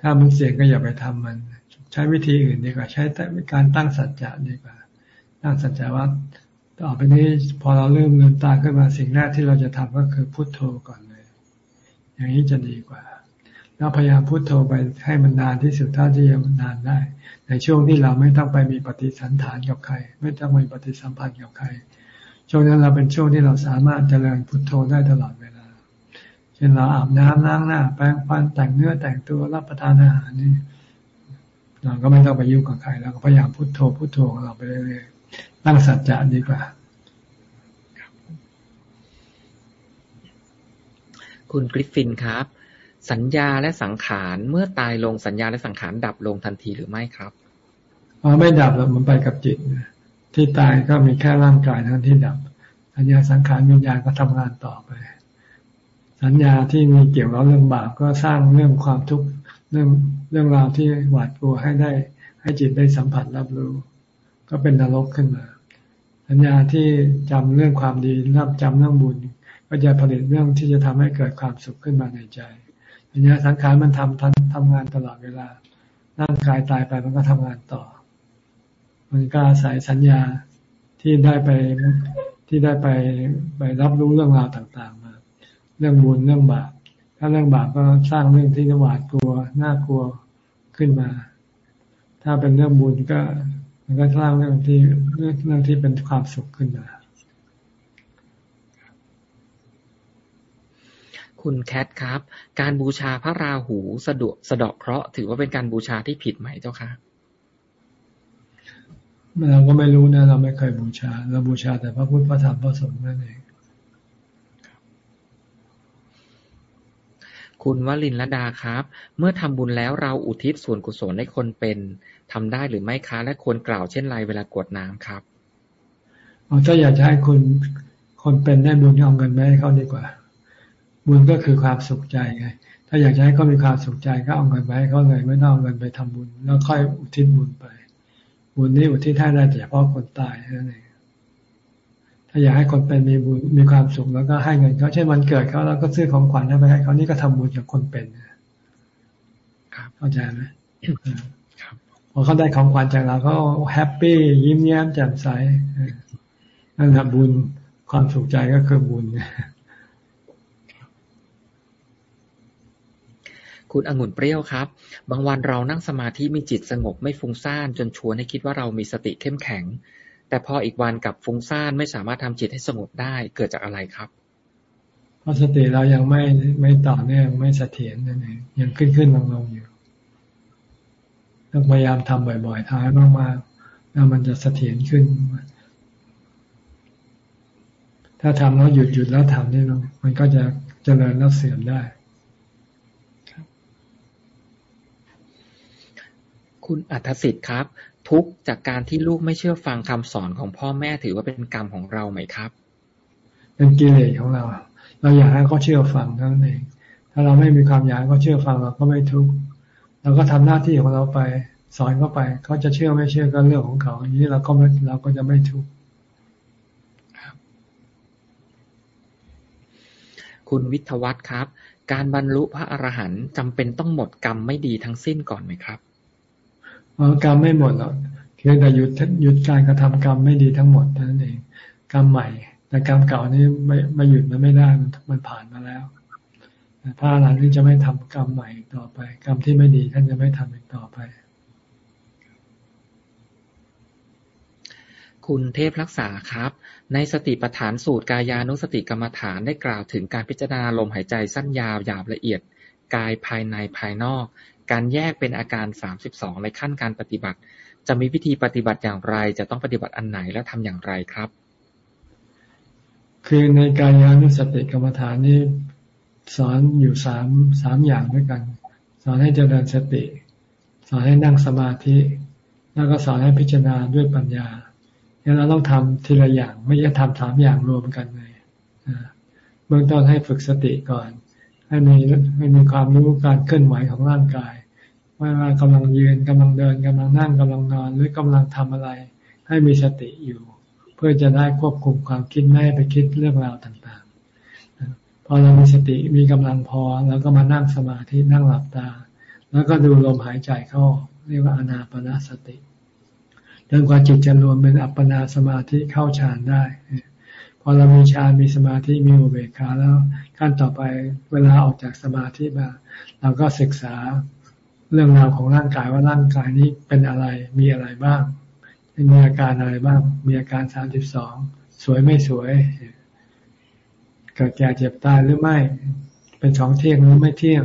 ถ้ามันเสี่ยงก็อย่าไปทำมัน ใช้วิธีอื่นดีกว่า ใช้การตั้งสัจจะดีกว่า ตั้งสัจจะว่าต่อไปนี้พอเราเริ่มลืมตาขึ้นมาสิ่งแรกที่เราจะทำก็คือพุโทโธก่อนเลย อย่างนี้จะดีกว่า แล้วพยายามพุโทโธไปให้มันนานที่สุดเท่าที่จะนานได้ ในช่วงที่เราไม่ต้องไปมีปฏิสันฐานกับใคร ไม่ต้องมีปฏิสัมพันธ์กับใคร ช่วงนั้นเราเป็นช่วงที่เราสามารถเจริญพุทโธได้ตลอดเวลา เช่นเราอาบน้ำล้างหน้า แปรงฟันแต่งเนื้อแต่งตัวรับประทานอาหารนี่เราก็ไม่ต้องไปยุ่งกับใครเราก็พยายามพุทโธพุทโธของเราไปเรื่อยๆตั้งสัจจะดีกว่า คุณกริฟฟินครับ สัญญาและสังขารเมื่อตายลงสัญญาและสังขารดับลงทันทีหรือไม่ครับอ๋อไม่ดับหรอกมันไปกับจิตที่ตายก็มีแค่ร่างกายเท่านั้นที่ดับสัญญาสังขารวิญญาณก็ทำงานต่อไป สัญญาที่มีเกี่ยวกับเรื่องบาปก็สร้างเรื่องความทุกข์เรื่องเรื่องราวที่หวาดกลัวให้ได้ ให้จิตได้สัมผัสรับรู้ ก็เป็นนรกขึ้นมา สัญญาที่จำเรื่องความดีรับจำเรื่องบุญ ก็จะผลิตเรื่องที่จะทำให้เกิดความสุขขึ้นมาในใจ สัญญาสังขารมันทำทำทำงานตลอดเวลา ร่างกายตายไปมันก็ทำงานต่อ มันก็อาศัยสัญญาที่ได้ไปที่ได้ไปไปรับรู้เรื่องราวต่างๆมา เรื่องบุญเรื่องบาปถ้าเรื่องบาปก็สร้างเรื่องที่หวาดกลัวน่ากลัวขึ้นมา ถ้าเป็นเรื่องบุญก็ มันก็สร้างเรื่องที่เรื่องเรื่องที่เป็นความสุขขึ้นมา คุณแคทครับ การบูชาพระราหูสะดวกสะดอกเคราะห์ถือว่าเป็นการบูชาที่ผิดไหมเจ้าคะเราก็ไม่รู้นะ เราไม่เคยบูชา เราบูชาแต่พระพุทธพระธรรมพระสงฆ์นั่นเองคุณวลินลดาครับ เมื่อทำบุญแล้วเราอุทิศส่วนกุศลให้คนเป็นทำได้หรือไม่คะและควรกล่าวเช่นไรเวลากวดน้ำครับถ้าอยากจะให้คนคนเป็นได้บุญเอาเงินไปให้เขาดีกว่า บุญก็คือความสุขใจไง ถ้าอยากจะให้เขามีความสุขใจก็เอาเงินไปให้เขาเลยไม่ต้องเอาเงินไปทำบุญ แล้วค่อยอุทิศบุญไป บุญนี้อุทิศให้ได้แต่เฉพาะคนตายนั่นเองถ้าอยากให้คนเป็นมีบุญมีความสุขแล้วก็ให้เงินเขาเช่นวันเกิดเขาแล้วก็ซื้อของขวัญให้ไปให้เขานี่ก็ทำบุญกับคนเป็นครับเข้าใจไหมพอเขาได้ของขวัญจากเราเขาแฮปปี้ยิ้มแย้มแจ่มใสนั่นแหละบุญความสุขใจก็คือบุญ คุณองุ่นเปรี้ยวครับ บางวันเรานั่งสมาธิมีจิตสงบไม่ฟุ้งซ่านจนชวนให้คิดว่าเรามีสติเข้มแข็ง แต่พออีกวันกับฟุ้งซ่านไม่สามารถทำจิตให้สงบได้เกิดจากอะไรครับเพราะสติเรายังไม่ไม่ต่อเนื่องไม่เสถียรนั่นเองยังขึ้นขึ้นลงลงอยู่ต้องพยายามทำบ่อยๆทำให้มากๆแล้วมันจะเสถียรขึ้น ถ้าทำแล้วหยุดหยุดแล้วทำนี่มันก็จะเจริญแล้วเสื่อมได้ คุณอัธสิทธิ์ครับ ทุกจากการที่ลูกไม่เชื่อฟังคำสอนของพ่อแม่ถือว่าเป็นกรรมของเราไหมครับ เป็นกิเลสของเรา เราอยากให้เขาเชื่อฟังเท่านั้นเองถ้าเราไม่มีความอยากให้เขาเชื่อฟังเราก็ไม่ทุกข์เราก็ทำหน้าที่ของเราไปสอนเขาไปเขาจะเชื่อไม่เชื่อก็เรื่องของเขาอย่างนี้เราก็ไม่เราก็จะไม่ทุกข์คุณวิทวัตครับ การบรรลุพระอรหันต์จำเป็นต้องหมดกรรมไม่ดีทั้งสิ้นก่อนไหมครับ กรรมไม่หมดหรอกเพียงแต่หยุดหยุดการกระทำกรรมไม่ดีทั้งหมดเท่านั้นเอง กรรมใหม่ แต่กรรมเก่านี้ไม่ไม่หยุดมันไม่ได้มันผ่านมาแล้วพระอรหันต์ที่จะไม่ทำกรรมใหม่ต่อไป กรรมที่ไม่ดีท่านจะไม่ทำอีกต่อไป คุณเทพรักษาครับ ในสติปัฏฐานสูตรกายานุสติกรรมฐานได้กล่าวถึงการพิจารณาลมหายใจสั้นยาวหยาบละเอียด กายภายในภายนอก การแยกเป็นอาการสามสิบสองในขั้นการปฏิบัติ จะมีวิธีปฏิบัติอย่างไร จะต้องปฏิบัติอันไหนและทำอย่างไรครับ คือในกายานุสติกรรมฐานนี้สอนอยู่สามสามอย่างด้วยกัน สอนให้เจริญสติ สอนให้นั่งสมาธิ แล้วก็สอนให้พิจารณาด้วยปัญญาเนี่ยเราต้องทำทีละอย่าง ไม่ใช่ทำสามอย่างรวมกันเลยเบื้องต้นให้ฝึกสติก่อน ให้มีให้มีความรู้การเคลื่อนไหวของร่างกาย ว่ว่ากำลังยืนกำลังเดินกำลังนั่งกำลังนอนหรือกำลังทำอะไร ให้มีสติอยู่ เพื่อจะได้ควบคุมความคิดไม่ให้ไปคิดเรื่องราวต่างๆ พอเรามีสติมีกำลังพอแล้วก็มานั่งสมาธินั่งหลับตา แล้วก็ดูลมหายใจเข้าเรียกว่าอนาปนาสติจนกว่าจิตจะรวมเป็นอัปปนาสมาธิเข้าฌานได้พอเรามีฌานมีสมาธิมีอุเบกขาแล้วขั้นต่อไปเวลาออกจากสมาธิมาเราก็ศึกษา เรื่องราวของร่างกายว่าร่างกายนี้เป็นอะไร มีอะไรบ้างมีอาการอะไรบ้าง มีอาการสามสิบสองสวยไม่สวย เกิดแก่เจ็บตายหรือไม่ เป็นของเที่ยงหรือไม่เที่ยง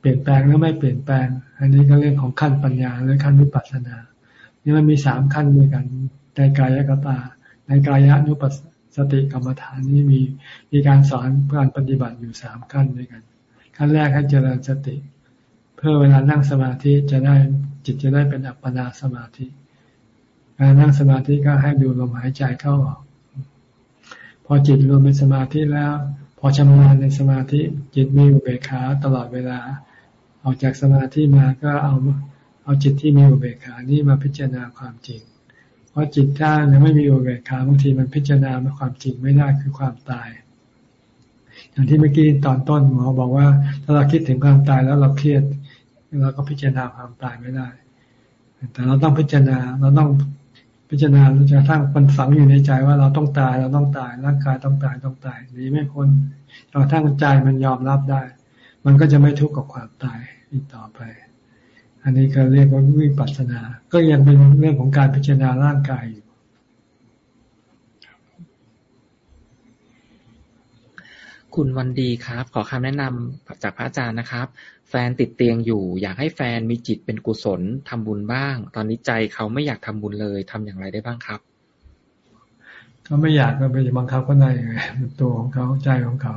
เปลี่ยนแปลงหรือไม่เปลี่ยนแปลง อันนี้ก็เรื่องของขั้นปัญญาหรือขั้นวิปัสสนา นี่มันมีสามขั้นด้วยกันในกายกตา ในกายนุปัสสติกรรมฐานนี้มีมีการสอนการปฏิบัติอยู่สามขั้นด้วยกัน ขั้นแรกให้เจริญสติ เพื่อเวลานั่งสมาธิจะได้จิตจะได้เป็นอัปปนาสมาธิ การนั่งสมาธิก็ให้ดูลมหายใจเข้าออก พอจิตรวมเป็นสมาธิแล้ว พอชำนาญในสมาธิจิตมีอุเบกขาตลอดเวลา ออกจากสมาธิมาก็เอาเอาจิตที่มีอุเบกขานี่มาพิจารณาความจริง เพราะจิตถ้ายังไม่มีอุเบกขาบางทีมันพิจารณาความจริงไม่ได้คือความตาย อย่างที่เมื่อกี้ตอนต้นหมอบอกว่า ถ้าเราคิดถึงความตายแล้วเราเครียด เราก็พิจารณาความตายไม่ได้ แต่เราต้องพิจารณาเราต้องพิจารณาจนกระทั่งมันฝังอยู่ในใจว่าเราต้องตายเราต้องตายร่างกายต้องตายต้องตายนี้ไม่พ้นจนกระทั่งใจมันยอมรับได้ มันก็จะไม่ทุกข์กับความตายอีกต่อไป อันนี้ก็เรียกว่าวิปัสสนา ก็ยังเป็นเรื่องของการพิจารณาร่างกายอยู่คุณวันดีครับ ขอคำแนะนำจากพระอาจารย์นะครับ แฟนติดเตียงอยู่ อยากให้แฟนมีจิตเป็นกุศลทำบุญบ้าง ตอนนี้ใจเขาไม่อยากทำบุญเลยทำอย่างไรได้บ้างครับเขาไม่อยากก็ไปบังคับก็ได้ไงตัวของเขาใจของเขา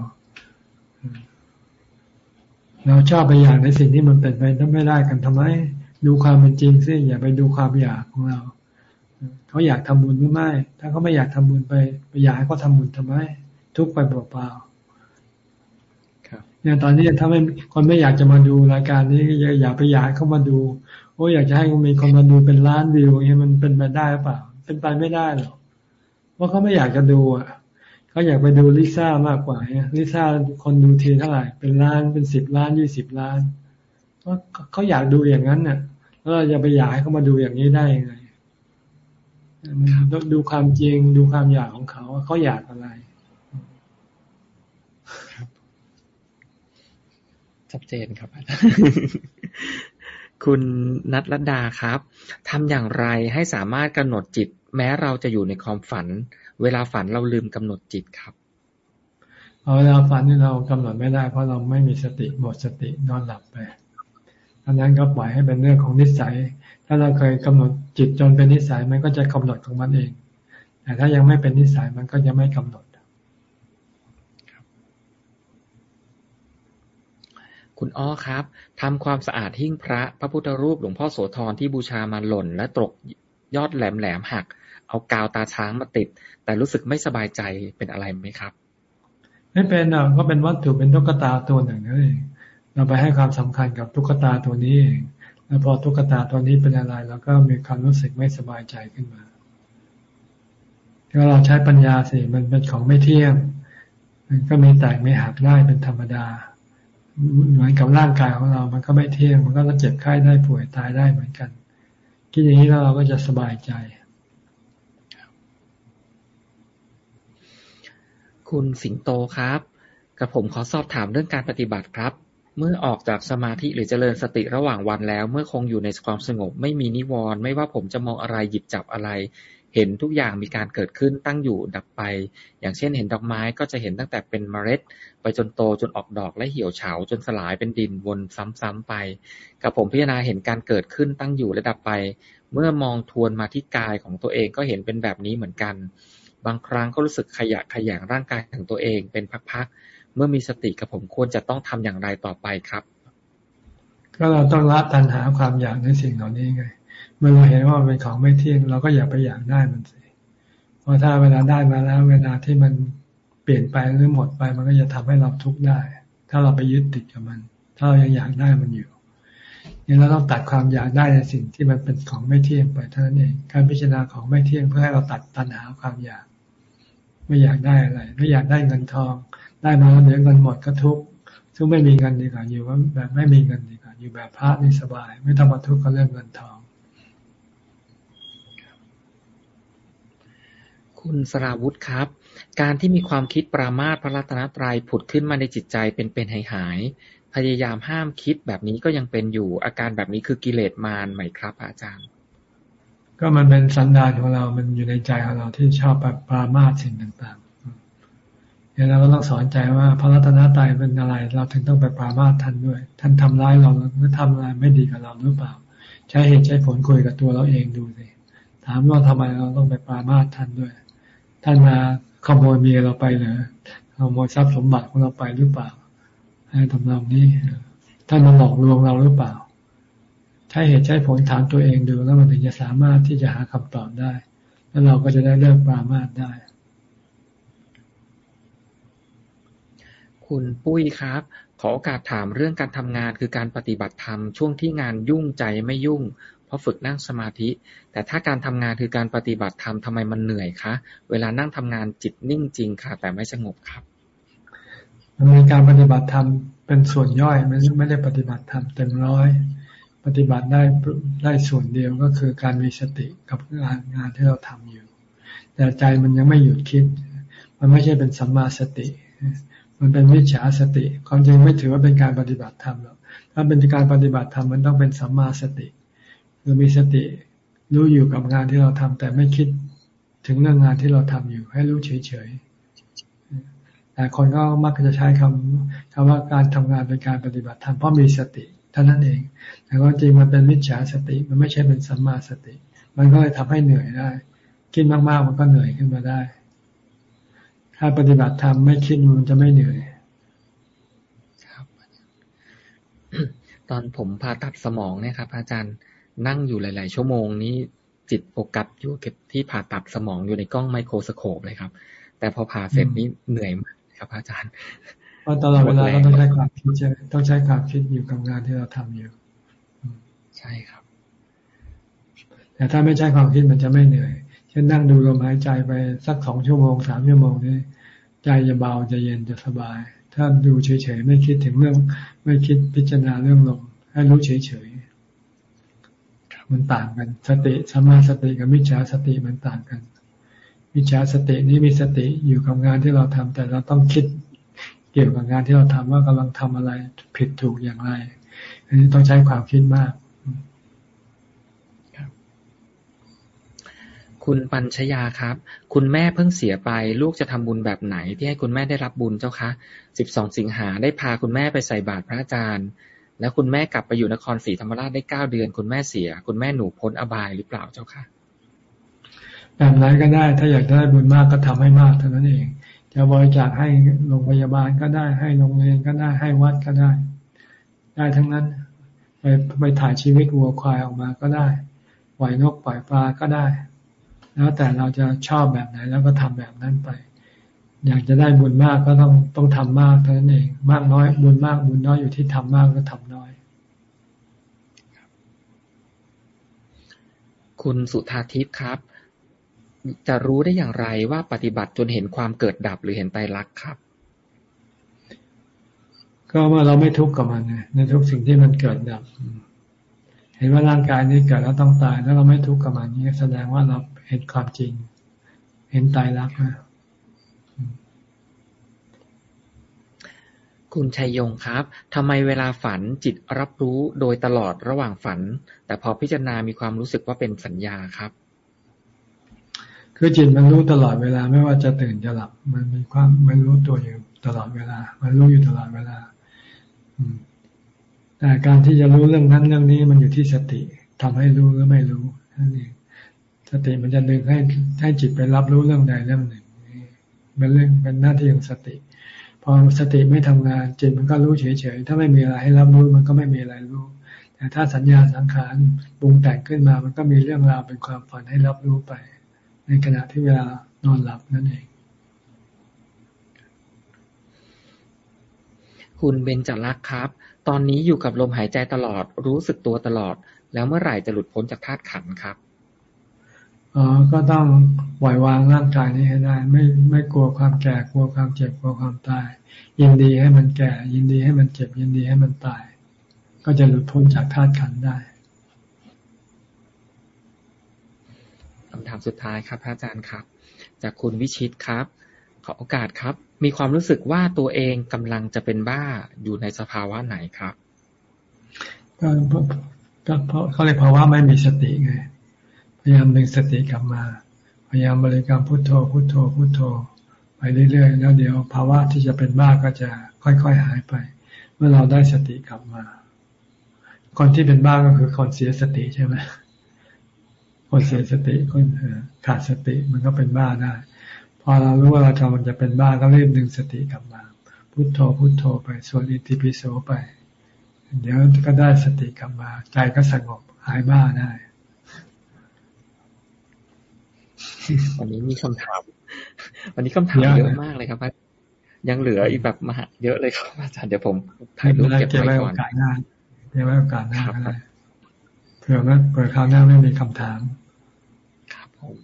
เราชอบไปอยากในสิ่งที่มันเป็นไปไม่ได้กันทำไม ดูความเป็นจริงสิอย่าไปดูความอยากของเราเขาอยากทำบุญหรือไม่ ถ้าเขาไม่อยากทำบุญไปไปอยากให้เขาทาบุญทำไม ทุกไปเปล่าๆ เนี่ยตอนนี้ถ้าไม่คนไม่อยากจะมาดูรายการนี้อย่าอย่าไปอยากเขามาดูโอ้อยากจะให้มีคนมาดูเป็นล้านวิวอย่างนี้มันเป็นไปได้หรือเปล่า เป็นไปไม่ได้หรอกเพราเขาไม่อยากจะดูอะเขาอยากไปดูลิซ่ามากกว่าเนี่ยลิซ่าคนดูทีเท่าไหร่เป็นล้านเป็นสิบล้านยี่สิบล้านเพราเขาอยากดูอย่างนั้นเนี่ยแล้วเราจะไปอยากให้เขามาดูอย่างนี้ได้ยังไงดูความจริงดูความอยากของเขาเขาอยากอะไร ชัดเจนครับ คุณนัทรดาครับทำอย่างไรให้สามารถกำหนดจิต แม้เราจะอยู่ในความฝัน เวลาฝันเราลืมกำหนดจิตครับเอาเวลาฝันนี่เรากำหนดไม่ได้ เพราะเราไม่มีสติหมดสตินอนหลับไปอันนั้นก็ปล่อยให้เป็นเรื่องของนิสัย ถ้าเราเคยกำหนดจิตจนเป็นนิสัยมันก็จะกำหนดของมันเอง แต่ถ้ายังไม่เป็นนิสัยมันก็จะไม่กำหนด คุณอ้อครับ ทำความสะอาดหิ้งพระ พระพุทธรูปหลวงพ่อโสธรที่บูชามาหล่น และตกยอดแหลมแหลมหัก เอากาวตาช้างมาติด แต่รู้สึกไม่สบายใจเป็นอะไรไหมครับ ไม่เป็นอะก็เป็นวัตถุเป็นตุ๊กตาตัวหนึ่งนั่นเองเราไปให้ความสำคัญกับตุ๊กตาตัวนี้เองแล้วพอตุ๊กตาตัวนี้เป็นอะไรเราก็มีความรู้สึกไม่สบายใจขึ้นมาถ้าเราใช้ปัญญาสิมันเป็นของไม่เที่ยงมันก็มีแตกไม่หักได้เป็นธรรมดา เหมือนกับร่างกายของเรา มันก็ไม่เที่ยง มันก็จะเจ็บไข้ได้ป่วยตายได้เหมือนกัน คิดอย่างนี้แล้วเราก็จะสบายใจ คุณสิงโตครับ กับผมขอสอบถามเรื่องการปฏิบัติครับ เมื่อออกจากสมาธิหรือเจริญสติระหว่างวันแล้ว เมื่อคงอยู่ในความสงบ ไม่มีนิวรณ์ไม่ว่าผมจะมองอะไรหยิบจับอะไร เห็นทุกอย่างมีการเกิดขึ้นตั้งอยู่ดับไป อย่างเช่นเห็นดอกไม้ก็จะเห็นตั้งแต่เป็นเมล็ด ไปจนโตจนออกดอกและเหี่ยวเฉาจนสลายเป็นดินวนซ้ำๆไป กับผมพิจารณาเห็นการเกิดขึ้นตั้งอยู่และดับไป เมื่อมองทวนมาที่กายของตัวเองก็เห็นเป็นแบบนี้เหมือนกัน บางครั้งก็รู้สึกขยะขยงร่างกายของตัวเองเป็นพักๆเมื่อมีสติกับผมควรจะต้องทำอย่างไรต่อไปครับ ก็เราต้องละตัณหาความอยากในสิ่งเหล่านี้ไง เมื่อเราเห็นว่ามันเป็นของไม่เที่ยงเราก็อย่าไปอยากได้มันสิเพราะถ้าเวลาได้มาแล้ว เวลาที่มันเปลี่ยนไปหรือหมดไป มันก็จะทำให้เราทุกข์ได้ ถ้าเราไปยึดติดกับมัน ถ้าเรายังอยากได้มันอยู่นี่เราต้องตัดความอยากได้ในสิ่งที่มันเป็นของไม่เที่ยงไปเท่านั้นเอง การพิจารณาของไม่เที่ยงเพื่อให้เราตัดตัณหาความอยาก ไม่อยากได้อะไร ไม่อยากได้เงินทอง ได้มาแล้วเดี๋ยวเงินหมดก็ทุกข์ซึ่งไม่มีเงินดีกว่าอยู่ว่าแบบไม่มีเงินดีกว่าอยู่แบบพระนี่สบาย ไม่ต้องมาทุกข์กับเรื่องเงินทอง คุณสราวุธครับ การที่มีความคิดปรามาสพระรัตนตรัยผุดขึ้นมาในจิตใจเป็นเป็นหายหายพยายามห้ามคิดแบบนี้ก็ยังเป็นอยู่ อาการแบบนี้คือกิเลสมารไหมครับ อาจารย์ ก็มันเป็นสันดานของเรา มันอยู่ในใจของเราที่ชอบแบบปรามาสสิ่งต่างๆเนี่ยเราก็ต้องสอนใจว่าพระรัตนตรัยเป็นอะไร เราถึงต้องไปปรามาสท่านด้วย ท่านทำร้ายเราหรือทำอะไรไม่ดีกับเราหรือเปล่า ใช้เหตุใช้ผลคุยกับตัวเราเองดูสิถามว่าทำไมเราต้องไปปรามาสท่านด้วย ท่านมาขโมยเมียเราไปเหรอขโมยทรัพย์สมบัติของเราไปหรือเปล่าอะไรทำนองนี้ท่านมาหลอกลวงเราหรือเปล่า ใช้เหตุใช้ผลถามตัวเองดูแล้วมันถึงจะสามารถที่จะหาคำตอบได้ แล้วเราก็จะได้เลิกปรามาสได้ คุณปุ้ยครับ ขอโอกาสถามเรื่องการทำงานคือการปฏิบัติธรรมช่วงที่งานยุ่งใจไม่ยุ่ง เพราะฝึกนั่งสมาธิ แต่ถ้าการทำงานคือการปฏิบัติธรรมทำไมมันเหนื่อยคะ เวลานั่งทำงานจิตนิ่งจริงค่ะ แต่ไม่สงบครับ มันมีการปฏิบัติธรรมเป็นส่วนย่อยไม่ไม่ได้ปฏิบัติธรรมเต็มร้อย ปฏิบัติได้ได้ส่วนเดียวก็คือการมีสติกับงานงานที่เราทำอยู่ แต่ใจมันยังไม่หยุดคิด มันไม่ใช่เป็นสัมมาสติ มันเป็นวิชาสติ ความจริงไม่ถือว่าเป็นการปฏิบัติธรรมหรอกถ้าเป็นการปฏิบัติธรรมมันต้องเป็นสัมมาสติคือมีสติ รู้อยู่กับงานที่เราทำแต่ไม่คิดถึงเรื่องงานที่เราทำอยู่ ให้รู้เฉยๆแต่คนก็มักจะใช้คำคำว่าการทำงานเป็นการปฏิบัติธรรมเพราะมีสติเท่านั้นเอง แต่ว่าจริงมันเป็นมิจฉาสติ มันไม่ใช่เป็นสัมมาสติ มันก็เลยทำให้เหนื่อยได้ คิดมากๆมันก็เหนื่อยขึ้นมาได้ ถ้าปฏิบัติธรรมไม่คิดมันจะไม่เหนื่อยครับตอนผมผ่าตัดสมองเนี่ยครับอาจารย์ นั่งอยู่หลาย ๆ ชั่วโมงนี้จิตโฟกัสอยู่ที่ผ่าตัดสมองอยู่ในกล้องไมโครสโคปเลยครับ แต่พอผ่าเสร็จนี้เหนื่อยมากครับ อาจารย์เพราะตลอดเวลาเราต้องใช้ความคิดใช่ต้องใช้ความคิดอยู่กับงานที่เราทำอยู่ ใช่ครับ แต่ถ้าไม่ใช้ความคิดมันจะไม่เหนื่อย เช่นนั่งดูลมหายใจไปสักสองชั่วโมงสามชั่วโมงนี้ใจจะเบาจะเย็นจะสบาย ถ้าดูเฉย ๆ ไม่คิดถึงเรื่อง ไม่คิดพิจารณาเรื่องลมให้รู้เฉยๆ มันต่างกัน สติสมาสติกับมิจฉาสติมันต่างกันวิชาสตินี้มีสติอยู่กับงานที่เราทำแต่เราต้องคิดเกี่ยวกับงานที่เราทำว่ากำลังทำอะไรผิดถูกอย่างไร อันนี้ต้องใช้ความคิดมากคุณปัญชยาครับ คุณแม่เพิ่งเสียไป ลูกจะทำบุญแบบไหนที่ให้คุณแม่ได้รับบุญเจ้าคะสิบสองสิงหาได้พาคุณแม่ไปใส่บาตรพระอาจารย์ แล้วคุณแม่กลับไปอยู่นครศรีธรรมราชได้เก้าเดือน คุณแม่เสีย คุณแม่หนูพ้นอบายหรือเปล่าเจ้าค่ะ แบบไหนก็ได้ ถ้าอยากได้บุญมากก็ทำให้มากเท่านั้นเอง จะบริจาคให้โรงพยาบาลก็ได้ ให้โรงเรียนก็ได้ ให้วัดก็ได้ ได้ทั้งนั้น ไปไปถ่ายชีวิตวัวควายออกมาก็ได้ปล่อยนกปล่อยปลาก็ได้ แล้วแต่เราจะชอบแบบไหนแล้วก็ทำแบบนั้นไป อยากจะได้บุญมากก็ต้องต้องทำมากเท่านั้นเอง มากน้อยบุญมากบุญน้อยอยู่ที่ทำมากก็ทำน้อย คุณสุธาทิพย์ครับ จะรู้ได้อย่างไรว่าปฏิบัติจนเห็นความเกิดดับหรือเห็นไตรลักษณ์ครับ ก็เมื่อเราไม่ทุกข์กับมันในทุกสิ่งที่มันเกิดดับ เห็นว่าร่างกายนี้เกิดแล้วต้องตาย แล้วเราไม่ทุกข์กับมันนี่แสดงว่าเราเห็นความจริง เห็นไตรลักษณ์นะ คุณชัยยงครับ ทำไมเวลาฝันจิตรับรู้โดยตลอดระหว่างฝัน แต่พอพิจารณามีความรู้สึกว่าเป็นสัญญาครับ คือจิตมันรู้ตลอดเวลาไม่ว่าจะตื่นจะหลับ มันมีความมันรู้ตัวอยู่ตลอดเวลา มันรู้อยู่ตลอดเวลาแต่การที่จะรู้เรื่องนั้นเรื่องนี้มันอยู่ที่สติทำให้รู้หรือไม่รู้นั่นเองสติมันจะดึงให้ให้จิตไปรับรู้เรื่องใดเรื่องหนึ่งเป็นเรื่องเป็นหน้าที่ของสติ พอสติไม่ทำงานจิตมันก็รู้เฉยๆ ถ้าไม่มีอะไรให้รับรู้มันก็ไม่มีอะไรรู้ แต่ถ้าสัญญาสังขารปรุงแต่งขึ้นมา มันก็มีเรื่องราวเป็นความฝันให้รับรู้ไป ในขณะที่เวลานอนหลับนั่นเอง คุณเบนจรักครับ ตอนนี้อยู่กับลมหายใจตลอดรู้สึกตัวตลอด แล้วเมื่อไหร่จะหลุดพ้นจากธาตุขันครับ อ๋อก็ต้องปล่อยวางร่างกายนี้ให้ได้ ไม่ไม่กลัวความแก่กลัวความเจ็บกลัวความตาย ยินดีให้มันแก่ ยินดีให้มันเจ็บ ยินดีให้มันตาย ก็จะหลุดพ้นจากธาตุขันได้คำถามสุดท้ายครับพระอาจารย์ครับ จากคุณวิชิตครับ ขอโอกาสครับ มีความรู้สึกว่าตัวเองกำลังจะเป็นบ้าอยู่ในสภาวะไหนครับก็ก็เพราะเขาเรียกภาวะไม่มีสติไง พยายามดึงสติกลับมา พยายามบริกรรมพุทโธพุทโธพุทโธ ไปเรื่อยๆ แล้วเดี๋ยวภาวะที่จะเป็นบ้าก็จะค่อยๆหายไป เมื่อเราได้สติกลับมา คนที่เป็นบ้าก็คือคนเสียสติใช่ไหมคนเสียสติคนขาดสติมันก็เป็นบ้าได้ พอเรารู้ว่าเรากำลังจะเป็นบ้าก็รีบดึงสติกลับมา พุทโธพุทโธไปสวดอิติปิโสไป เดี๋ยวก็ได้สติกลับมา ใจก็สงบหายบ้าได้ วันนี้มีคำถาม วันนี้คำถามเยอะมากเลยครับยังเหลืออีกแบบมหาเยอะเลยครับอาจารย์เดี๋ยวผมถ่ายรูปเก็บไว้ก่อนเก็บไว้โอกาสหน้าเก็บไว้โอกาสหน้าก็ได้เผื่อว่าเผื่อคราวหน้าไม่มีคำถาม ครับผม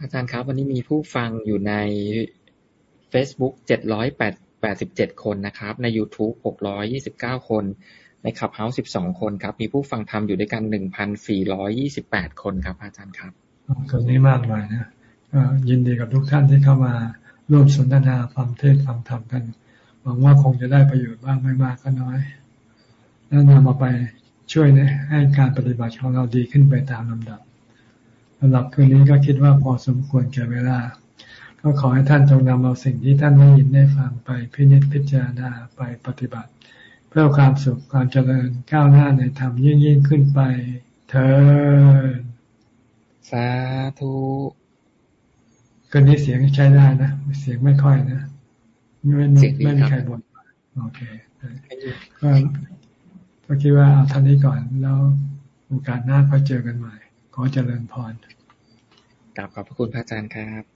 อาจารย์ครับ วันนี้มีผู้ฟังอยู่ใน Facebook เจ็ดร้อยแปดแปดสิบเจ็ดคนนะครับ ใน YouTube หกร้อยยี่สิบเก้าคนในขับเฮาส์สิบสองคนครับ มีผู้ฟังทำอยู่ด้วยกันหนึ่งพันสี่ร้อยี่สิบแปดคนครับ อาจารย์ครับ คนนี้มากหน่อยนะยินดีกับทุกท่านที่เข้ามาร่วมสนทนาฟังเทศฟังธรรมกัน หวังว่าคงจะได้ประโยชน์บ้างไม่มากก็น้อย แล้วนำมาไปช่วยให้การปฏิบัติของเราดีขึ้นไปตามลำดับสำหรับคืนนี้ก็คิดว่าพอสมควรแก่เวลา ก็ขอให้ท่านจงนำเอาสิ่งที่ท่านได้ยินได้ฟังไปพิจิตพิจารณาไปปฏิบัติ เพื่อความสุขความเจริญก้าวหน้าในธรรมยิ่งยิ่งขึ้นไปเธอ สาธุก็นี้เสียงใช้ได้นะ เสียงไม่ค่อยนะไม่ไม่ไม่มีใครบ่นโอเคก็ก็คิดว่าเอาท่านนี้ก่อน แล้วโอกาสหน้าก็เจอกันใหม่ ขอเจริญพรกลับขอบพระคุณพระอาจารย์ครับ